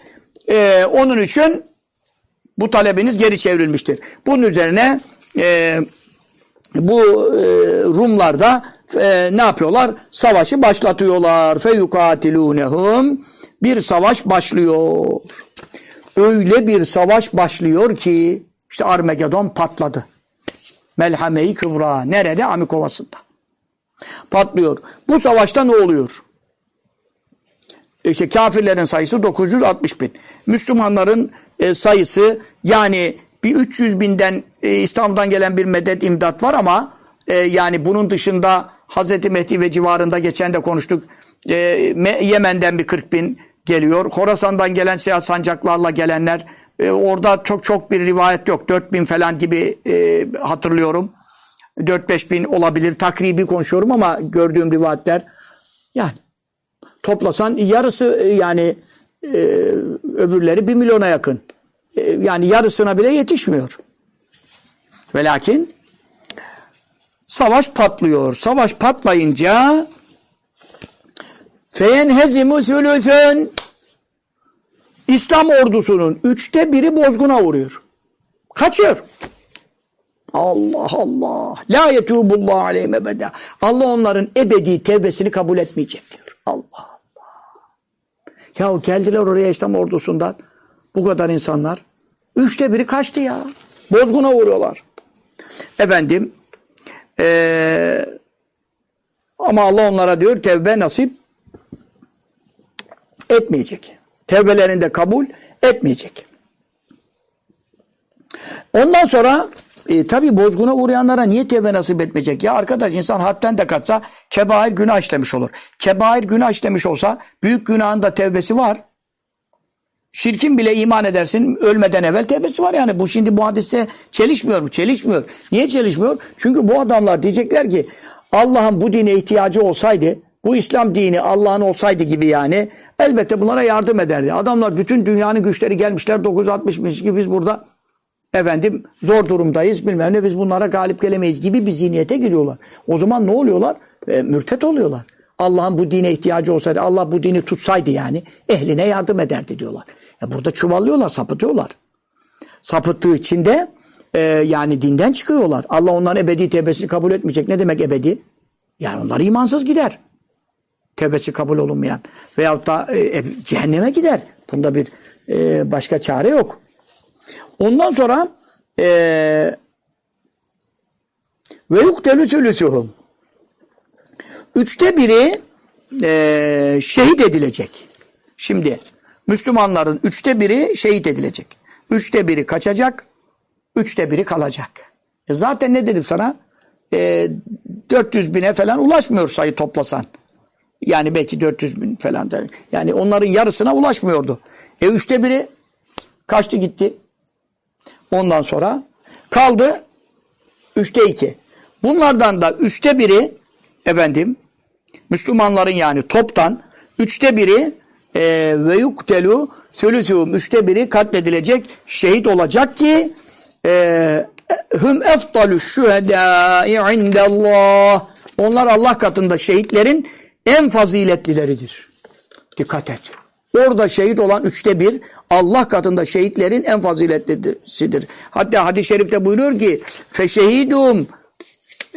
Ee, onun için bu talebiniz geri çevrilmiştir. Bunun üzerine e, bu e, Rumlar da e, ne yapıyorlar? Savaşı başlatıyorlar. Feyukatilunehum bir savaş başlıyor. Öyle bir savaş başlıyor ki işte Armagedon patladı. Melhame-i Kübra. Nerede? Amikovası'nda. Patlıyor. Bu savaşta ne oluyor? İşte kafirlerin sayısı 960 bin. Müslümanların e, sayısı yani bir 300 binden e, İstanbul'dan gelen bir medet imdat var ama e, yani bunun dışında Hazreti Mehdi ve civarında geçen de konuştuk. E, Yemen'den bir 40 bin geliyor. Horasan'dan gelen siyah sancaklarla gelenler e, orada çok çok bir rivayet yok. 4 bin falan gibi e, hatırlıyorum. 4-5 bin olabilir. Takribi konuşuyorum ama gördüğüm rivayetler yani toplasan yarısı e, yani e, öbürleri 1 milyona yakın. E, yani yarısına bile yetişmiyor. Ve lakin savaş patlıyor. Savaş patlayınca feyenhezimu sülüsün İslam ordusunun üçte biri bozguna vuruyor. Kaçıyor. Allah Allah. La yetubullahu aleyhim ebeda. Allah onların ebedi tevbesini kabul etmeyecek diyor. Allah Allah. Ya geldiler oraya İslam ordusundan. Bu kadar insanlar. Üçte biri kaçtı ya. Bozguna vuruyorlar. Efendim ee, ama Allah onlara diyor tevbe nasip etmeyecek. Tevbelerinde kabul etmeyecek. Ondan sonra e, tabi bozguna uğrayanlara niye tevbe nasip etmeyecek? Ya arkadaş insan hadden de kaçsa kebair günah işlemiş olur. Kebair günah işlemiş olsa büyük günahın da tevbesi var. Şirkin bile iman edersin ölmeden evvel tevbesi var yani. Bu şimdi bu hadiste çelişmiyor mu? Çelişmiyor. Niye çelişmiyor? Çünkü bu adamlar diyecekler ki Allah'ın bu dine ihtiyacı olsaydı bu İslam dini Allah'ın olsaydı gibi yani elbette bunlara yardım ederdi. Adamlar bütün dünyanın güçleri gelmişler 960 bin gibi biz burada efendim zor durumdayız bilmem ne biz bunlara galip gelemeyiz gibi bir zihniyete giriyorlar. O zaman ne oluyorlar? E, mürtet oluyorlar. Allah'ın bu dine ihtiyacı olsaydı, Allah bu dini tutsaydı yani ehline yardım ederdi diyorlar. Ya burada çuvallıyorlar, sapıtıyorlar. Sapıttığı için de e, yani dinden çıkıyorlar. Allah onların ebedi tevbesini kabul etmeyecek. Ne demek ebedi? Yani onlar imansız gider. Tevbesi kabul olunmayan. Veyahut da e, cehenneme gider. Bunda bir e, başka çare yok. Ondan sonra e, ve yuktelü sülüsühüm Üçte biri e, şehit edilecek. Şimdi Müslümanların üçte biri şehit edilecek. Üçte biri kaçacak, üçte biri kalacak. E zaten ne dedim sana? E, 400 bine falan ulaşmıyor sayı toplasan. Yani belki 400 bin falan. Da. Yani onların yarısına ulaşmıyordu. E üçte biri kaçtı gitti. Ondan sonra kaldı üçte iki. Bunlardan da üçte biri efendim Müslümanların yani toptan üçte biri e, ve yuktelu sülüsü üçte biri katledilecek şehit olacak ki e, hüm eftalü şühedâi indallah onlar Allah katında şehitlerin en faziletlileridir. Dikkat et. Orada şehit olan üçte bir Allah katında şehitlerin en faziletlisidir. Hatta hadis-i şerifte buyuruyor ki feşehidum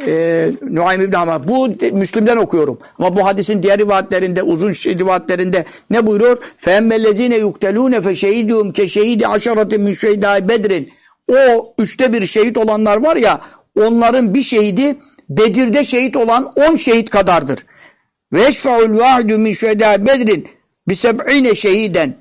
e, Nuaym İbni Hamad. Bu de, Müslüm'den okuyorum. Ama bu hadisin diğer rivayetlerinde, uzun rivayetlerinde ne buyuruyor? فَاَمَّلَّذ۪ينَ يُقْتَلُونَ فَشَهِدُهُمْ كَشَهِدِ عَشَرَةٍ مِنْ شَهِدَى bedrin. O üçte bir şehit olanlar var ya, onların bir şehidi Bedir'de şehit olan on şehit kadardır. وَيَشْفَعُ الْوَاحِدُ مِنْ شَهِدَى bedrin بِسَبْعِينَ şehiden.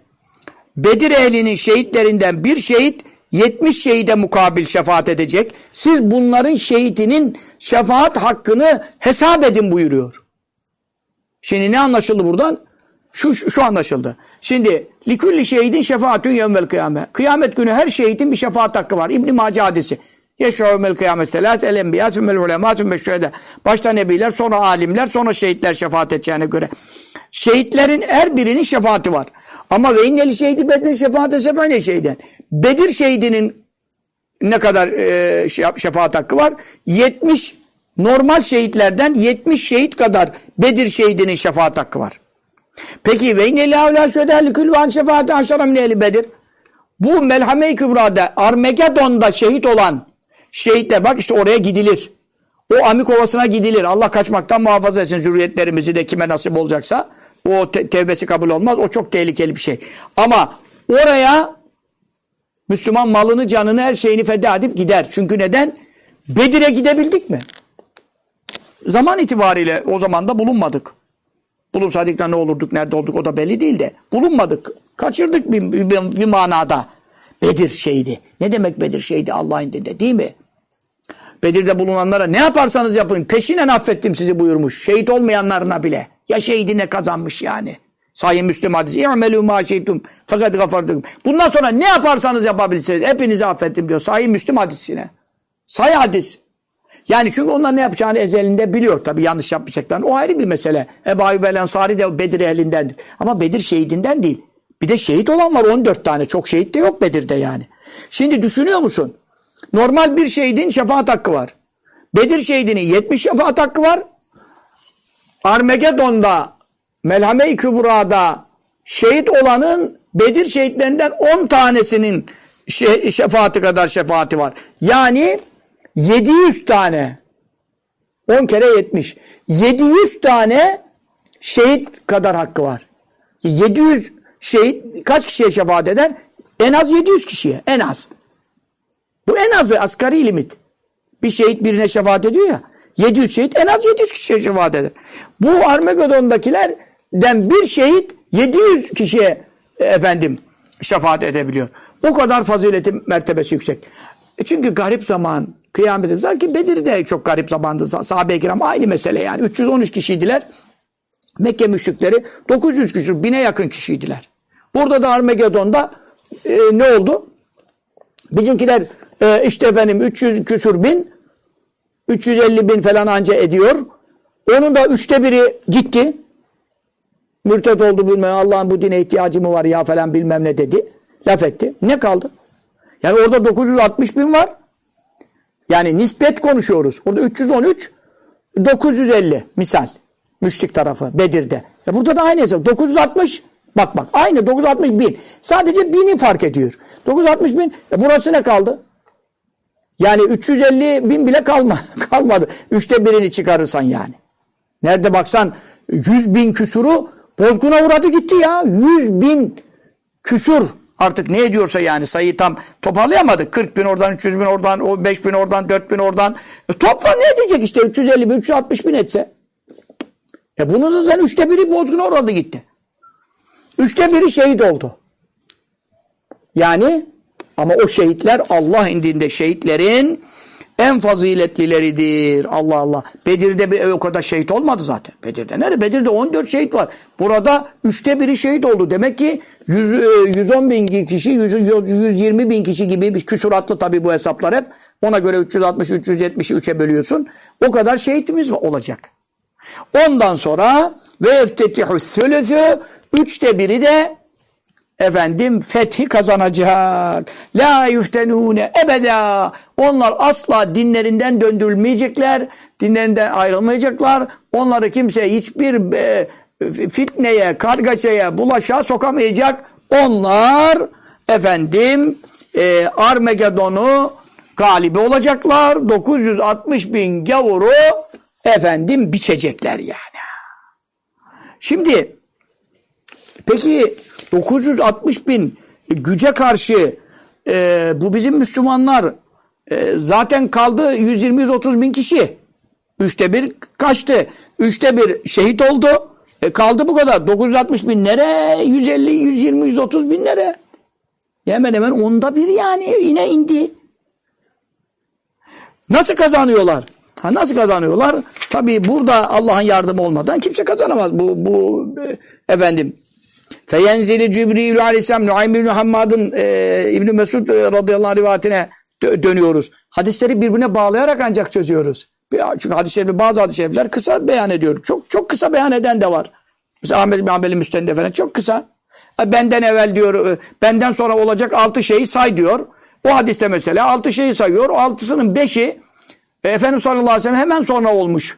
Bedir ehlinin şehitlerinden bir şehit 70 şehide mukabil şefaat edecek. Siz bunların şehitinin şefaat hakkını hesap edin buyuruyor. Şimdi ne anlaşıldı buradan? Şu, şu, şu anlaşıldı. Şimdi likulli şehidin şefaatün yevmel kıyame. Kıyamet günü her şehidin bir şefaat hakkı var. İbn-i Mace hadisi. Yeşâ'umel kıyamet selâs el enbiyâ sümmel ulemâ sümmel şühedâ. Başta nebiler, sonra alimler, sonra şehitler şefaat edeceğine göre. Şehitlerin her birinin şefaati var. Ama ve inneli şehidi Bedir şefaate sebene şehiden. Bedir şehidinin ne kadar e, şefaat hakkı var? 70 normal şehitlerden 70 şehit kadar Bedir şehidinin şefaat hakkı var. Peki ve inneli avlâ şöderli külvan şefaati aşara mineli Bedir. Bu Melhame-i Kübra'da Armagedon'da şehit olan şehitle bak işte oraya gidilir. O Amik Ovası'na gidilir. Allah kaçmaktan muhafaza etsin zürriyetlerimizi de kime nasip olacaksa. O te tevbesi kabul olmaz. O çok tehlikeli bir şey. Ama oraya Müslüman malını, canını, her şeyini feda edip gider. Çünkü neden? Bedir'e gidebildik mi? Zaman itibariyle o zaman da bulunmadık. Bulunsaydık da ne olurduk, nerede olduk o da belli değil de. Bulunmadık. Kaçırdık bir, bir, bir manada. Bedir şeydi. Ne demek Bedir şeydi Allah'ın dinde değil mi? Bedir'de bulunanlara ne yaparsanız yapın peşinen affettim sizi buyurmuş. Şehit olmayanlarına bile. Ya şehidine kazanmış yani. Sayın Müslüm hadisi. İ'melû mâ şeytum fakat gafardım. Bundan sonra ne yaparsanız yapabilirsiniz. Hepinizi affettim diyor. Sayın Müslüm hadisine. Say hadis. Yani çünkü onlar ne yapacağını ezelinde biliyor. Tabii yanlış yapmayacaklar. O ayrı bir mesele. Ebu Ayyub el Ensari de Bedir ehlindendir. Ama Bedir şehidinden değil. Bir de şehit olan var 14 tane. Çok şehit de yok Bedir'de yani. Şimdi düşünüyor musun? Normal bir şehidin şefaat hakkı var. Bedir şehidinin 70 şefaat hakkı var. Armagedon'da, Melhame-i Kübra'da şehit olanın Bedir şehitlerinden 10 tanesinin şe şefaati kadar şefaati var. Yani 700 tane 10 kere 70. 700 tane şehit kadar hakkı var. 700 şehit kaç kişiye şefaat eder? En az 700 kişiye. En az. Bu en azı asgari limit. Bir şehit birine şefaat ediyor ya. 700 şehit en az 700 kişiye şefaat eder. Bu Armageddon'dakilerden bir şehit 700 kişiye efendim şefaat edebiliyor. O kadar fazileti mertebesi yüksek. E çünkü garip zaman kıyametimiz var ki Bedir de çok garip zamandı. Sahabe-i kiram aynı mesele yani. 313 kişiydiler. Mekke müşrikleri 900 kişi, bine yakın kişiydiler. Burada da Armageddon'da e, ne oldu? Bizimkiler e, işte efendim 300 küsur bin 350 bin falan anca ediyor. Onun da üçte biri gitti. Mürtet oldu bilmem Allah'ın bu dine ihtiyacı mı var ya falan bilmem ne dedi. Laf etti. Ne kaldı? Yani orada 960 bin var. Yani nispet konuşuyoruz. Orada 313 950 misal. Müşrik tarafı Bedir'de. Ya burada da aynı hesap. 960 bak bak aynı 960 bin. Sadece bini fark ediyor. 960 bin. E burası ne kaldı? Yani 350 bin bile kalma, kalmadı. Üçte birini çıkarırsan yani. Nerede baksan 100 bin küsuru bozguna uğradı gitti ya. 100 bin küsur artık ne ediyorsa yani sayıyı tam toparlayamadık. 40 bin oradan, 300 bin oradan, o 5 bin oradan, 4 bin oradan. E topla ne edecek işte 350 bin, 360 bin etse. E bunun da sen üçte biri bozguna uğradı gitti. Üçte biri şehit oldu. Yani ama o şehitler Allah indinde şehitlerin en faziletlileridir. Allah Allah. Bedir'de bir, o kadar şehit olmadı zaten. Bedir'de nerede? Bedir'de 14 şehit var. Burada üçte biri şehit oldu. Demek ki 100, 110 e, bin kişi, 100, 120 bin kişi gibi bir küsuratlı tabii bu hesaplar hep. Ona göre 360, 370'i 3'e bölüyorsun. O kadar şehitimiz olacak. Ondan sonra ve eftetihu sülüsü üçte biri de efendim fethi kazanacak. La yüftenune ebeda. Onlar asla dinlerinden döndürülmeyecekler. Dinlerinden ayrılmayacaklar. Onları kimse hiçbir e, fitneye, kargaşaya, bulaşa sokamayacak. Onlar efendim e, Armagedon'u galibi olacaklar. 960 bin gavuru efendim biçecekler yani. Şimdi peki 960 bin güce karşı e, bu bizim Müslümanlar e, zaten kaldı 120-130 bin kişi. Üçte bir kaçtı. Üçte bir şehit oldu. E kaldı bu kadar. 960 bin nere? 150, 120, 130 bin nere? Hemen hemen onda bir yani yine indi. Nasıl kazanıyorlar? Ha nasıl kazanıyorlar? Tabii burada Allah'ın yardımı olmadan kimse kazanamaz. Bu, bu e, efendim Feyenzili Cibril aleyhisselam Nuaym bin Hammad'ın e, İbn Mesud e, radıyallahu anh rivayetine dönüyoruz. Hadisleri birbirine bağlayarak ancak çözüyoruz. Çünkü hadis bazı hadis-i şerifler kısa beyan ediyor. Çok çok kısa beyan eden de var. Mesela Ahmet bin Hanbel'in müstende falan çok kısa. E, benden evvel diyor, e, benden sonra olacak altı şeyi say diyor. O hadiste mesela altı şeyi sayıyor. O altısının beşi e, Efendimiz sallallahu aleyhi ve sellem hemen sonra olmuş.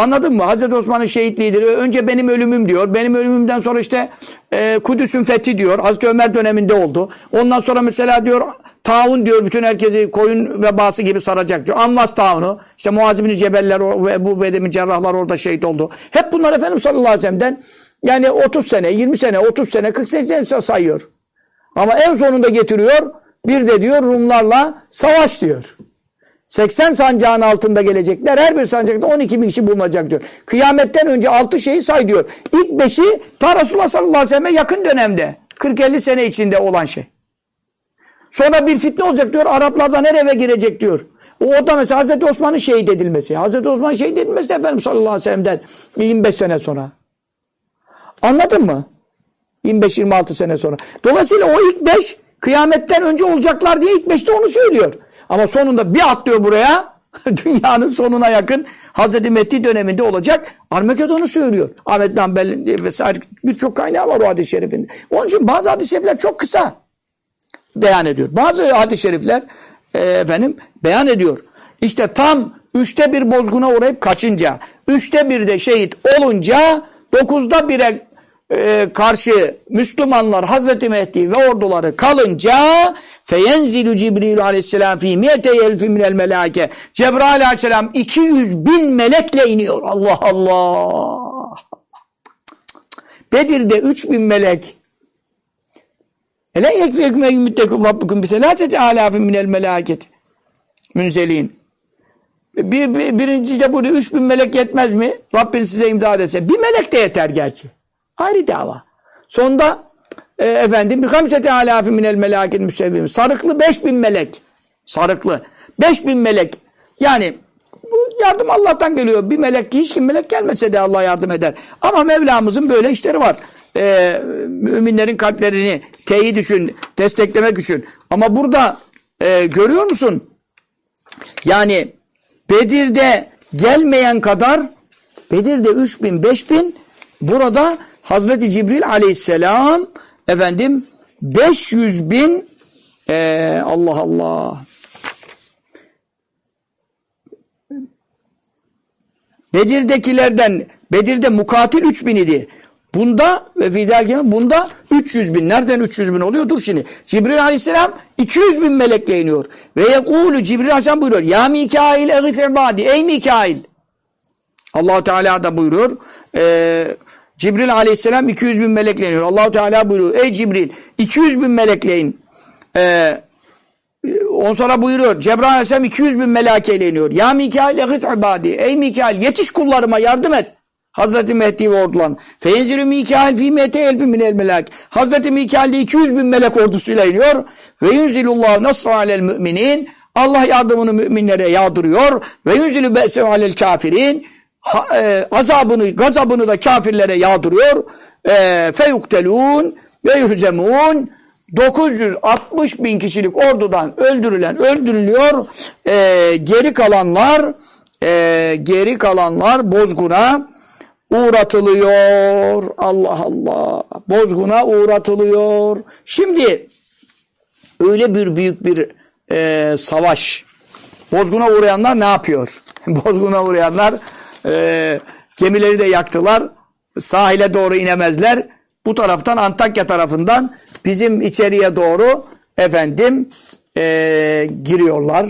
Anladın mı? Hazreti Osman'ın şehitliğidir. Önce benim ölümüm diyor. Benim ölümümden sonra işte e, Kudüs'ün fethi diyor. Hazreti Ömer döneminde oldu. Ondan sonra mesela diyor taun diyor bütün herkesi koyun vebası gibi saracak diyor. Anvas taunu. İşte Muaz Cebeller ve bu Bedemin cerrahlar orada şehit oldu. Hep bunlar Efendimiz sallallahu aleyhi ve sellem'den yani 30 sene, 20 sene, 30 sene, 40 sene sayıyor. Ama en sonunda getiriyor. Bir de diyor Rumlarla savaş diyor. 80 sancağın altında gelecekler. Her bir sancakta 12 bin kişi bulunacak diyor. Kıyametten önce 6 şeyi say diyor. İlk 5'i ta Resulullah sallallahu aleyhi ve selleme yakın dönemde. 40-50 sene içinde olan şey. Sonra bir fitne olacak diyor. Araplardan her eve girecek diyor. O, o da mesela Hazreti Osman'ın şehit edilmesi. Hazreti Osman şehit edilmesi de Efendimiz sallallahu aleyhi ve sellem'den 25 sene sonra. Anladın mı? 25-26 sene sonra. Dolayısıyla o ilk 5 kıyametten önce olacaklar diye ilk 5'te onu söylüyor. Ama sonunda bir atlıyor buraya. Dünyanın sonuna yakın Hazreti Mehdi döneminde olacak. Armageddon'u söylüyor. Ahmet Nambel vesaire birçok kaynağı var o hadis-i şerifinde. Onun için bazı hadis-i şerifler çok kısa beyan ediyor. Bazı hadis-i şerifler e, efendim beyan ediyor. İşte tam üçte bir bozguna uğrayıp kaçınca, üçte bir de şehit olunca, dokuzda bire e, karşı Müslümanlar Hazreti Mehdi ve orduları kalınca feyenzilu Cibril aleyhisselam fi miyete elfi minel melake Cebrail aleyhisselam 200 bin melekle iniyor. Allah Allah. Bedir'de 3 bin melek. Ele yekfeküm ey müttekum rabbukum biselaseti alafin minel melaket. Münzelin. Bir, bir, birinci de burada 3 bin melek yetmez mi? Rabbin size imdad etse. Bir melek de yeter gerçi. Ayrı dava. Sonda e, efendim bir hamsete alafi minel melakin müsevvim. Sarıklı beş bin melek. Sarıklı. Beş bin melek. Yani bu yardım Allah'tan geliyor. Bir melek hiç kim melek gelmese de Allah yardım eder. Ama Mevlamızın böyle işleri var. Ee, müminlerin kalplerini teyit için, desteklemek için. Ama burada e, görüyor musun? Yani Bedir'de gelmeyen kadar Bedir'de 3 bin, 5 bin burada Hazreti Cibril aleyhisselam efendim 500 bin ee, Allah Allah Bedir'dekilerden Bedir'de mukatil 3 bin idi. Bunda ve fidel bunda 300 bin. Nereden 300 bin oluyor? Dur şimdi. Cibril aleyhisselam 200 bin melekle iniyor. Ve yekulu Cibril aleyhisselam buyuruyor. Ya Mikail eğit ibadi. Ey Mikail. allah Teala da buyuruyor. Eee Cibril aleyhisselam 200 bin melekle iniyor. allah Teala buyuruyor. Ey Cibril 200 bin melekleyin. Ee, on sonra buyuruyor. Cebrail aleyhisselam 200 bin melakeyle iniyor. Ya Mikail ehit ibadi. Ey Mikail yetiş kullarıma yardım et. Hazreti Mehdi ve ordulan. Feyenzilü Mikail fi mete elfi minel melek. Hazreti Mikail de 200 bin melek ordusuyla iniyor. Ve yunzilullahu nasra alel müminin. Allah yardımını müminlere yağdırıyor. Ve yunzilü be'se alel kafirin e, azabını, gazabını da kafirlere yağdırıyor. E, feyuktelun ve yuhzemun 960 bin kişilik ordudan öldürülen öldürülüyor. E, geri kalanlar e, geri kalanlar bozguna uğratılıyor. Allah Allah. Bozguna uğratılıyor. Şimdi öyle bir büyük bir e, savaş. Bozguna uğrayanlar ne yapıyor? Bozguna uğrayanlar e, gemileri de yaktılar. Sahile doğru inemezler. Bu taraftan Antakya tarafından bizim içeriye doğru efendim e, giriyorlar.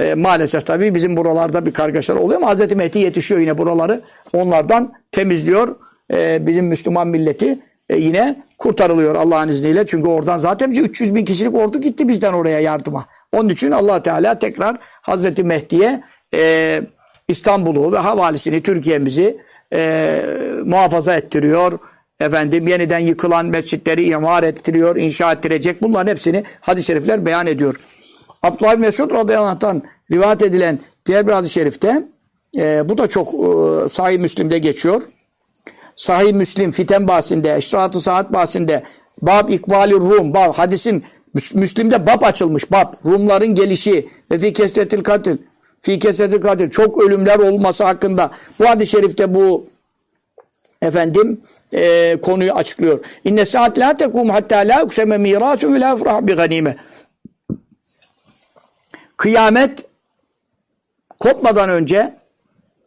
E, maalesef tabii bizim buralarda bir kargaşalar oluyor ama Hz. Mehdi yetişiyor yine buraları. Onlardan temizliyor. E, bizim Müslüman milleti e, yine kurtarılıyor Allah'ın izniyle. Çünkü oradan zaten 300 bin kişilik ordu gitti bizden oraya yardıma. Onun için allah Teala tekrar Hazreti Mehdi'ye e, İstanbul'u ve havalisini, Türkiye'mizi e, muhafaza ettiriyor. Efendim yeniden yıkılan mescitleri imar ettiriyor, inşa ettirecek. Bunların hepsini hadis-i şerifler beyan ediyor. Abdullah Mesud radıyallahu anh'tan rivayet edilen diğer bir hadis-i şerifte e, bu da çok e, sahih Müslim'de geçiyor. Sahih Müslim fiten bahsinde, eşrat saat bahsinde Bab İkbali Rum, bab, hadisin Müslim'de bab açılmış bab. Rumların gelişi ve fi kesretil katil. Fi kesretil katil. Çok ölümler olması hakkında. Bu hadis-i şerifte bu efendim e, konuyu açıklıyor. İnne saat la tekum hatta la ukseme mirasun ve la efrah bi ganime. Kıyamet kopmadan önce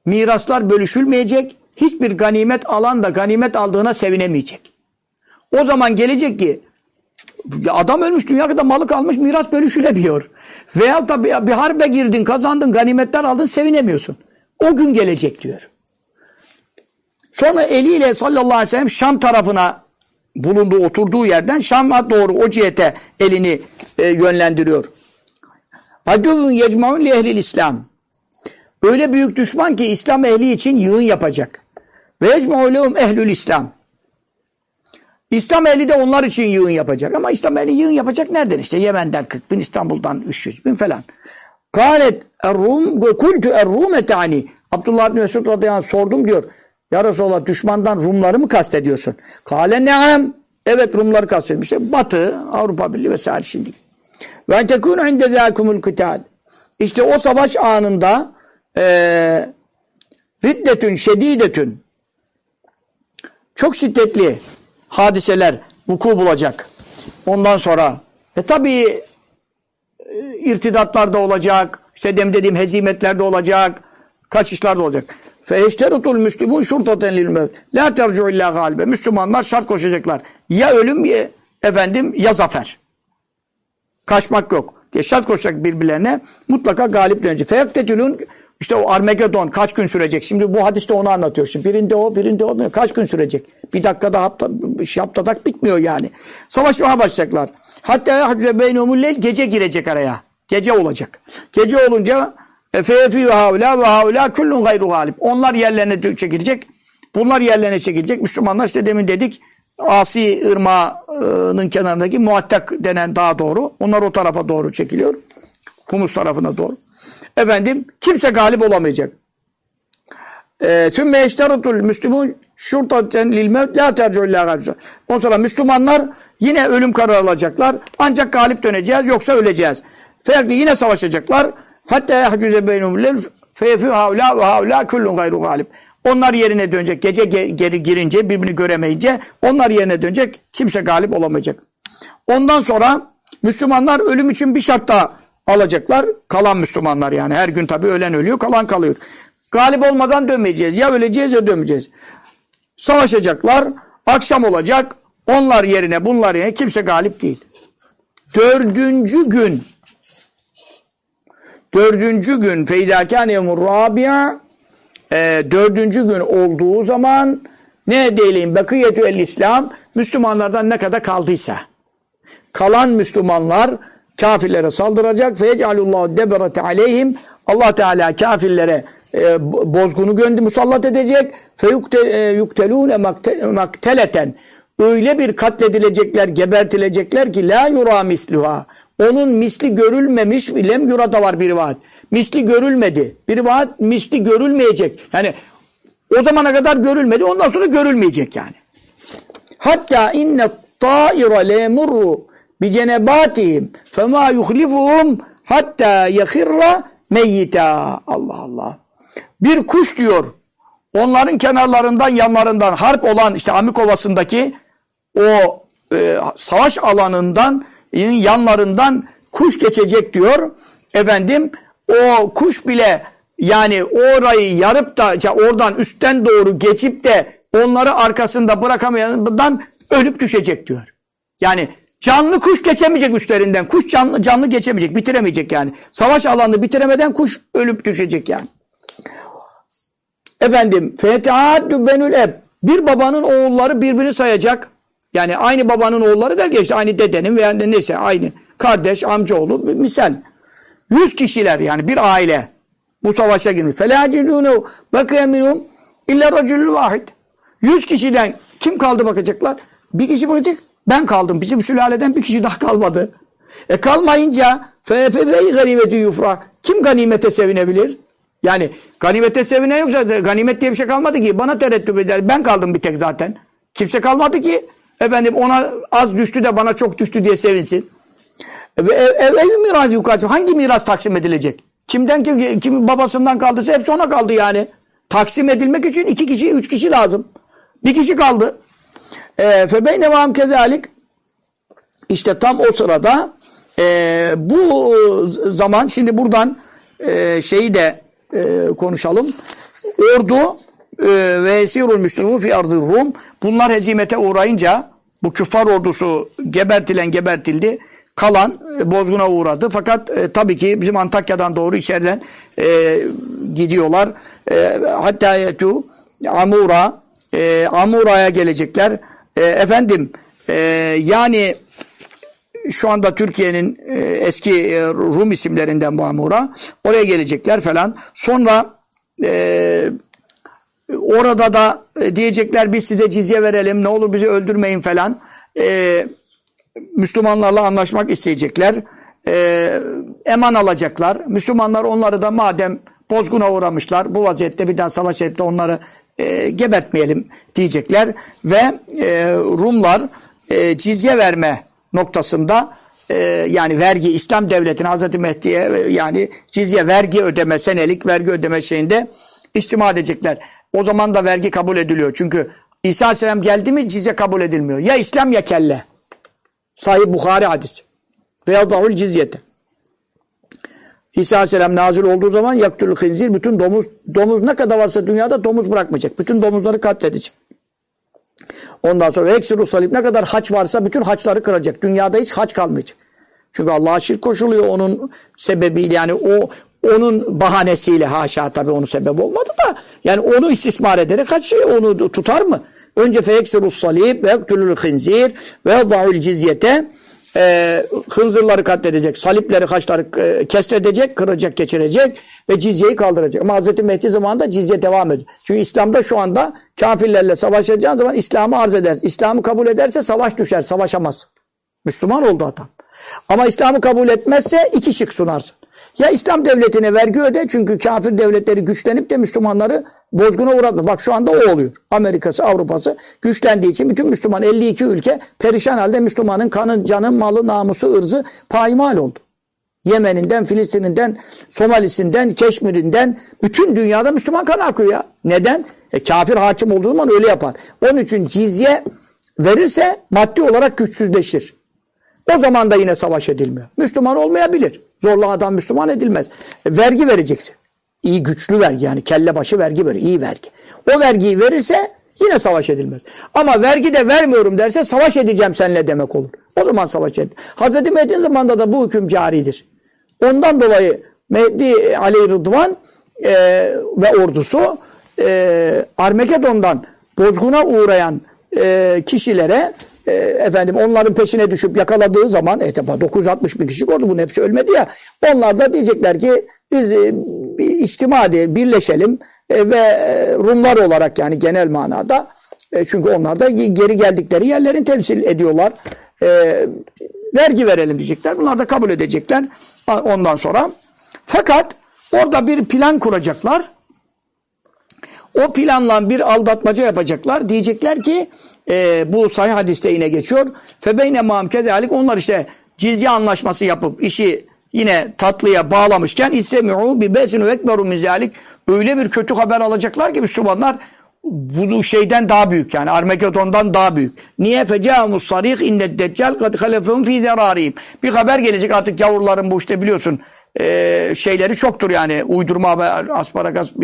miraslar bölüşülmeyecek. Hiçbir ganimet alan da ganimet aldığına sevinemeyecek. O zaman gelecek ki adam ölmüş dünya kadar malı kalmış miras bölüşülemiyor. Veya da bir, bir harbe girdin kazandın ganimetler aldın sevinemiyorsun. O gün gelecek diyor. Sonra eliyle sallallahu aleyhi ve sellem Şam tarafına bulunduğu, oturduğu yerden Şam'a doğru o cihete elini e, yönlendiriyor. Aduvun yecmaun li ehlil İslam. Öyle büyük düşman ki İslam ehli için yığın yapacak. Ve yecma'u lehum ehlül İslam. İslam ehli de onlar için yığın yapacak. Ama İslam ehli yığın yapacak nereden? İşte Yemen'den 40 bin, İstanbul'dan 300 bin falan. Kalet er-Rum kultu er-Rum etani. Abdullah bin Mesud radıyallahu sordum diyor. Ya Resulallah düşmandan Rumları mı kastediyorsun? Kale neam. Evet Rumları kastediyorum. İşte Batı, Avrupa Birliği vesaire şimdi. Ve tekûnü inde zâkumul kıtâl. İşte o savaş anında e, riddetün, şedidetün çok şiddetli hadiseler vuku bulacak. Ondan sonra e tabi e, irtidatlar da olacak. İşte dem dediğim hezimetler de olacak. Kaçışlar da olacak. Feşterutul müslümun şurtaten lil mevt. La tercu illa galibe. Müslümanlar şart koşacaklar. Ya ölüm ya, efendim ya zafer. Kaçmak yok. Diye şart koşacak birbirlerine mutlaka galip dönecek. Feyaktetülün işte o Armagedon kaç gün sürecek? Şimdi bu hadiste onu anlatıyor. Şimdi birinde o, birinde o. Kaç gün sürecek? Bir dakikada hafta, şaptadak bitmiyor yani. Savaşmaya başlayacaklar. Hatta hacce beynumul gece girecek araya. Gece olacak. Gece olunca Feyefî ve havlâ ve havlâ kullun gayru galip. Onlar yerlerine çekilecek. Bunlar yerlerine çekilecek. Müslümanlar işte demin dedik Asi ırmağının kenarındaki Muattak denen dağa doğru. Onlar o tarafa doğru çekiliyor. Humus tarafına doğru. Efendim kimse galip olamayacak. Sümme eşterutul müslümun şurtaten lil mevt la tercu illa galibse. Sonra Müslümanlar yine ölüm kararı alacaklar. Ancak galip döneceğiz yoksa öleceğiz. Ferdi yine savaşacaklar. Hatta yahcüze beynumul feyefü havla ve havla kullun gayru galip. Onlar yerine dönecek. Gece geri girince birbirini göremeyince onlar yerine dönecek. Kimse galip olamayacak. Ondan sonra Müslümanlar ölüm için bir şart daha alacaklar. Kalan Müslümanlar yani. Her gün tabii ölen ölüyor, kalan kalıyor. Galip olmadan dönmeyeceğiz. Ya öleceğiz ya dönmeyeceğiz. Savaşacaklar. Akşam olacak. Onlar yerine bunlar yerine kimse galip değil. Dördüncü gün dördüncü gün feydâkâne yevmur rabia e, dördüncü gün olduğu zaman ne diyelim bakiyetü el İslam Müslümanlardan ne kadar kaldıysa kalan Müslümanlar kafirlere saldıracak feyecalullahu deberete aleyhim Allah Teala kafirlere e, bozgunu göndü musallat edecek feyuktelune e, makteleten öyle bir katledilecekler gebertilecekler ki la yura misluha onun misli görülmemiş lem yurada var bir vaat. Misli görülmedi. Bir vaat misli görülmeyecek. Yani o zamana kadar görülmedi. Ondan sonra görülmeyecek yani. Hatta inne ta'ira lemurru bi cenebatihim fema yuhlifuhum hatta yahirra meyyita. Allah Allah. Bir kuş diyor onların kenarlarından yanlarından harp olan işte Amikovası'ndaki o e, savaş alanından yanlarından kuş geçecek diyor. Efendim o kuş bile yani orayı yarıp da oradan üstten doğru geçip de onları arkasında bırakamayandan ölüp düşecek diyor. Yani Canlı kuş geçemeyecek üstlerinden. Kuş canlı, canlı geçemeyecek, bitiremeyecek yani. Savaş alanını bitiremeden kuş ölüp düşecek yani. Efendim, fetihadü benül eb. Bir babanın oğulları birbirini sayacak. Yani aynı babanın oğulları der ki işte aynı dedenin veya neyse aynı kardeş, amcaoğlu misal. Yüz kişiler yani bir aile bu savaşa girmiş. Felacidûne bakıya minum illa racülü vahid. Yüz kişiden kim kaldı bakacaklar? Bir kişi bakacak. Ben kaldım. Bizim sülaleden bir kişi daha kalmadı. E kalmayınca fefebey ganimeti yufra. Kim ganimete sevinebilir? Yani ganimete sevinen yoksa ganimet diye bir şey kalmadı ki. Bana tereddüt eder. Ben kaldım bir tek zaten. Kimse kalmadı ki. Efendim ona az düştü de bana çok düştü diye sevinsin. Ve ev, ev, miras yukarı. Hangi miras taksim edilecek? Kimden ki kim babasından kaldıysa hepsi ona kaldı yani. Taksim edilmek için iki kişi, üç kişi lazım. Bir kişi kaldı. E, Febeyne vam kezalik işte tam o sırada e, bu zaman şimdi buradan e, şeyi de e, konuşalım. Ordu e, ve sirul müslümun fi ardı Rum bunlar hezimete uğrayınca bu küffar ordusu gebertilen gebertildi. Kalan e, bozguna uğradı. Fakat e, tabii ki bizim Antakya'dan doğru içeriden e, gidiyorlar. E, hatta yetu Amura e, Amura'ya gelecekler. E, efendim e, yani şu anda Türkiye'nin e, eski e, Rum isimlerinden bu Amura. Oraya gelecekler falan. Sonra e, orada da e, diyecekler biz size cizye verelim ne olur bizi öldürmeyin falan. E, Müslümanlarla anlaşmak isteyecekler. E, eman alacaklar. Müslümanlar onları da madem bozguna uğramışlar bu vaziyette bir daha savaş etti onları e, gebertmeyelim diyecekler. Ve e, Rumlar e, cizye verme noktasında e, yani vergi İslam devletine Hazreti Mehdi'ye e, yani cizye vergi ödeme senelik vergi ödeme şeyinde içtima edecekler. O zaman da vergi kabul ediliyor. Çünkü İsa Aleyhisselam geldi mi cizye kabul edilmiyor. Ya İslam ya kelle. Sahih Bukhari hadisi. Veya zahul cizyete. İsa Aleyhisselam nazil olduğu zaman yaktülü hınzir bütün domuz domuz ne kadar varsa dünyada domuz bırakmayacak. Bütün domuzları katledecek. Ondan sonra eksiru salib ne kadar haç varsa bütün haçları kıracak. Dünyada hiç haç kalmayacak. Çünkü Allah'a şirk koşuluyor onun sebebiyle yani o onun bahanesiyle haşa tabi onun sebep olmadı da yani onu istismar ederek kaç şey onu tutar mı? Önce feyeksiru salib ve ektülül hınzir ve da'ul cizyete e, hınzırları katledecek, salipleri, haçları e, kesredecek, kıracak, geçirecek ve cizyeyi kaldıracak. Ama Hz. Mehdi zamanında cizye devam ediyor. Çünkü İslam'da şu anda kafirlerle savaşacağın zaman İslam'ı arz eder. İslam'ı kabul ederse savaş düşer, savaşamaz. Müslüman oldu adam. Ama İslam'ı kabul etmezse iki şık sunarsın. Ya İslam devletine vergi öde çünkü kafir devletleri güçlenip de Müslümanları bozguna uğratma. Bak şu anda o oluyor. Amerika'sı, Avrupa'sı güçlendiği için bütün Müslüman 52 ülke perişan halde Müslümanın kanı, canı, malı, namusu, ırzı paymal oldu. Yemen'inden, Filistin'inden, Somalisinden, Keşmir'inden bütün dünyada Müslüman kan akıyor ya. Neden? E, kafir hakim olduğu zaman öyle yapar. Onun için cizye verirse maddi olarak güçsüzleşir. O zaman da yine savaş edilmiyor. Müslüman olmayabilir. Zorla adam Müslüman edilmez. E, vergi vereceksin. İyi güçlü vergi yani kelle başı vergi verir. iyi vergi. O vergiyi verirse yine savaş edilmez. Ama vergi de vermiyorum derse savaş edeceğim seninle demek olur. O zaman savaş ed. Hazreti Mehdi'nin zamanında da bu hüküm caridir. Ondan dolayı Mehdi Ali Rıdvan e, ve ordusu e, Armageddon'dan bozguna uğrayan e, kişilere e, efendim onların peşine düşüp yakaladığı zaman e tabi 960 bin kişi oldu bunun hepsi ölmedi ya onlar da diyecekler ki biz e, içtima diye birleşelim e, ve e, Rumlar olarak yani genel manada e, çünkü onlar da geri geldikleri yerlerin temsil ediyorlar. E, vergi verelim diyecekler. Bunlar da kabul edecekler ondan sonra. Fakat orada bir plan kuracaklar. O planla bir aldatmaca yapacaklar. Diyecekler ki e, bu sahih hadiste yine geçiyor. Febeyne maham kezalik onlar işte cizye anlaşması yapıp işi yine tatlıya bağlamışken istemi'u bi besin ve ekberu mizalik öyle bir kötü haber alacaklar ki Müslümanlar bu şeyden daha büyük yani Armageddon'dan daha büyük. Niye fecâhumus sarih innet deccal kad halefehum fî zerârihim. Bir haber gelecek artık yavruların bu işte biliyorsun e, şeyleri çoktur yani uydurma haber, asparagas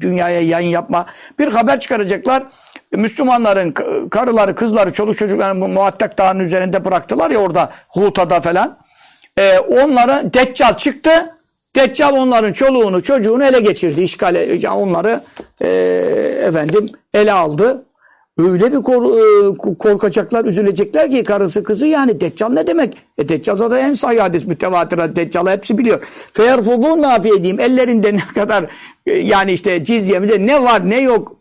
dünyaya yayın yapma. Bir haber çıkaracaklar. Müslümanların karıları, kızları, çoluk çocuklarını Muattak Dağı'nın üzerinde bıraktılar ya orada Huta'da falan. E, onlara Deccal çıktı. Deccal onların çoluğunu, çocuğunu ele geçirdi. işgale, onları e, efendim ele aldı. Öyle bir kor, e, korkacaklar, üzülecekler ki karısı kızı yani Deccal ne demek? E Deccal zaten en sahih hadis mütevatir. Deccal'ı hepsi biliyor. Feyerfudun nafi edeyim. Ellerinde ne kadar e, yani işte cizye mi ne var ne yok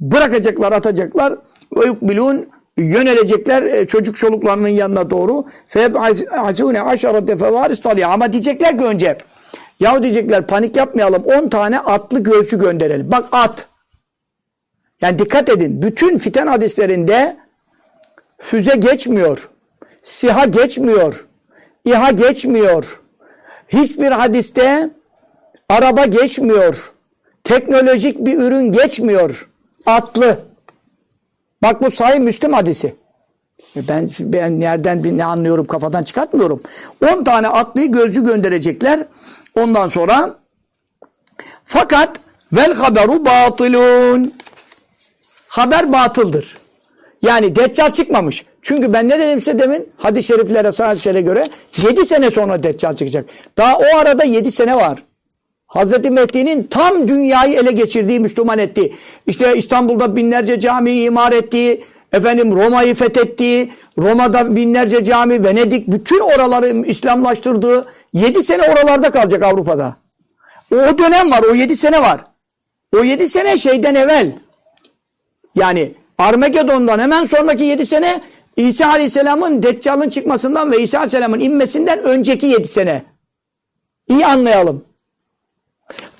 bırakacaklar, atacaklar. Ve yukbilun yönelecekler e, çocuk çoluklarının yanına doğru. Feb'asune aşarate fevaris Ama diyecekler ki önce Yahu diyecekler panik yapmayalım 10 tane atlı göğsü gönderelim. Bak at. Yani dikkat edin. Bütün fiten hadislerinde füze geçmiyor. Siha geçmiyor. İHA geçmiyor. Hiçbir hadiste araba geçmiyor. Teknolojik bir ürün geçmiyor. Atlı. Bak bu sahih Müslüm hadisi. E ben, ben nereden ne anlıyorum kafadan çıkartmıyorum. 10 tane atlıyı gözcü gönderecekler. Ondan sonra fakat vel haberu batılun. Haber batıldır. Yani Deccal çıkmamış. Çünkü ben ne dedim size demin? Hadis-i şeriflere, sahih göre 7 sene sonra Deccal çıkacak. Daha o arada 7 sene var. Hazreti Mehdi'nin tam dünyayı ele geçirdiği, Müslüman etti. İşte İstanbul'da binlerce cami imar ettiği, efendim Roma'yı fethettiği, Roma'da binlerce cami, Venedik, bütün oraları İslamlaştırdığı, 7 sene oralarda kalacak Avrupa'da. O dönem var, o 7 sene var. O 7 sene şeyden evvel, yani Armageddon'dan hemen sonraki 7 sene İsa Aleyhisselam'ın Deccal'ın çıkmasından ve İsa Aleyhisselam'ın inmesinden önceki 7 sene. İyi anlayalım.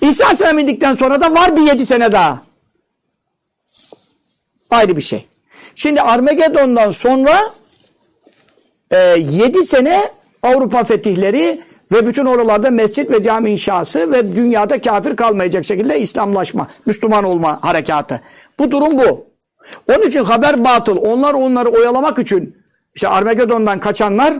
İsa Aleyhisselam indikten sonra da var bir 7 sene daha. Ayrı bir şey. Şimdi Armageddon'dan sonra e, 7 sene Avrupa fetihleri ve bütün oralarda mescit ve cami inşası ve dünyada kafir kalmayacak şekilde İslamlaşma, Müslüman olma harekatı. Bu durum bu. Onun için haber batıl. Onlar onları oyalamak için işte Armageddon'dan kaçanlar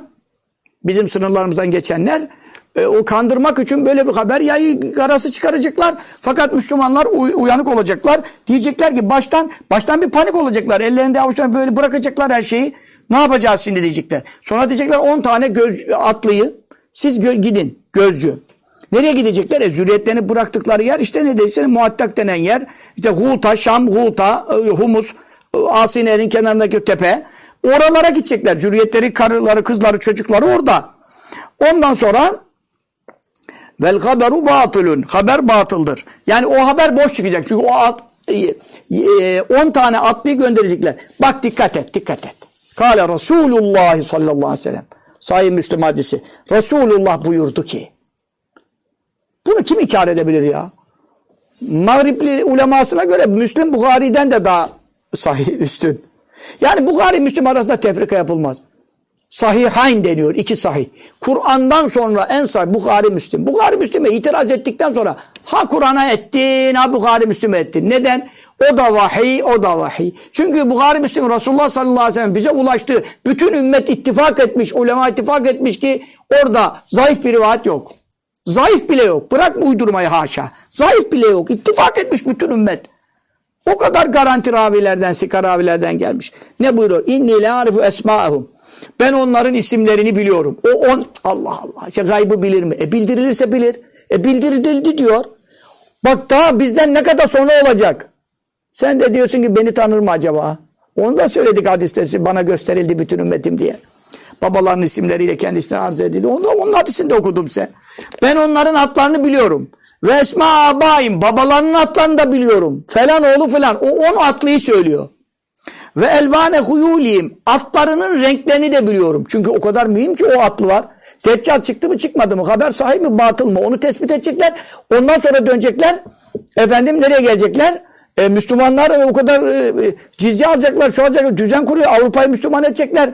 bizim sınırlarımızdan geçenler e, o kandırmak için böyle bir haber yayı karası çıkaracaklar. Fakat Müslümanlar uy uyanık olacaklar. Diyecekler ki baştan baştan bir panik olacaklar. Ellerinde avuçlarında böyle bırakacaklar her şeyi. Ne yapacağız şimdi diyecekler. Sonra diyecekler 10 tane göz atlıyı siz gö gidin gözcü. Nereye gidecekler? E, zürriyetlerini bıraktıkları yer işte ne deyse muhattak denen yer. İşte Huta, Şam, Huta, e, Humus, e, Asine'nin kenarındaki tepe. Oralara gidecekler. Zürriyetleri, karıları, kızları, çocukları orada. Ondan sonra vel haberu batılun. Haber batıldır. Yani o haber boş çıkacak. Çünkü o at, 10 e, tane atlıyı gönderecekler. Bak dikkat et, dikkat et. Kale Resulullah sallallahu aleyhi ve sellem. Sahih Müslüm hadisi. Resulullah buyurdu ki bunu kim inkar edebilir ya? Mağripli ulemasına göre Müslüm Bukhari'den de daha sahih üstün. Yani Bukhari Müslüm arasında tefrika yapılmaz. Sahihayn deniyor. iki sahih. Kur'an'dan sonra en sahih Bukhari Müslüm. Bukhari Müslüm'e itiraz ettikten sonra ha Kur'an'a ettin ha Bukhari Müslüm'e ettin. Neden? O da vahiy, o da vahiy. Çünkü Bukhari Müslüm Resulullah sallallahu aleyhi ve sellem bize ulaştı. Bütün ümmet ittifak etmiş, ulema ittifak etmiş ki orada zayıf bir rivayet yok. Zayıf bile yok. Bırak uydurmayı haşa. Zayıf bile yok. İttifak etmiş bütün ümmet. O kadar garanti ravilerden, sika ravilerden gelmiş. Ne buyuruyor? İnni le arifu esma'ahum. Ben onların isimlerini biliyorum. O on Allah Allah. İşte gaybı bilir mi? E bildirilirse bilir. E bildirildi diyor. Bak daha bizden ne kadar sonra olacak? Sen de diyorsun ki beni tanır mı acaba? Onu da söyledik hadiste bana gösterildi bütün ümmetim diye. Babaların isimleriyle kendi ismini arz edildi. Onu da onun hadisinde okudum size. Ben onların adlarını biliyorum. Ve esma abayim. Babalarının adlarını da biliyorum. Falan oğlu falan. O on atlıyı söylüyor. Ve elvane huyuliyim. Atlarının renklerini de biliyorum. Çünkü o kadar mühim ki o atlı var. Deccal çıktı mı çıkmadı mı? Haber sahibi mi batıl mı? Onu tespit edecekler. Ondan sonra dönecekler. Efendim nereye gelecekler? E, Müslümanlar o kadar e, cizye alacaklar, şu alacaklar, düzen kuruyor. Avrupa'yı Müslüman edecekler.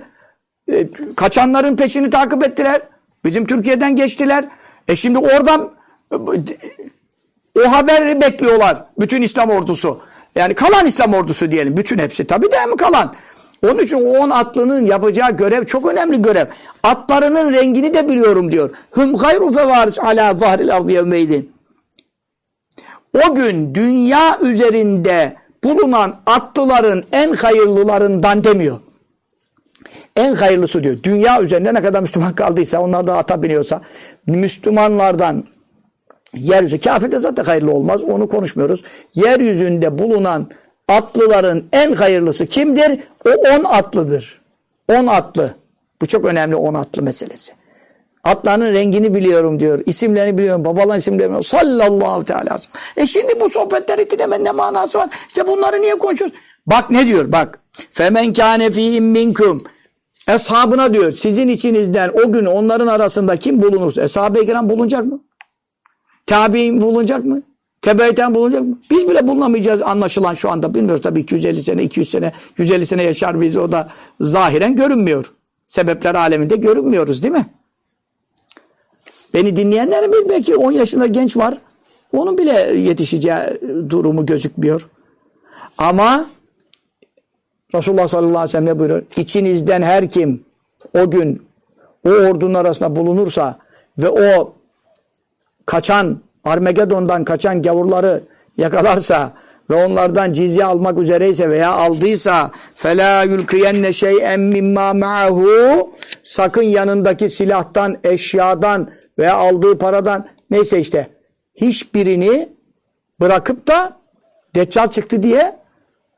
E, kaçanların peşini takip ettiler. Bizim Türkiye'den geçtiler. E şimdi oradan o haberi bekliyorlar. Bütün İslam ordusu. Yani kalan İslam ordusu diyelim. Bütün hepsi. Tabii de mi kalan? Onun için o on atlının yapacağı görev çok önemli görev. Atlarının rengini de biliyorum diyor. Hüm hayru fevaris ala zahril ardı yevmeydin. O gün dünya üzerinde bulunan atlıların en hayırlılarından demiyor. En hayırlısı diyor. Dünya üzerinde ne kadar Müslüman kaldıysa, onlar da ata biniyorsa, Müslümanlardan yeryüzü, kafir de zaten hayırlı olmaz, onu konuşmuyoruz. Yeryüzünde bulunan atlıların en hayırlısı kimdir? O on atlıdır. On atlı. Bu çok önemli on atlı meselesi. Atlarının rengini biliyorum diyor. İsimlerini biliyorum. Babaların isimlerini biliyorum. Sallallahu teala. E şimdi bu sohbetleri dinlemenin ne manası var? İşte bunları niye konuşuyoruz? Bak ne diyor bak. Femen kâne fîhim minkum. Eshabına diyor sizin içinizden o gün onların arasında kim bulunursa. Eshab-ı kiram bulunacak mı? Tabi'in bulunacak mı? Tebeyten bulunacak mı? Biz bile bulunamayacağız anlaşılan şu anda. Bilmiyoruz tabii 250 sene, 200 sene, 150 sene yaşar biz o da zahiren görünmüyor. Sebepler aleminde görünmüyoruz değil mi? Beni dinleyenlerin bir belki 10 yaşında genç var. Onun bile yetişeceği durumu gözükmüyor. Ama Resulullah sallallahu aleyhi ve sellem ne buyuruyor? İçinizden her kim o gün o ordunun arasında bulunursa ve o kaçan, Armagedon'dan kaçan gavurları yakalarsa ve onlardan cizye almak üzereyse veya aldıysa fela yulkiyenne şey'en mimma ma'ahu sakın yanındaki silahtan, eşyadan veya aldığı paradan neyse işte hiçbirini bırakıp da deccal çıktı diye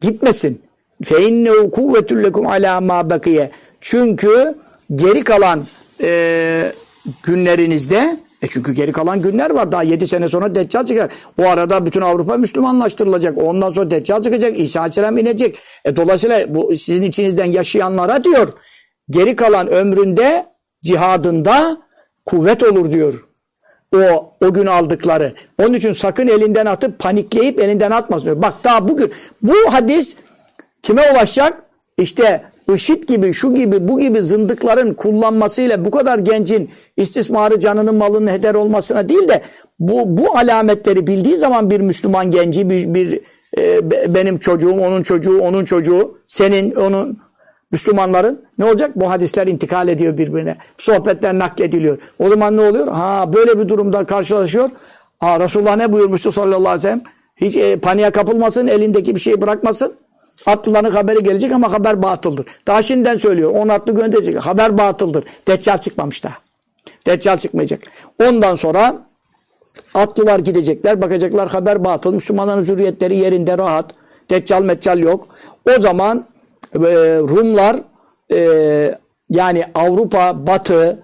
gitmesin fe innehu kuvvetun lekum ala ma bakiye. Çünkü geri kalan e, günlerinizde e çünkü geri kalan günler var. Daha yedi sene sonra Deccal çıkacak. O arada bütün Avrupa Müslümanlaştırılacak. Ondan sonra Deccal çıkacak. İsa Aleyhisselam inecek. E dolayısıyla bu sizin içinizden yaşayanlara diyor. Geri kalan ömründe cihadında kuvvet olur diyor. O, o gün aldıkları. Onun için sakın elinden atıp panikleyip elinden atmasın diyor. Bak daha bugün bu hadis kime ulaşacak? İşte IŞİD gibi, şu gibi, bu gibi zındıkların kullanmasıyla bu kadar gencin istismarı canının malının heder olmasına değil de bu, bu alametleri bildiği zaman bir Müslüman genci, bir, bir e, benim çocuğum, onun çocuğu, onun çocuğu, senin, onun Müslümanların ne olacak? Bu hadisler intikal ediyor birbirine. Sohbetler naklediliyor. O zaman ne oluyor? Ha böyle bir durumda karşılaşıyor. Ha Resulullah ne buyurmuştu sallallahu aleyhi ve sellem? Hiç e, paniğe kapılmasın, elindeki bir şeyi bırakmasın. Atlıların haberi gelecek ama haber batıldır. Daha şimdiden söylüyor. On atlı gönderecek. Haber batıldır. Deccal çıkmamış daha. Deccal çıkmayacak. Ondan sonra atlılar gidecekler. Bakacaklar haber batıl. Müslümanların zürriyetleri yerinde rahat. Deccal metcal yok. O zaman e, Rumlar e, yani Avrupa, Batı,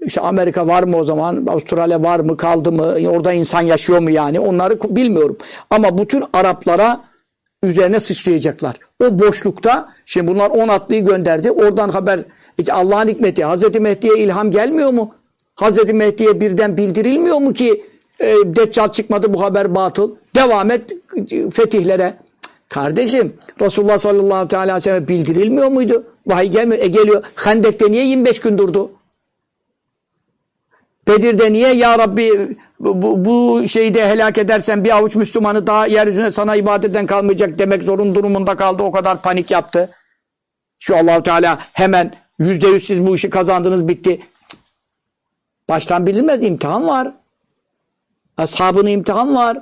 işte Amerika var mı o zaman? Avustralya var mı? Kaldı mı? Orada insan yaşıyor mu yani? Onları bilmiyorum. Ama bütün Araplara üzerine sıçrayacaklar. O boşlukta şimdi bunlar on atlıyı gönderdi. Oradan haber işte Allah'ın hikmeti Hazreti Mehdi'ye ilham gelmiyor mu? Hazreti Mehdi'ye birden bildirilmiyor mu ki e, Deccal çıkmadı bu haber batıl. Devam et fetihlere. Kardeşim Resulullah sallallahu aleyhi ve sellem bildirilmiyor muydu? Vahiy gelmiyor. E geliyor. Hendek'te niye 25 gün durdu? Bedir'de niye ya Rabbi bu, bu şeyde helak edersen bir avuç Müslümanı daha yeryüzüne sana ibadetten kalmayacak demek zorun durumunda kaldı. O kadar panik yaptı. Şu Allahu Teala hemen yüzde yüz siz bu işi kazandınız bitti. Baştan bilinmez imtihan var. Ashabını imtihan var.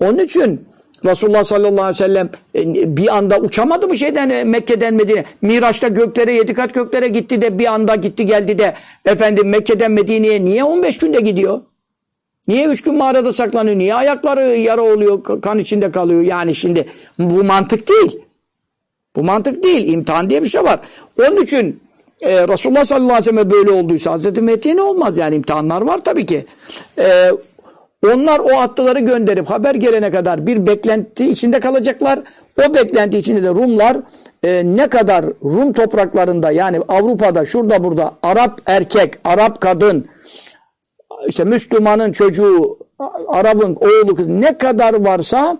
Onun için Resulullah sallallahu aleyhi ve sellem e, bir anda uçamadı mı şeyden e, Mekke'den Medine? Miraç'ta göklere, yedi kat göklere gitti de bir anda gitti geldi de efendim Mekke'den Medine'ye niye 15 günde gidiyor? Niye üç gün mağarada saklanıyor? Niye ayakları yara oluyor, kan içinde kalıyor? Yani şimdi bu mantık değil. Bu mantık değil. İmtihan diye bir şey var. Onun için e, Resulullah sallallahu aleyhi ve sellem böyle olduysa Hazreti Mehdi'ye olmaz? Yani imtihanlar var tabii ki. E, onlar o atlıları gönderip haber gelene kadar bir beklenti içinde kalacaklar. O beklenti içinde de Rumlar e, ne kadar Rum topraklarında yani Avrupa'da şurada burada Arap erkek, Arap kadın, işte Müslümanın çocuğu, Arap'ın oğlu kız ne kadar varsa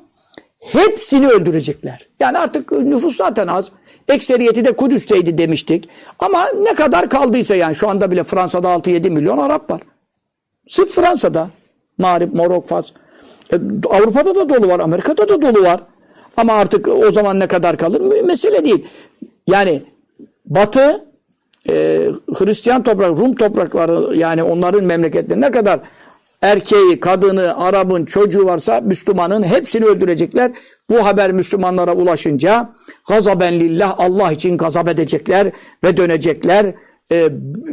hepsini öldürecekler. Yani artık nüfus zaten az. ekseriyeti de Kudüs'teydi demiştik. Ama ne kadar kaldıysa yani şu anda bile Fransa'da 6-7 milyon Arap var. Sırf Fransa'da. Mağrip, Morok, Fas. E, Avrupa'da da dolu var, Amerika'da da dolu var. Ama artık o zaman ne kadar kalır mesele değil. Yani Batı e, Hristiyan toprak, Rum toprakları yani onların memleketinde ne kadar erkeği, kadını, Arap'ın çocuğu varsa Müslümanın hepsini öldürecekler. Bu haber Müslümanlara ulaşınca gazaben lillah Allah için gazap edecekler ve dönecekler. E,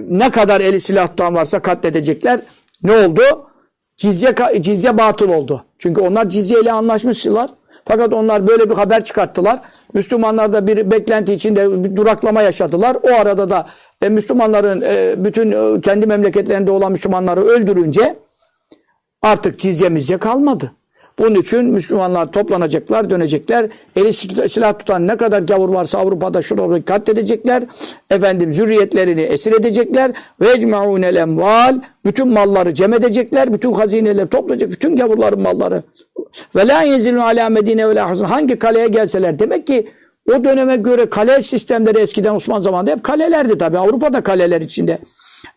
ne kadar eli silahtan varsa katledecekler. Ne oldu? Cizye, cizye batıl oldu. Çünkü onlar cizye ile anlaşmışlar. Fakat onlar böyle bir haber çıkarttılar. Müslümanlar da bir beklenti içinde bir duraklama yaşadılar. O arada da e, Müslümanların e, bütün e, kendi memleketlerinde olan Müslümanları öldürünce artık cizyemizce kalmadı. Bunun için Müslümanlar toplanacaklar, dönecekler. Eli silah tutan ne kadar gavur varsa Avrupa'da şurada katledecekler. Efendim zürriyetlerini esir edecekler. Ve ecmaunel emval. Bütün malları cem edecekler. Bütün hazineleri toplayacak. Bütün gavurların malları. Ve la yenzilun ala medine ve la Hangi kaleye gelseler. Demek ki o döneme göre kale sistemleri eskiden Osmanlı zamanında hep kalelerdi tabi. Avrupa'da kaleler içinde.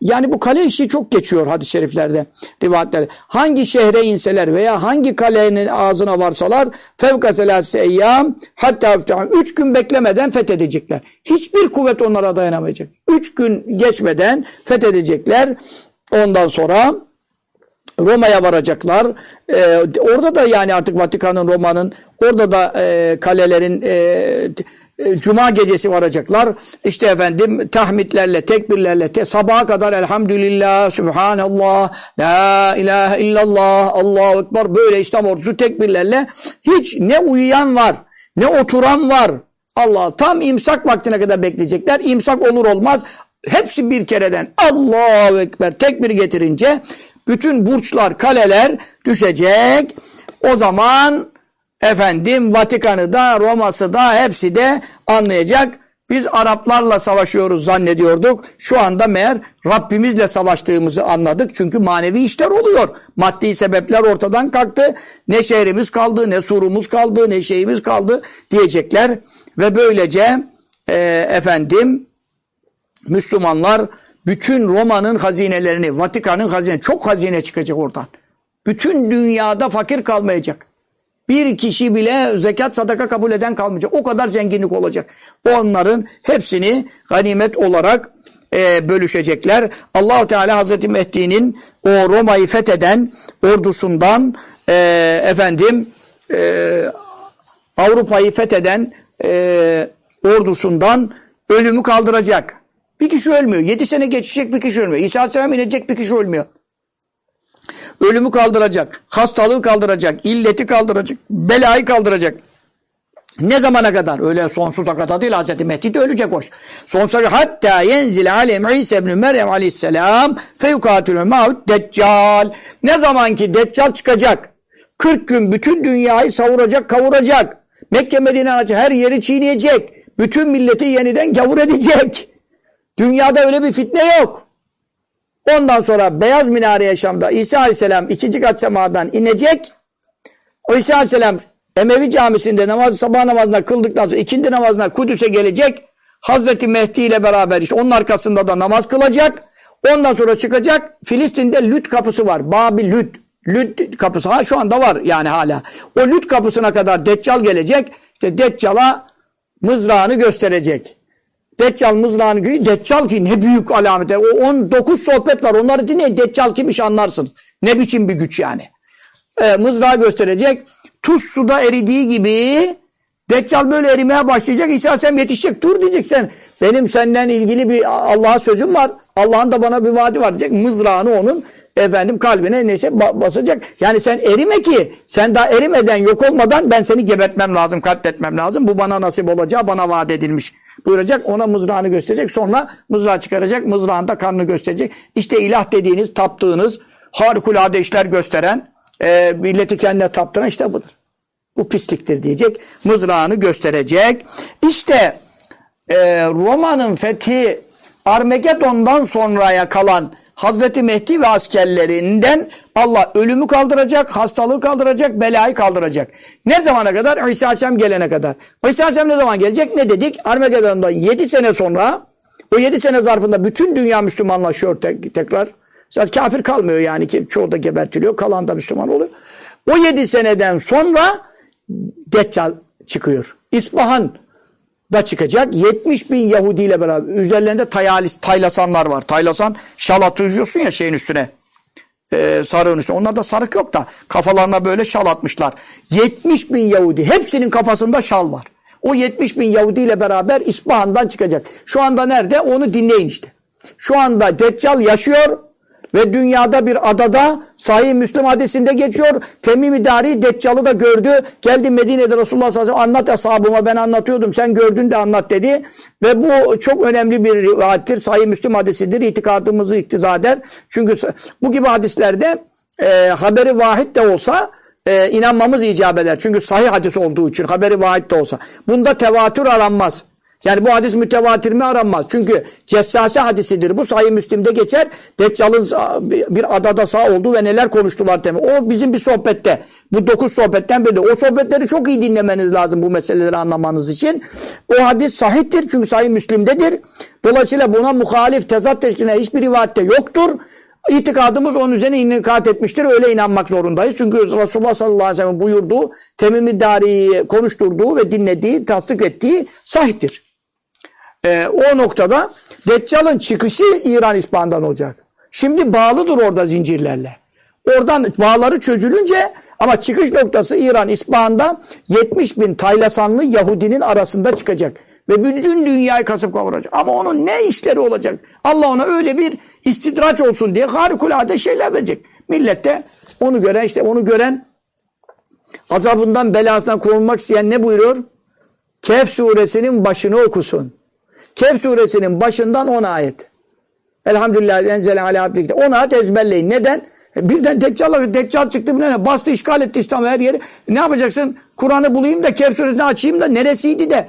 Yani bu kale işi çok geçiyor hadis-i şeriflerde, rivayetlerde. Hangi şehre inseler veya hangi kalenin ağzına varsalar fevka selasete eyyam hatta üç gün beklemeden fethedecekler. Hiçbir kuvvet onlara dayanamayacak. Üç gün geçmeden fethedecekler. Ondan sonra Roma'ya varacaklar. Ee, orada da yani artık Vatikan'ın, Roma'nın orada da e, kalelerin e, Cuma gecesi varacaklar. İşte efendim tahmitlerle, tekbirlerle te, sabaha kadar elhamdülillah, subhanallah, la ilahe illallah, Allahu ekber böyle İslam ordusu tekbirlerle hiç ne uyuyan var, ne oturan var. Allah tam imsak vaktine kadar bekleyecekler. İmsak olur olmaz hepsi bir kereden Allahu ekber tekbir getirince bütün burçlar, kaleler düşecek. O zaman efendim Vatikan'ı da Roma'sı da hepsi de anlayacak. Biz Araplarla savaşıyoruz zannediyorduk. Şu anda meğer Rabbimizle savaştığımızı anladık. Çünkü manevi işler oluyor. Maddi sebepler ortadan kalktı. Ne şehrimiz kaldı, ne surumuz kaldı, ne şeyimiz kaldı diyecekler. Ve böylece e, efendim Müslümanlar bütün Roma'nın hazinelerini, Vatikan'ın hazine, çok hazine çıkacak oradan. Bütün dünyada fakir kalmayacak. Bir kişi bile zekat sadaka kabul eden kalmayacak. O kadar zenginlik olacak. Onların hepsini ganimet olarak e, bölüşecekler. Allahu Teala Hazreti Mehdi'nin o Roma'yı fetheden ordusundan e, efendim e, Avrupa'yı fetheden e, ordusundan ölümü kaldıracak. Bir kişi ölmüyor. Yedi sene geçecek bir kişi ölmüyor. İsa Aleyhisselam inecek bir kişi ölmüyor. Ölümü kaldıracak, hastalığı kaldıracak, illeti kaldıracak, belayı kaldıracak. Ne zamana kadar? Öyle sonsuza kadar değil. Hz. Mehdi de ölecek hoş. Sonsuza hatta yenzil alem İsa ibn Meryem aleyhisselam feyukatilü ma'ud deccal. Ne zaman ki deccal çıkacak? 40 gün bütün dünyayı savuracak, kavuracak. Mekke Medine her yeri çiğneyecek. Bütün milleti yeniden gavur edecek. Dünyada öyle bir fitne yok. Ondan sonra Beyaz Minare yaşamda İsa Aleyhisselam ikinci kat semadan inecek. O İsa Aleyhisselam Emevi Camisi'nde namaz, sabah namazına kıldıktan sonra ikindi namazına Kudüs'e gelecek. Hazreti Mehdi ile beraber işte onun arkasında da namaz kılacak. Ondan sonra çıkacak. Filistin'de Lüt kapısı var. Babil Lüt. Lüt kapısı. Ha şu anda var yani hala. O Lüt kapısına kadar Deccal gelecek. İşte Deccal'a mızrağını gösterecek. Deccal mızrağını görüyor. Deccal ki ne büyük alamet. O 19 sohbet var. Onları dinleyin. Deccal kimmiş anlarsın. Ne biçim bir güç yani. E, mızrağı gösterecek. Tuz suda eridiği gibi Deccal böyle erimeye başlayacak. İsa sen yetişecek. Dur diyecek sen. Benim senden ilgili bir Allah'a sözüm var. Allah'ın da bana bir vaadi var diyecek. Mızrağını onun efendim kalbine neyse basacak. Yani sen erime ki sen daha erimeden yok olmadan ben seni gebertmem lazım, katletmem lazım. Bu bana nasip olacağı bana vaat edilmiş buyuracak. Ona mızrağını gösterecek. Sonra mızrağı çıkaracak. Mızrağında karnını gösterecek. İşte ilah dediğiniz, taptığınız, harikulade işler gösteren, e, milleti kendine taptıran işte budur. Bu pisliktir diyecek. Mızrağını gösterecek. İşte e, Roma'nın fethi Armagedon'dan sonraya kalan Hazreti Mehdi ve askerlerinden Allah ölümü kaldıracak, hastalığı kaldıracak, belayı kaldıracak. Ne zamana kadar? İsa Aleyhisselam gelene kadar. İsa Aleyhisselam ne zaman gelecek? Ne dedik? Armageddon'dan 7 sene sonra o 7 sene zarfında bütün dünya Müslümanlaşıyor tek, tekrar. Zaten kafir kalmıyor yani ki çoğu da gebertiliyor. Kalan da Müslüman oluyor. O 7 seneden sonra Deccal çıkıyor. İspahan da çıkacak. 70 bin Yahudi ile beraber. Üzerlerinde tayalis, taylasanlar var. Taylasan şal atıyorsun ya şeyin üstüne. Ee, sarığın üstüne. Onlarda sarık yok da kafalarına böyle şal atmışlar. 70 bin Yahudi. Hepsinin kafasında şal var. O 70 bin Yahudi ile beraber İspahan'dan çıkacak. Şu anda nerede? Onu dinleyin işte. Şu anda Deccal yaşıyor ve dünyada bir adada sahih Müslüm hadisinde geçiyor. Temim-i Dari Deccal'ı da gördü. Geldi Medine'de Resulullah sallallahu aleyhi ve sellem anlat ashabıma ben anlatıyordum. Sen gördün de anlat dedi. Ve bu çok önemli bir rivayettir. Sahih Müslüm hadisidir. İtikadımızı iktiza eder. Çünkü bu gibi hadislerde e, haberi vahid de olsa e, inanmamız icap eder. Çünkü sahih hadis olduğu için haberi vahid de olsa. Bunda tevatür aranmaz. Yani bu hadis mütevatir mi aranmaz. Çünkü cessase hadisidir. Bu sayı Müslim'de geçer. Deccal'ın bir adada sağ olduğu ve neler konuştular demek. O bizim bir sohbette. Bu dokuz sohbetten biri. O sohbetleri çok iyi dinlemeniz lazım bu meseleleri anlamanız için. O hadis sahihtir çünkü sayı Müslim'dedir. Dolayısıyla buna muhalif tezat teşkiline hiçbir rivayette yoktur. İtikadımız onun üzerine inikat etmiştir. Öyle inanmak zorundayız. Çünkü Resulullah sallallahu aleyhi ve sellem buyurduğu, temimi konuşturduğu ve dinlediği, tasdik ettiği sahihtir. Ee, o noktada Deccal'ın çıkışı İran İspan'dan olacak. Şimdi bağlıdır orada zincirlerle. Oradan bağları çözülünce ama çıkış noktası İran İspahan'da 70 bin Taylasanlı Yahudinin arasında çıkacak. Ve bütün dünyayı kasıp kavuracak. Ama onun ne işleri olacak? Allah ona öyle bir istidraç olsun diye harikulade şeyler verecek. Millet de onu gören işte onu gören azabından belasından korunmak isteyen ne buyuruyor? Kehf suresinin başını okusun. Kehf suresinin başından 10 ayet. Elhamdülillah enzele ala abdikte. 10 ayet ezberleyin. Neden? E, birden Deccal, Deccal çıktı bile bastı işgal etti İslam her yeri. Ne yapacaksın? Kur'an'ı bulayım da Kehf suresini açayım da neresiydi de.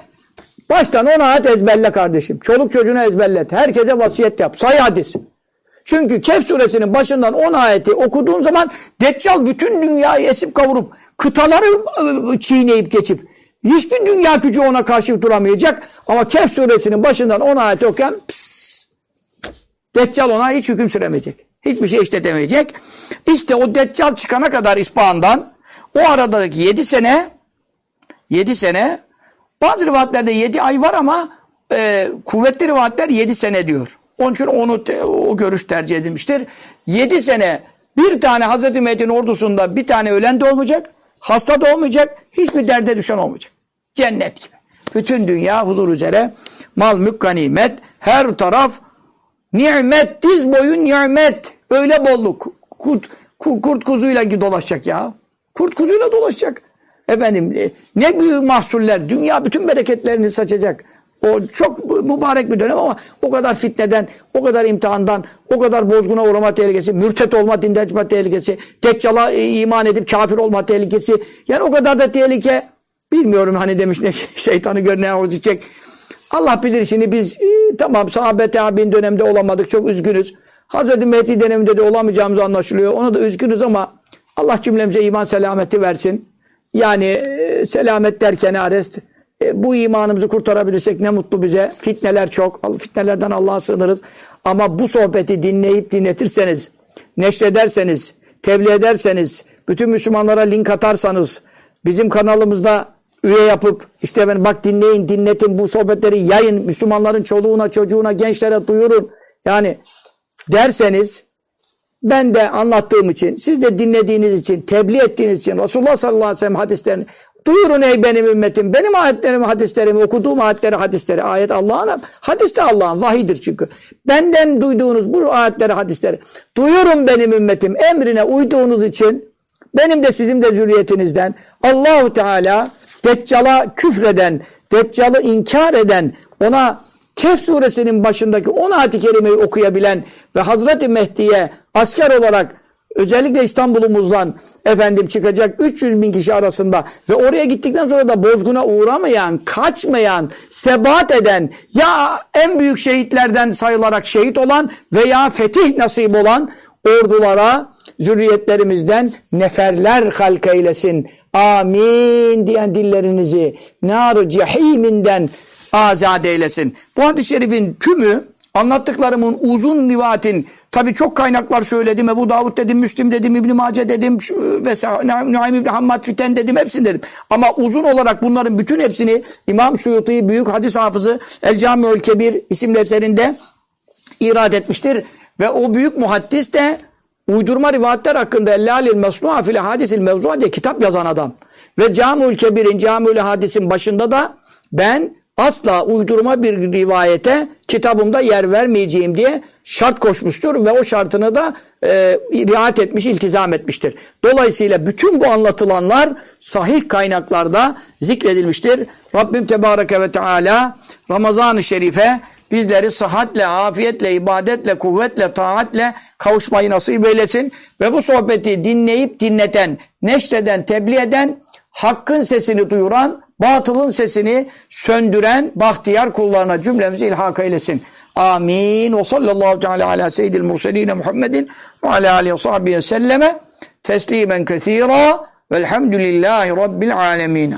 Baştan 10 ayet ezberle kardeşim. Çoluk çocuğuna ezberlet. Herkese vasiyet yap. Say hadis. Çünkü Kehf suresinin başından 10 ayeti okuduğun zaman Deccal bütün dünyayı esip kavurup kıtaları ıı, çiğneyip geçip hiçbir dünya gücü ona karşı duramayacak. Ama Kehf suresinin başından 10 ayeti okuyan pss, Deccal ona hiç hüküm süremeyecek. Hiçbir şey işletemeyecek. İşte o Deccal çıkana kadar İspahan'dan o aradaki 7 sene 7 sene bazı rivayetlerde 7 ay var ama e, kuvvetli rivayetler 7 sene diyor. Onun için onu o görüş tercih edilmiştir. 7 sene bir tane Hazreti Mehdi'nin ordusunda bir tane ölen de olmayacak. Hasta da olmayacak. Hiçbir derde düşen olmayacak. Cennet gibi. Bütün dünya huzur üzere. Mal, mülk, ganimet. Her taraf nimet. Diz boyu nimet. Öyle bolluk. Kurt, kurt kuzuyla dolaşacak ya. Kurt kuzuyla dolaşacak. Efendim e, ne büyük mahsuller. Dünya bütün bereketlerini saçacak. O çok mübarek bir dönem ama o kadar fitneden, o kadar imtihandan, o kadar bozguna uğrama tehlikesi, mürtet olma, çıkma tehlikesi, deccala e, iman edip kafir olma tehlikesi. Yani o kadar da tehlike bilmiyorum hani demiş ne şeytanı gör ne olacak. Allah bilir şimdi biz e, tamam sahabe tabi'in döneminde olamadık çok üzgünüz. Hazreti Mehdi döneminde de olamayacağımız anlaşılıyor. Ona da üzgünüz ama Allah cümlemize iman selameti versin. Yani e, selamet derken arest e, bu imanımızı kurtarabilirsek ne mutlu bize. Fitneler çok. Fitnelerden Allah'a sığınırız. Ama bu sohbeti dinleyip dinletirseniz, neşrederseniz, tebliğ ederseniz, bütün Müslümanlara link atarsanız, bizim kanalımızda üye yapıp, işte ben bak dinleyin, dinletin, bu sohbetleri yayın, Müslümanların çoluğuna, çocuğuna, gençlere duyurun. Yani derseniz, ben de anlattığım için, siz de dinlediğiniz için, tebliğ ettiğiniz için, Resulullah sallallahu aleyhi ve sellem hadislerini Duyurun ey benim ümmetim. Benim ayetlerimi, hadislerimi, okuduğum ayetleri, hadisleri. Ayet Allah'ın, hadis de Allah'ın, vahidir çünkü. Benden duyduğunuz bu ayetleri, hadisleri. Duyurun benim ümmetim. Emrine uyduğunuz için benim de sizin de zürriyetinizden Allahu Teala Deccal'a küfreden, Deccal'ı inkar eden, ona Kehf suresinin başındaki 10 ayet-i kerimeyi okuyabilen ve Hazreti Mehdi'ye asker olarak özellikle İstanbul'umuzdan efendim çıkacak 300 bin kişi arasında ve oraya gittikten sonra da bozguna uğramayan, kaçmayan, sebat eden ya en büyük şehitlerden sayılarak şehit olan veya fetih nasip olan ordulara zürriyetlerimizden neferler halk eylesin. Amin diyen dillerinizi nar cehiminden azat eylesin. Bu hadis-i şerifin tümü anlattıklarımın uzun rivayetin tabi çok kaynaklar söyledim. Ebu Davud dedim, Müslim dedim, İbn-i Mace dedim vesaire, Nuaym İbni Hammad Fiten dedim hepsini dedim. Ama uzun olarak bunların bütün hepsini İmam Suyuti büyük hadis hafızı El Camiül Kebir isimli eserinde irad etmiştir. Ve o büyük muhaddis de uydurma rivayetler hakkında Ellalil Mesnu'a fil hadisil mevzu'a diye kitap yazan adam. Ve Camül Kebir'in, Camül Hadis'in başında da ben asla uydurma bir rivayete kitabımda yer vermeyeceğim diye şart koşmuştur ve o şartını da e, riayet etmiş, iltizam etmiştir. Dolayısıyla bütün bu anlatılanlar sahih kaynaklarda zikredilmiştir. Rabbim Tebareke ve Teala Ramazan-ı Şerif'e bizleri sıhhatle, afiyetle, ibadetle, kuvvetle, taatle kavuşmayı nasip eylesin. Ve bu sohbeti dinleyip dinleten, neşreden, tebliğ eden, hakkın sesini duyuran, batılın sesini söndüren bahtiyar kullarına cümlemizi ilhak eylesin. Amin. Ve sallallahu teala ala seyyidil murseline Muhammedin ve ala aleyhi ve sahbihi selleme teslimen kethira velhamdülillahi rabbil alemin.